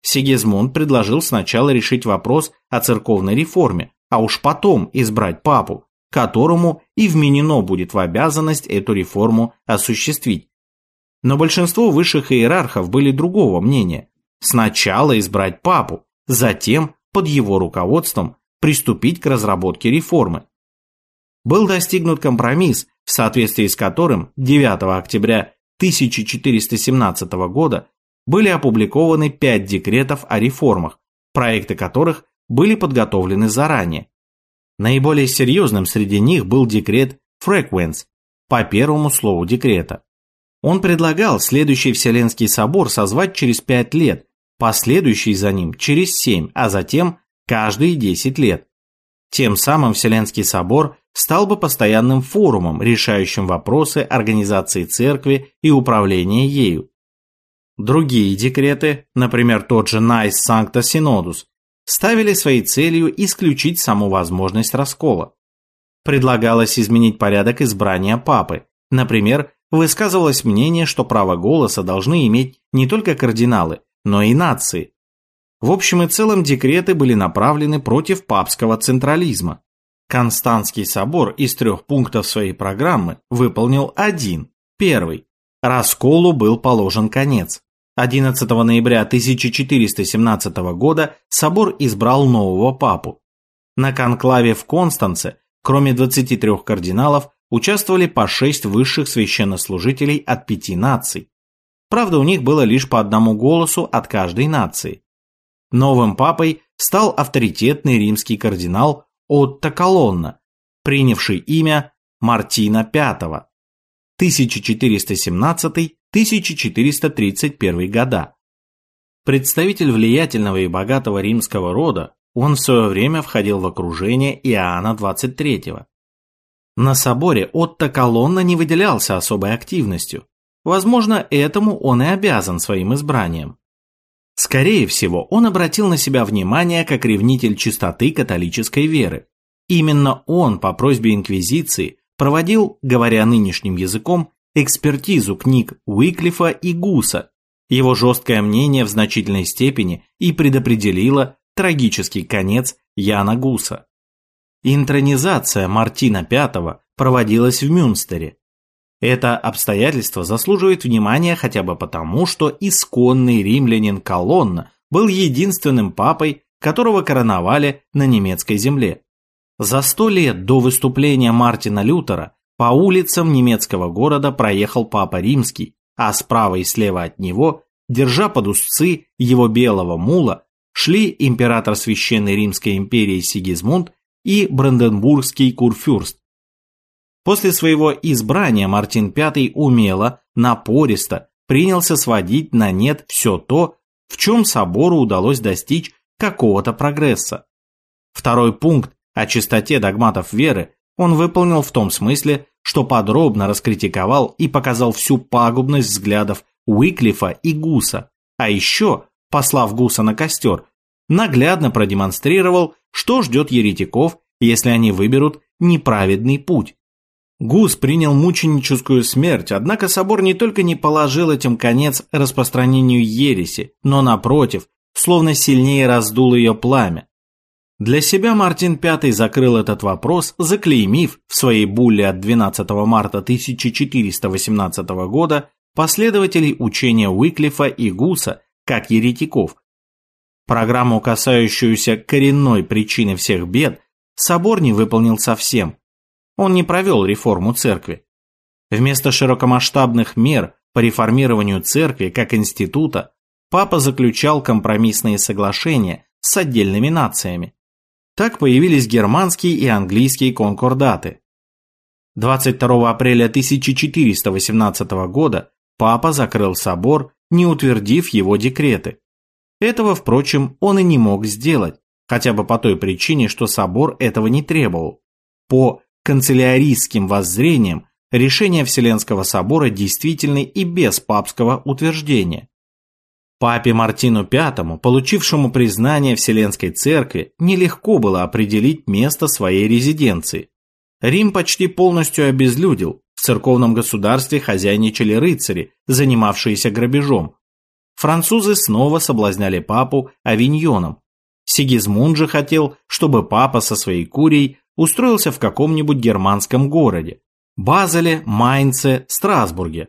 Speaker 1: Сигизмунд предложил сначала решить вопрос о церковной реформе, а уж потом избрать папу, которому и вменено будет в обязанность эту реформу осуществить. Но большинство высших иерархов были другого мнения. Сначала избрать папу, затем под его руководством приступить к разработке реформы. Был достигнут компромисс, в соответствии с которым 9 октября 1417 года были опубликованы пять декретов о реформах, проекты которых были подготовлены заранее. Наиболее серьезным среди них был декрет «Frequence» по первому слову декрета. Он предлагал следующий Вселенский собор созвать через пять лет последующий за ним через 7, а затем каждые 10 лет. Тем самым Вселенский собор стал бы постоянным форумом, решающим вопросы организации церкви и управления ею. Другие декреты, например, тот же Nice Sancta Synodus, ставили своей целью исключить саму возможность раскола. Предлагалось изменить порядок избрания папы. Например, высказывалось мнение, что право голоса должны иметь не только кардиналы, но и нации. В общем и целом декреты были направлены против папского централизма. Константский собор из трех пунктов своей программы выполнил один, первый. Расколу был положен конец. 11 ноября 1417 года собор избрал нового папу. На конклаве в Констанце, кроме 23 кардиналов, участвовали по шесть высших священнослужителей от пяти наций. Правда, у них было лишь по одному голосу от каждой нации. Новым папой стал авторитетный римский кардинал Отто Колонна, принявший имя Мартина V, 1417-1431 года. Представитель влиятельного и богатого римского рода, он в свое время входил в окружение Иоанна XXIII. На соборе Отто Колонна не выделялся особой активностью, Возможно, этому он и обязан своим избранием. Скорее всего, он обратил на себя внимание как ревнитель чистоты католической веры. Именно он по просьбе Инквизиции проводил, говоря нынешним языком, экспертизу книг Уиклифа и Гуса. Его жесткое мнение в значительной степени и предопределило трагический конец Яна Гуса. Интронизация Мартина V проводилась в Мюнстере, это обстоятельство заслуживает внимания хотя бы потому, что исконный римлянин Колонна был единственным папой, которого короновали на немецкой земле. За сто лет до выступления Мартина Лютера по улицам немецкого города проехал папа римский, а справа и слева от него, держа под узцы его белого мула, шли император Священной Римской империи Сигизмунд и Бранденбургский курфюрст, После своего избрания Мартин V умело, напористо принялся сводить на нет все то, в чем собору удалось достичь какого-то прогресса. Второй пункт о чистоте догматов веры он выполнил в том смысле, что подробно раскритиковал и показал всю пагубность взглядов Уиклифа и Гуса, а еще, послав Гуса на костер, наглядно продемонстрировал, что ждет еретиков, если они выберут неправедный путь. Гус принял мученическую смерть, однако собор не только не положил этим конец распространению ереси, но напротив, словно сильнее раздул ее пламя. Для себя Мартин V закрыл этот вопрос, заклеймив в своей булле от 12 марта 1418 года последователей учения Уиклифа и Гуса как еретиков. Программу, касающуюся коренной причины всех бед, собор не выполнил совсем. Он не провел реформу церкви. Вместо широкомасштабных мер по реформированию церкви как института, папа заключал компромиссные соглашения с отдельными нациями. Так появились германские и английские конкордаты. 22 апреля 1418 года папа закрыл собор, не утвердив его декреты. Этого, впрочем, он и не мог сделать, хотя бы по той причине, что собор этого не требовал. По канцеляристским воззрениям решения Вселенского собора действительны и без папского утверждения. Папе Мартину V, получившему признание Вселенской Церкви, нелегко было определить место своей резиденции. Рим почти полностью обезлюдил, в церковном государстве хозяйничали рыцари, занимавшиеся грабежом. Французы снова соблазняли папу авиньоном. Сигизмунд же хотел, чтобы папа со своей курией устроился в каком-нибудь германском городе – Базеле, Майнце, Страсбурге.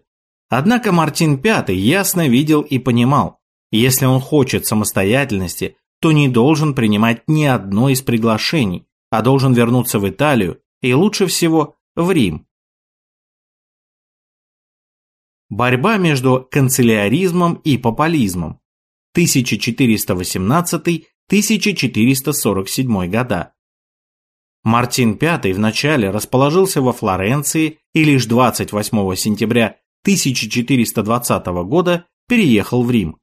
Speaker 1: Однако Мартин V ясно видел и понимал, если он хочет самостоятельности, то не должен принимать ни одно из приглашений, а должен вернуться в Италию и лучше всего в Рим. Борьба между канцеляризмом и популизмом 1418-1447 года. Мартин V вначале расположился во Флоренции и лишь 28 сентября 1420 года переехал в Рим.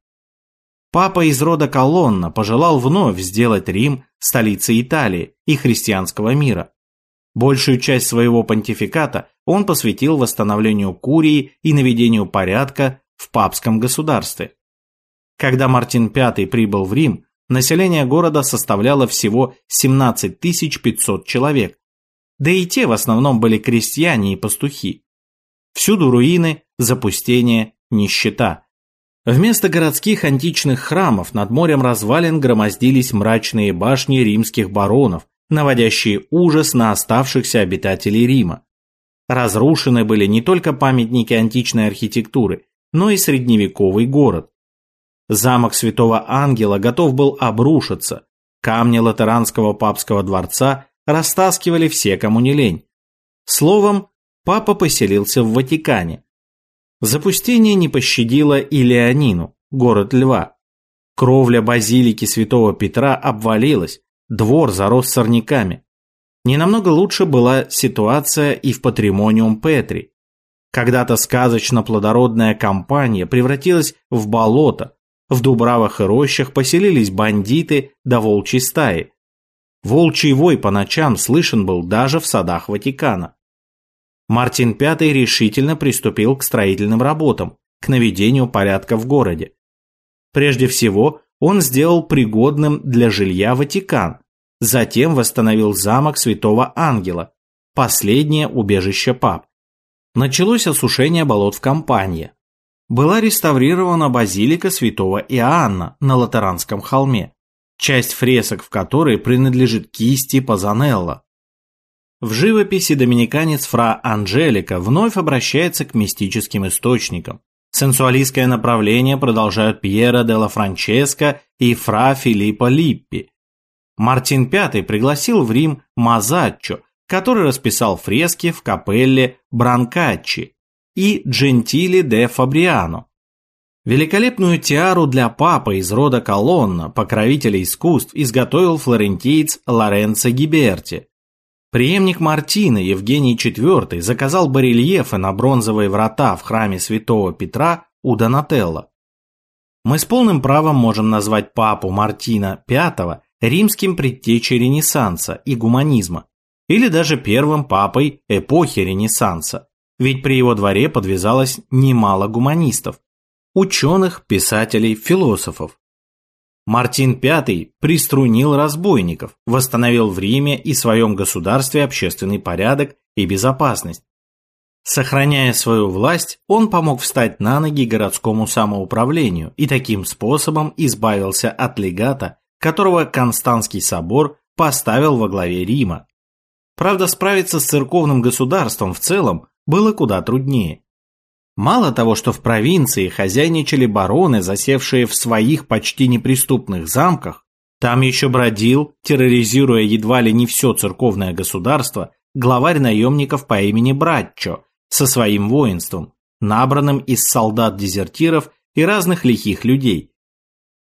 Speaker 1: Папа из рода Колонна пожелал вновь сделать Рим столицей Италии и христианского мира. Большую часть своего понтификата он посвятил восстановлению Курии и наведению порядка в папском государстве. Когда Мартин V прибыл в Рим, население города составляло всего 17 500 человек, да и те в основном были крестьяне и пастухи. Всюду руины, запустение, нищета – Вместо городских античных храмов над морем развалин громоздились мрачные башни римских баронов, наводящие ужас на оставшихся обитателей Рима. Разрушены были не только памятники античной архитектуры, но и средневековый город. Замок Святого Ангела готов был обрушиться, камни латеранского папского дворца растаскивали все, кому не лень. Словом, папа поселился в Ватикане, Запустение не пощадило и Леонину, город Льва. Кровля базилики святого Петра обвалилась, двор зарос сорняками. Не намного лучше была ситуация и в патримониум Петри. Когда-то сказочно плодородная компания превратилась в болото, в дубравах и рощах поселились бандиты да волчьи стаи. Волчий вой по ночам слышен был даже в садах Ватикана. Мартин V решительно приступил к строительным работам, к наведению порядка в городе. Прежде всего, он сделал пригодным для жилья Ватикан, затем восстановил замок Святого Ангела, последнее убежище пап. Началось осушение болот в Кампании. Была реставрирована базилика Святого Иоанна на Латеранском холме, часть фресок в которой принадлежит кисти Пазанелла. В живописи доминиканец Фра Анжелика вновь обращается к мистическим источникам. Сенсуалистское направление продолжают Пьера де ла Франческо и Фра Филиппо Липпи. Мартин V пригласил в Рим Мазаччо, который расписал фрески в капелле Бранкаччи, и Джентили де Фабриано. Великолепную тиару для папы из рода Колонна, покровителя искусств, изготовил флорентиец Лоренцо Гиберти. Преемник Мартина Евгений IV заказал барельефы на бронзовые врата в храме святого Петра у Донателло. Мы с полным правом можем назвать папу Мартина V римским предтечей Ренессанса и гуманизма. или даже первым папой эпохи Ренессанса, ведь при его дворе подвязалось немало гуманистов, ученых, писателей, философов. Мартин V приструнил разбойников, восстановил в Риме и своем государстве общественный порядок и безопасность. Сохраняя свою власть, он помог встать на ноги городскому самоуправлению и таким способом избавился от легата, которого Константский собор поставил во главе Рима. Правда, справиться с церковным государством в целом было куда труднее. Мало того, что в провинции хозяйничали бароны, засевшие в своих почти неприступных замках, там еще бродил, терроризируя едва ли не все церковное государство, главарь наемников по имени Братчо со своим воинством, набранным из солдат-дезертиров и разных лихих людей.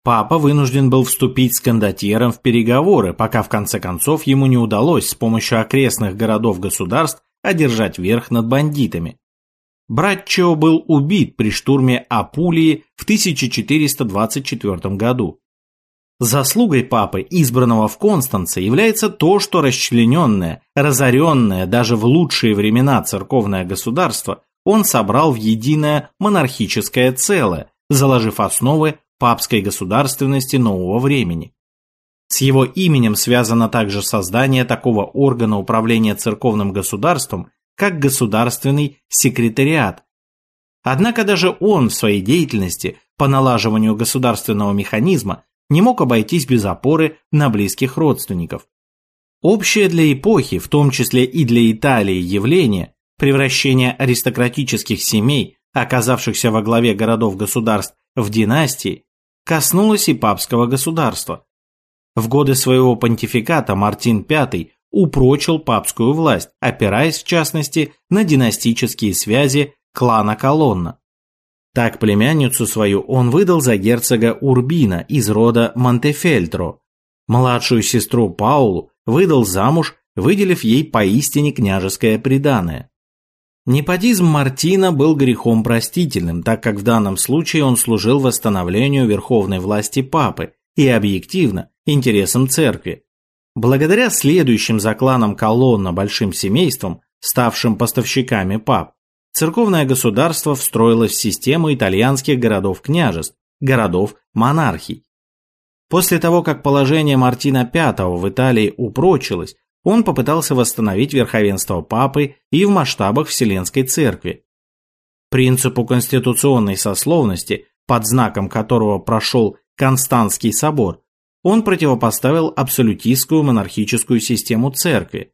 Speaker 1: Папа вынужден был вступить с кондотьером в переговоры, пока в конце концов ему не удалось с помощью окрестных городов-государств одержать верх над бандитами. Братчо был убит при штурме Апулии в 1424 году. Заслугой папы, избранного в Констанце, является то, что расчлененное, разоренное даже в лучшие времена церковное государство он собрал в единое монархическое целое, заложив основы папской государственности нового времени. С его именем связано также создание такого органа управления церковным государством, как государственный секретариат. Однако даже он в своей деятельности по налаживанию государственного механизма не мог обойтись без опоры на близких родственников. Общее для эпохи, в том числе и для Италии, явление превращения аристократических семей, оказавшихся во главе городов-государств, в династии, коснулось и папского государства. В годы своего понтификата Мартин V упрочил папскую власть, опираясь в частности на династические связи клана Колонна. Так племянницу свою он выдал за герцога Урбина из рода Монтефельтро. Младшую сестру Паулу выдал замуж, выделив ей поистине княжеское приданое. Неподизм Мартина был грехом простительным, так как в данном случае он служил восстановлению верховной власти папы и объективно интересам церкви, Благодаря следующим за кланом колонна большим семействам, ставшим поставщиками пап, церковное государство встроилось в систему итальянских городов-княжеств, городов-монархий. После того, как положение Мартина V в Италии упрочилось, он попытался восстановить верховенство папы и в масштабах Вселенской Церкви. Принципу конституционной сословности, под знаком которого прошел Константский собор, он противопоставил абсолютистскую монархическую систему церкви.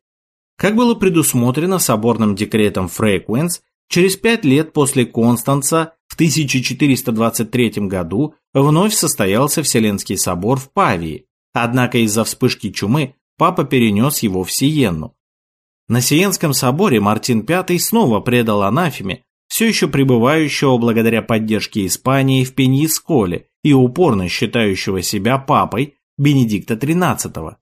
Speaker 1: Как было предусмотрено соборным декретом Фрейквенс, через пять лет после Констанца в 1423 году вновь состоялся Вселенский собор в Павии, однако из-за вспышки чумы папа перенес его в Сиенну. На Сиенском соборе Мартин V снова предал анафеме все еще пребывающего благодаря поддержке Испании в Пеньисколе и упорно считающего себя папой Бенедикта XIII.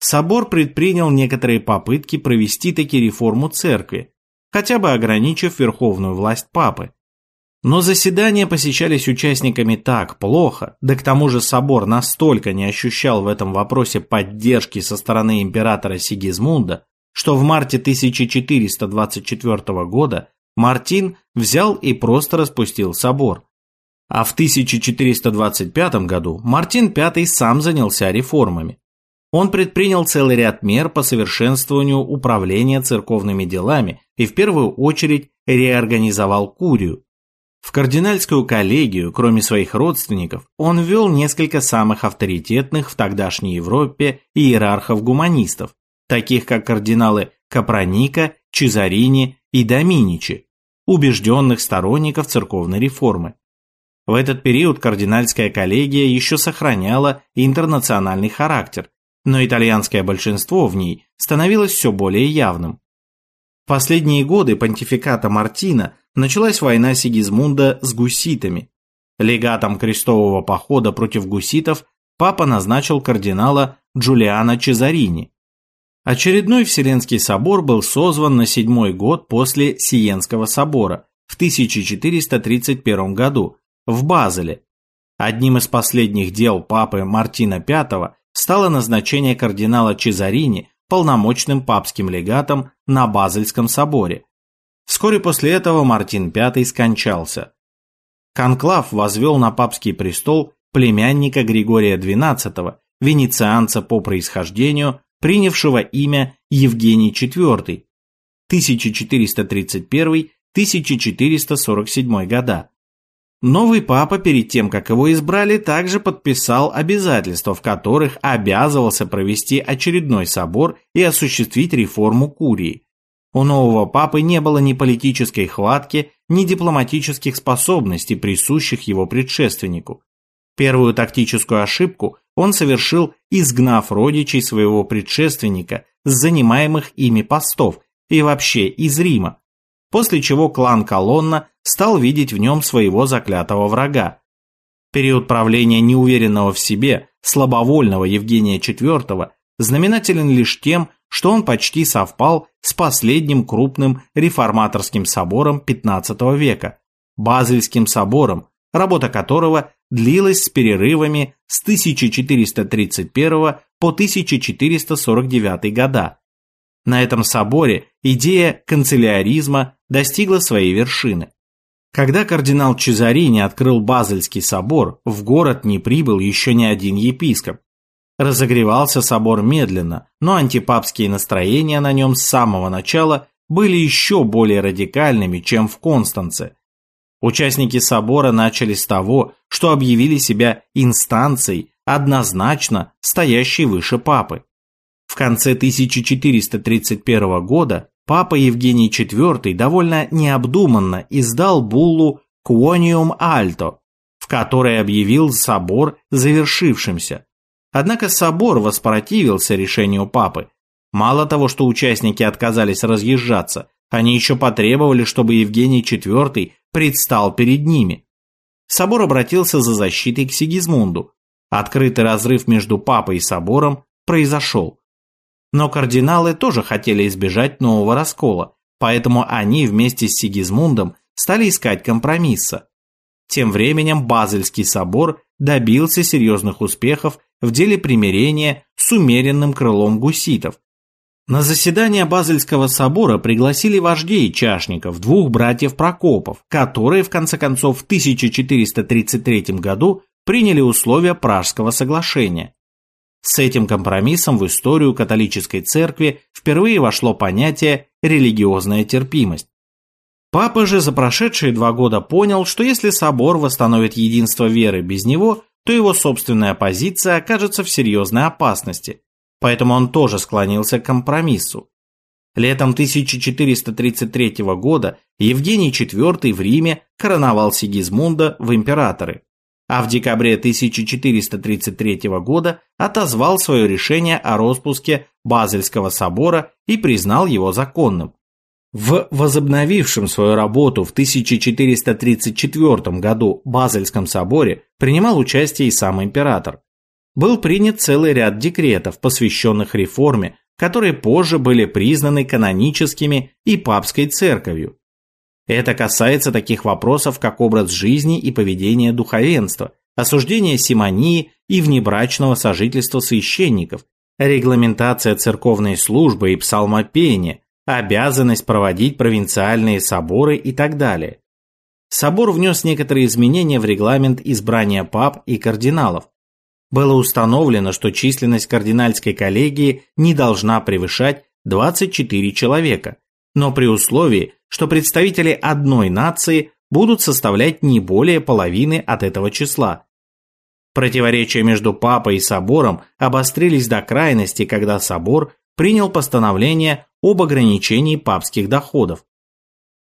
Speaker 1: Собор предпринял некоторые попытки провести таки реформу церкви, хотя бы ограничив верховную власть папы. Но заседания посещались участниками так плохо, да к тому же собор настолько не ощущал в этом вопросе поддержки со стороны императора Сигизмунда, что в марте 1424 года Мартин взял и просто распустил собор. А в 1425 году Мартин V сам занялся реформами. Он предпринял целый ряд мер по совершенствованию управления церковными делами и в первую очередь реорганизовал курию. В кардинальскую коллегию, кроме своих родственников, он ввел несколько самых авторитетных в тогдашней Европе иерархов-гуманистов, таких как кардиналы Капроника, Чезарини и Доминичи, убежденных сторонников церковной реформы. В этот период кардинальская коллегия еще сохраняла интернациональный характер, но итальянское большинство в ней становилось все более явным. В последние годы понтификата Мартина началась война Сигизмунда с гуситами. Легатом крестового похода против гуситов папа назначил кардинала Джулиана Чезарини. Очередной Вселенский собор был созван на седьмой год после Сиенского собора в 1431 году, в Базеле. Одним из последних дел папы Мартина V стало назначение кардинала Чезарини полномочным папским легатом на Базельском соборе. Вскоре после этого Мартин V скончался. Конклав возвел на папский престол племянника Григория XII, венецианца по происхождению, принявшего имя Евгений IV, 1431-1447 года. Новый папа перед тем, как его избрали, также подписал обязательства, в которых обязывался провести очередной собор и осуществить реформу Курии. У нового папы не было ни политической хватки, ни дипломатических способностей, присущих его предшественнику. Первую тактическую ошибку он совершил, изгнав родичей своего предшественника с занимаемых ими постов и вообще из Рима, после чего клан Колонна стал видеть в нем своего заклятого врага. Период правления неуверенного в себе, слабовольного Евгения IV знаменателен лишь тем, что он почти совпал с последним крупным реформаторским собором XV века, Базельским собором, работа которого длилась с перерывами с 1431 по 1449 года. На этом соборе идея канцеляризма достигла своей вершины. Когда кардинал Чезарини открыл Базельский собор, в город не прибыл еще ни один епископ. Разогревался собор медленно, но антипапские настроения на нем с самого начала были еще более радикальными, чем в Констанце. Участники собора начали с того, что объявили себя инстанцией, однозначно стоящей выше папы. В конце 1431 года папа Евгений IV довольно необдуманно издал буллу «Quonium Alto», в которой объявил собор завершившимся. Однако собор воспротивился решению папы. Мало того, что участники отказались разъезжаться, они еще потребовали, чтобы Евгений IV предстал перед ними. Собор обратился за защитой к Сигизмунду. Открытый разрыв между папой и собором произошел. Но кардиналы тоже хотели избежать нового раскола, поэтому они вместе с Сигизмундом стали искать компромисса. Тем временем Базельский собор добился серьезных успехов в деле примирения с умеренным крылом гуситов. На заседание Базельского собора пригласили вождей чашников, двух братьев Прокопов, которые в конце концов в 1433 году приняли условия Пражского соглашения. С этим компромиссом в историю католической церкви впервые вошло понятие «религиозная терпимость». Папа же за прошедшие два года понял, что если собор восстановит единство веры без него, то его собственная позиция окажется в серьезной опасности, поэтому он тоже склонился к компромиссу. Летом 1433 года Евгений IV в Риме короновал Сигизмунда в императоры а в декабре 1433 года отозвал свое решение о распуске Базельского собора и признал его законным. В возобновившем свою работу в 1434 году Базельском соборе принимал участие и сам император. Был принят целый ряд декретов, посвященных реформе, которые позже были признаны каноническими и папской церковью. Это касается таких вопросов, как образ жизни и поведение духовенства, осуждение симонии и внебрачного сожительства священников, регламентация церковной службы и псалмопения, обязанность проводить провинциальные соборы и так далее. Собор внес некоторые изменения в регламент избрания пап и кардиналов. Было установлено, что численность кардинальской коллегии не должна превышать 24 человека, но при условии, что представители одной нации будут составлять не более половины от этого числа. Противоречия между папой и собором обострились до крайности, когда собор принял постановление об ограничении папских доходов.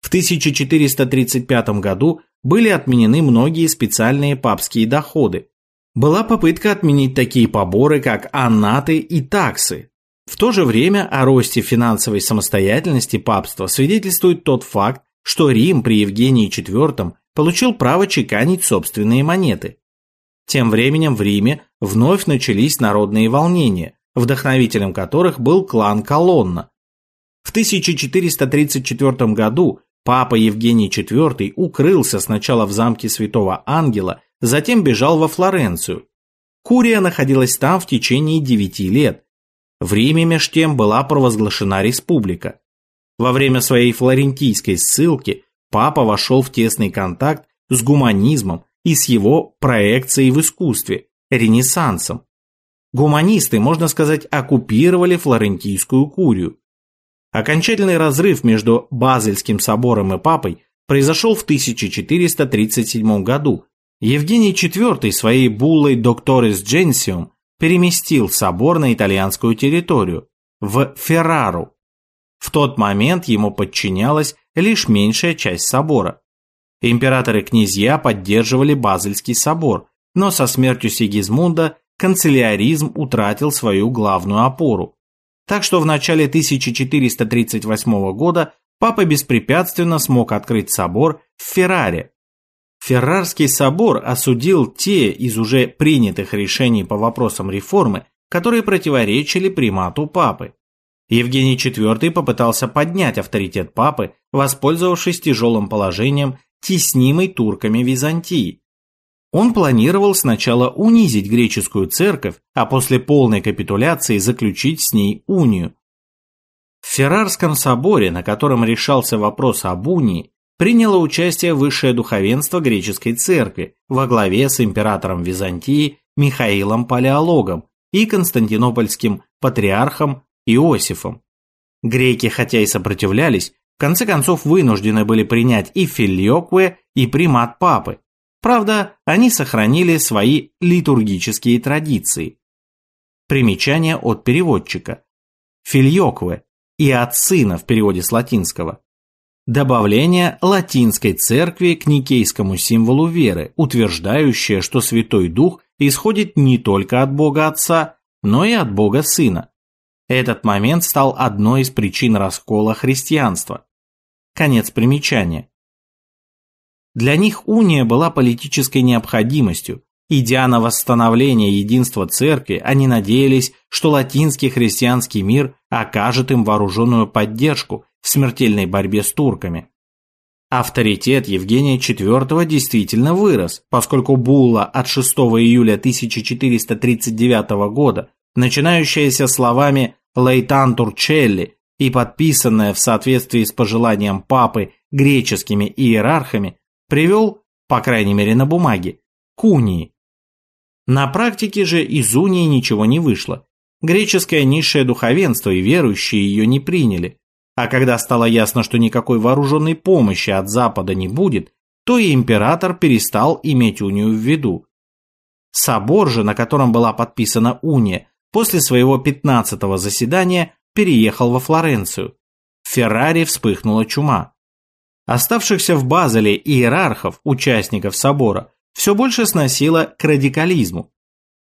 Speaker 1: В 1435 году были отменены многие специальные папские доходы. Была попытка отменить такие поборы, как аннаты и таксы, в то же время о росте финансовой самостоятельности папства свидетельствует тот факт, что Рим при Евгении IV получил право чеканить собственные монеты. Тем временем в Риме вновь начались народные волнения, вдохновителем которых был клан Колонна. В 1434 году папа Евгений IV укрылся сначала в замке Святого Ангела, затем бежал во Флоренцию. Курия находилась там в течение девяти лет, В Риме меж тем была провозглашена республика. Во время своей флорентийской ссылки папа вошел в тесный контакт с гуманизмом и с его проекцией в искусстве, ренессансом. Гуманисты, можно сказать, оккупировали флорентийскую курию. Окончательный разрыв между Базельским собором и папой произошел в 1437 году. Евгений IV своей буллой «Doctoris Gentium» переместил собор на итальянскую территорию, в Феррару. В тот момент ему подчинялась лишь меньшая часть собора. Императоры-князья поддерживали Базельский собор, но со смертью Сигизмунда канцеляризм утратил свою главную опору. Так что в начале 1438 года папа беспрепятственно смог открыть собор в Ферраре. Феррарский собор осудил те из уже принятых решений по вопросам реформы, которые противоречили примату папы. Евгений IV попытался поднять авторитет папы, воспользовавшись тяжелым положением теснимой турками Византии. Он планировал сначала унизить греческую церковь, а после полной капитуляции заключить с ней унию. В Феррарском соборе, на котором решался вопрос об унии, приняло участие высшее духовенство греческой церкви во главе с императором Византии Михаилом Палеологом и константинопольским патриархом Иосифом. Греки, хотя и сопротивлялись, в конце концов вынуждены были принять и филиокве, и примат папы, Правда, они сохранили свои литургические традиции. Примечание от переводчика. Фильокве и от сына в переводе с латинского. Добавление латинской церкви к никейскому символу веры, утверждающее, что Святой Дух исходит не только от Бога Отца, но и от Бога Сына. Этот момент стал одной из причин раскола христианства. Конец примечания. Для них уния была политической необходимостью. Идя на восстановление единства церкви, они надеялись, что латинский христианский мир окажет им вооруженную поддержку в смертельной борьбе с турками. Авторитет Евгения IV действительно вырос, поскольку булла от 6 июля 1439 года, начинающаяся словами «Лейтан Турчелли» и подписанная в соответствии с пожеланием папы греческими иерархами, привел, по крайней мере на бумаге, к унии. На практике же из унии ничего не вышло. Греческое низшее духовенство и верующие ее не приняли. А когда стало ясно, что никакой вооруженной помощи от Запада не будет, то и император перестал иметь унию в виду. Собор же, на котором была подписана уния, после своего 15-го заседания переехал во Флоренцию. В Феррари вспыхнула чума. Оставшихся в Базеле иерархов, участников собора, все больше сносило к радикализму.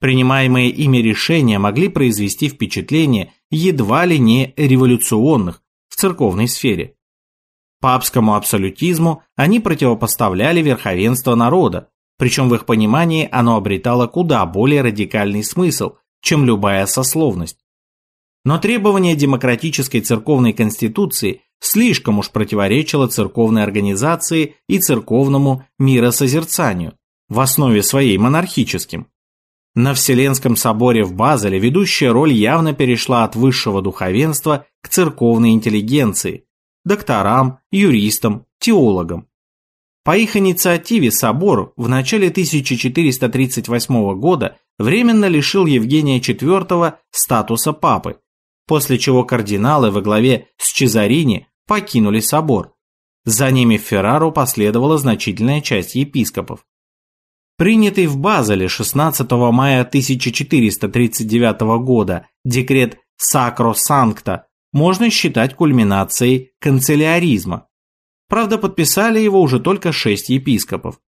Speaker 1: Принимаемые ими решения могли произвести впечатление едва ли не революционных церковной сфере. Папскому абсолютизму они противопоставляли верховенство народа, причем в их понимании оно обретало куда более радикальный смысл, чем любая сословность. Но требования демократической церковной конституции слишком уж противоречило церковной организации и церковному миросозерцанию, в основе своей монархическим. На Вселенском соборе в Базеле ведущая роль явно перешла от высшего духовенства к церковной интеллигенции, докторам, юристам, теологам. По их инициативе собор в начале 1438 года временно лишил Евгения IV статуса папы, после чего кардиналы во главе с Чезарини покинули собор. За ними в Феррару последовала значительная часть епископов. Принятый в Базеле 16 мая 1439 года декрет Сакро Санкта можно считать кульминацией канцеляризма. Правда, подписали его уже только шесть епископов.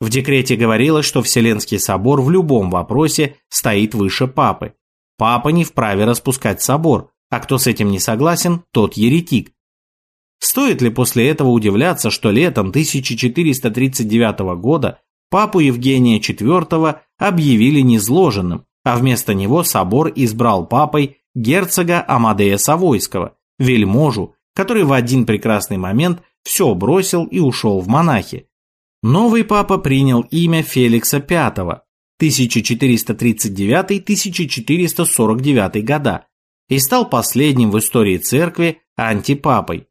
Speaker 1: В декрете говорилось, что Вселенский собор в любом вопросе стоит выше папы. Папа не вправе распускать собор, а кто с этим не согласен, тот еретик. Стоит ли после этого удивляться, что летом 1439 года папу Евгения IV объявили незложенным, а вместо него собор избрал папой герцога Амадея Савойского, вельможу, который в один прекрасный момент все бросил и ушел в монахи. Новый папа принял имя Феликса V 1439-1449 года, и стал последним в истории церкви антипапой.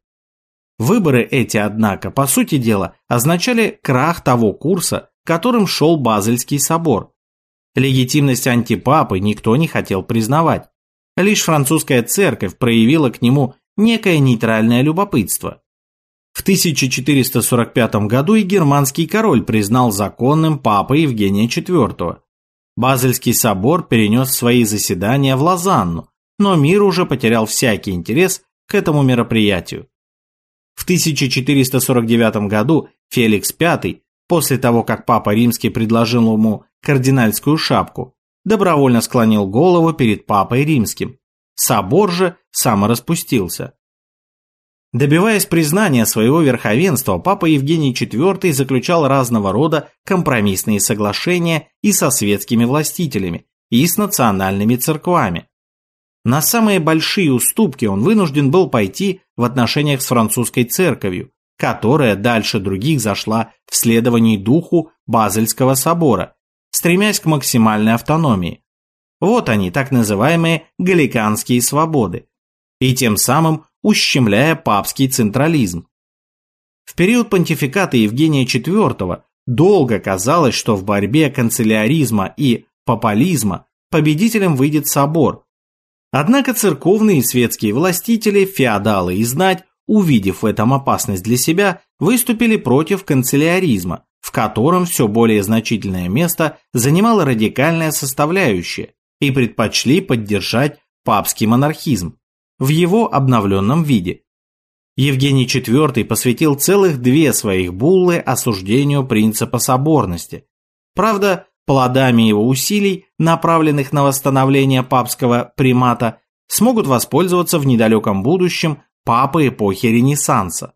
Speaker 1: Выборы эти, однако, по сути дела, означали крах того курса, которым шел Базельский собор. Легитимность антипапы никто не хотел признавать. Лишь французская церковь проявила к нему некое нейтральное любопытство. В 1445 году и германский король признал законным папой Евгения IV. Базельский собор перенес свои заседания в Лозанну, но мир уже потерял всякий интерес к этому мероприятию. В 1449 году Феликс V, после того, как папа римский предложил ему кардинальскую шапку, добровольно склонил голову перед папой римским. Собор же самораспустился. Добиваясь признания своего верховенства, папа Евгений IV заключал разного рода компромиссные соглашения и со светскими властителями, и с национальными церквами. На самые большие уступки он вынужден был пойти в отношениях с французской церковью, которая дальше других зашла в следовании духу Базельского собора, стремясь к максимальной автономии. Вот они, так называемые галиканские свободы, и тем самым ущемляя папский централизм. В период понтификата Евгения IV долго казалось, что в борьбе канцеляризма и популизма победителем выйдет собор. Однако церковные и светские властители, феодалы и знать, увидев в этом опасность для себя, выступили против канцеляризма, в котором все более значительное место занимала радикальная составляющая, и предпочли поддержать папский монархизм в его обновленном виде. Евгений IV посвятил целых две своих буллы осуждению принципа соборности. Правда, плодами его усилий, направленных на восстановление папского примата, смогут воспользоваться в недалеком будущем папы эпохи Ренессанса.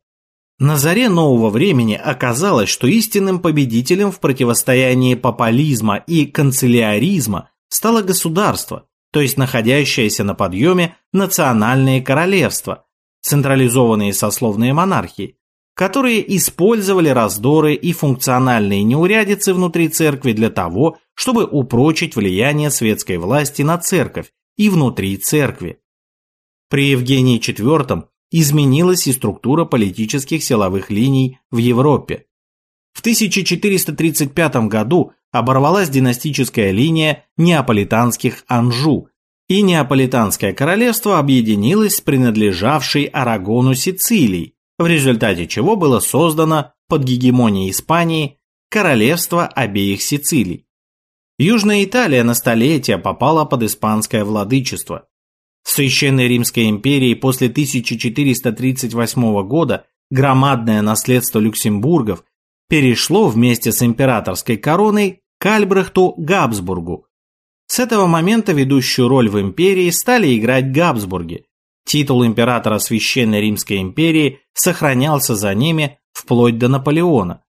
Speaker 1: На заре нового времени оказалось, что истинным победителем в противостоянии популизма и канцеляризма стало государство, то есть находящееся на подъеме национальные королевства, централизованные сословные монархии, которые использовали раздоры и функциональные неурядицы внутри церкви для того, чтобы упрочить влияние светской власти на церковь и внутри церкви. При Евгении IV изменилась и структура политических силовых линий в Европе. В 1435 году оборвалась династическая линия неаполитанских Анжу, и Неаполитанское королевство объединилось с принадлежавшей Арагону Сицилией, в результате чего было создано под гегемонией Испании королевство обеих Сицилий. Южная Италия на столетия попала под испанское владычество. Священной Римской империи после 1438 года громадное наследство Люксембургов перешло вместе с императорской короной к Альбрехту Габсбургу. С этого момента ведущую роль в империи стали играть Габсбурги. Титул императора Священной Римской империи сохранялся за ними вплоть до Наполеона.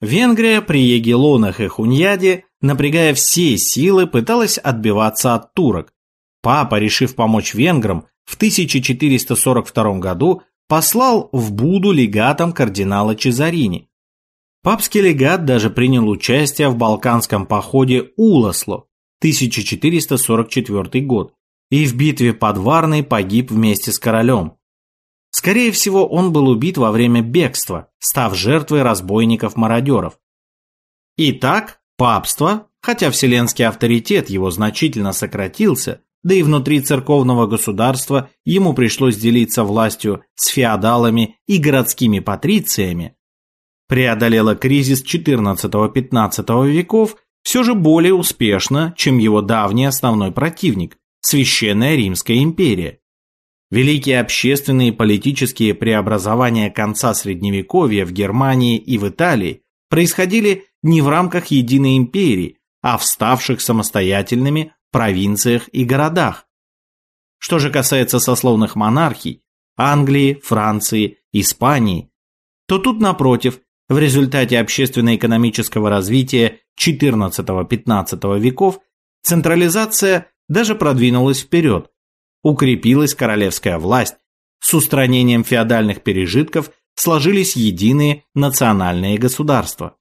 Speaker 1: Венгрия при Егелонах и Хуньяде, напрягая все силы, пыталась отбиваться от турок. Папа, решив помочь венграм, в 1442 году послал в Буду легатом кардинала Чезарини. Папский легат даже принял участие в балканском походе Уласло 1444 год и в битве под Варной погиб вместе с королем. Скорее всего, он был убит во время бегства, став жертвой разбойников-мародеров. Итак, папство, хотя вселенский авторитет его значительно сократился, да и внутри церковного государства ему пришлось делиться властью с феодалами и городскими патрициями, преодолела кризис XIV-XV веков все же более успешно, чем его давний основной противник – Священная Римская империя. Великие общественные и политические преобразования конца Средневековья в Германии и в Италии происходили не в рамках единой империи, а в ставших самостоятельными провинциях и городах. Что же касается сословных монархий – Англии, Франции, Испании, то тут, напротив, в результате общественно-экономического развития XIV-XV веков централизация даже продвинулась вперед, укрепилась королевская власть, с устранением феодальных пережитков сложились единые национальные государства.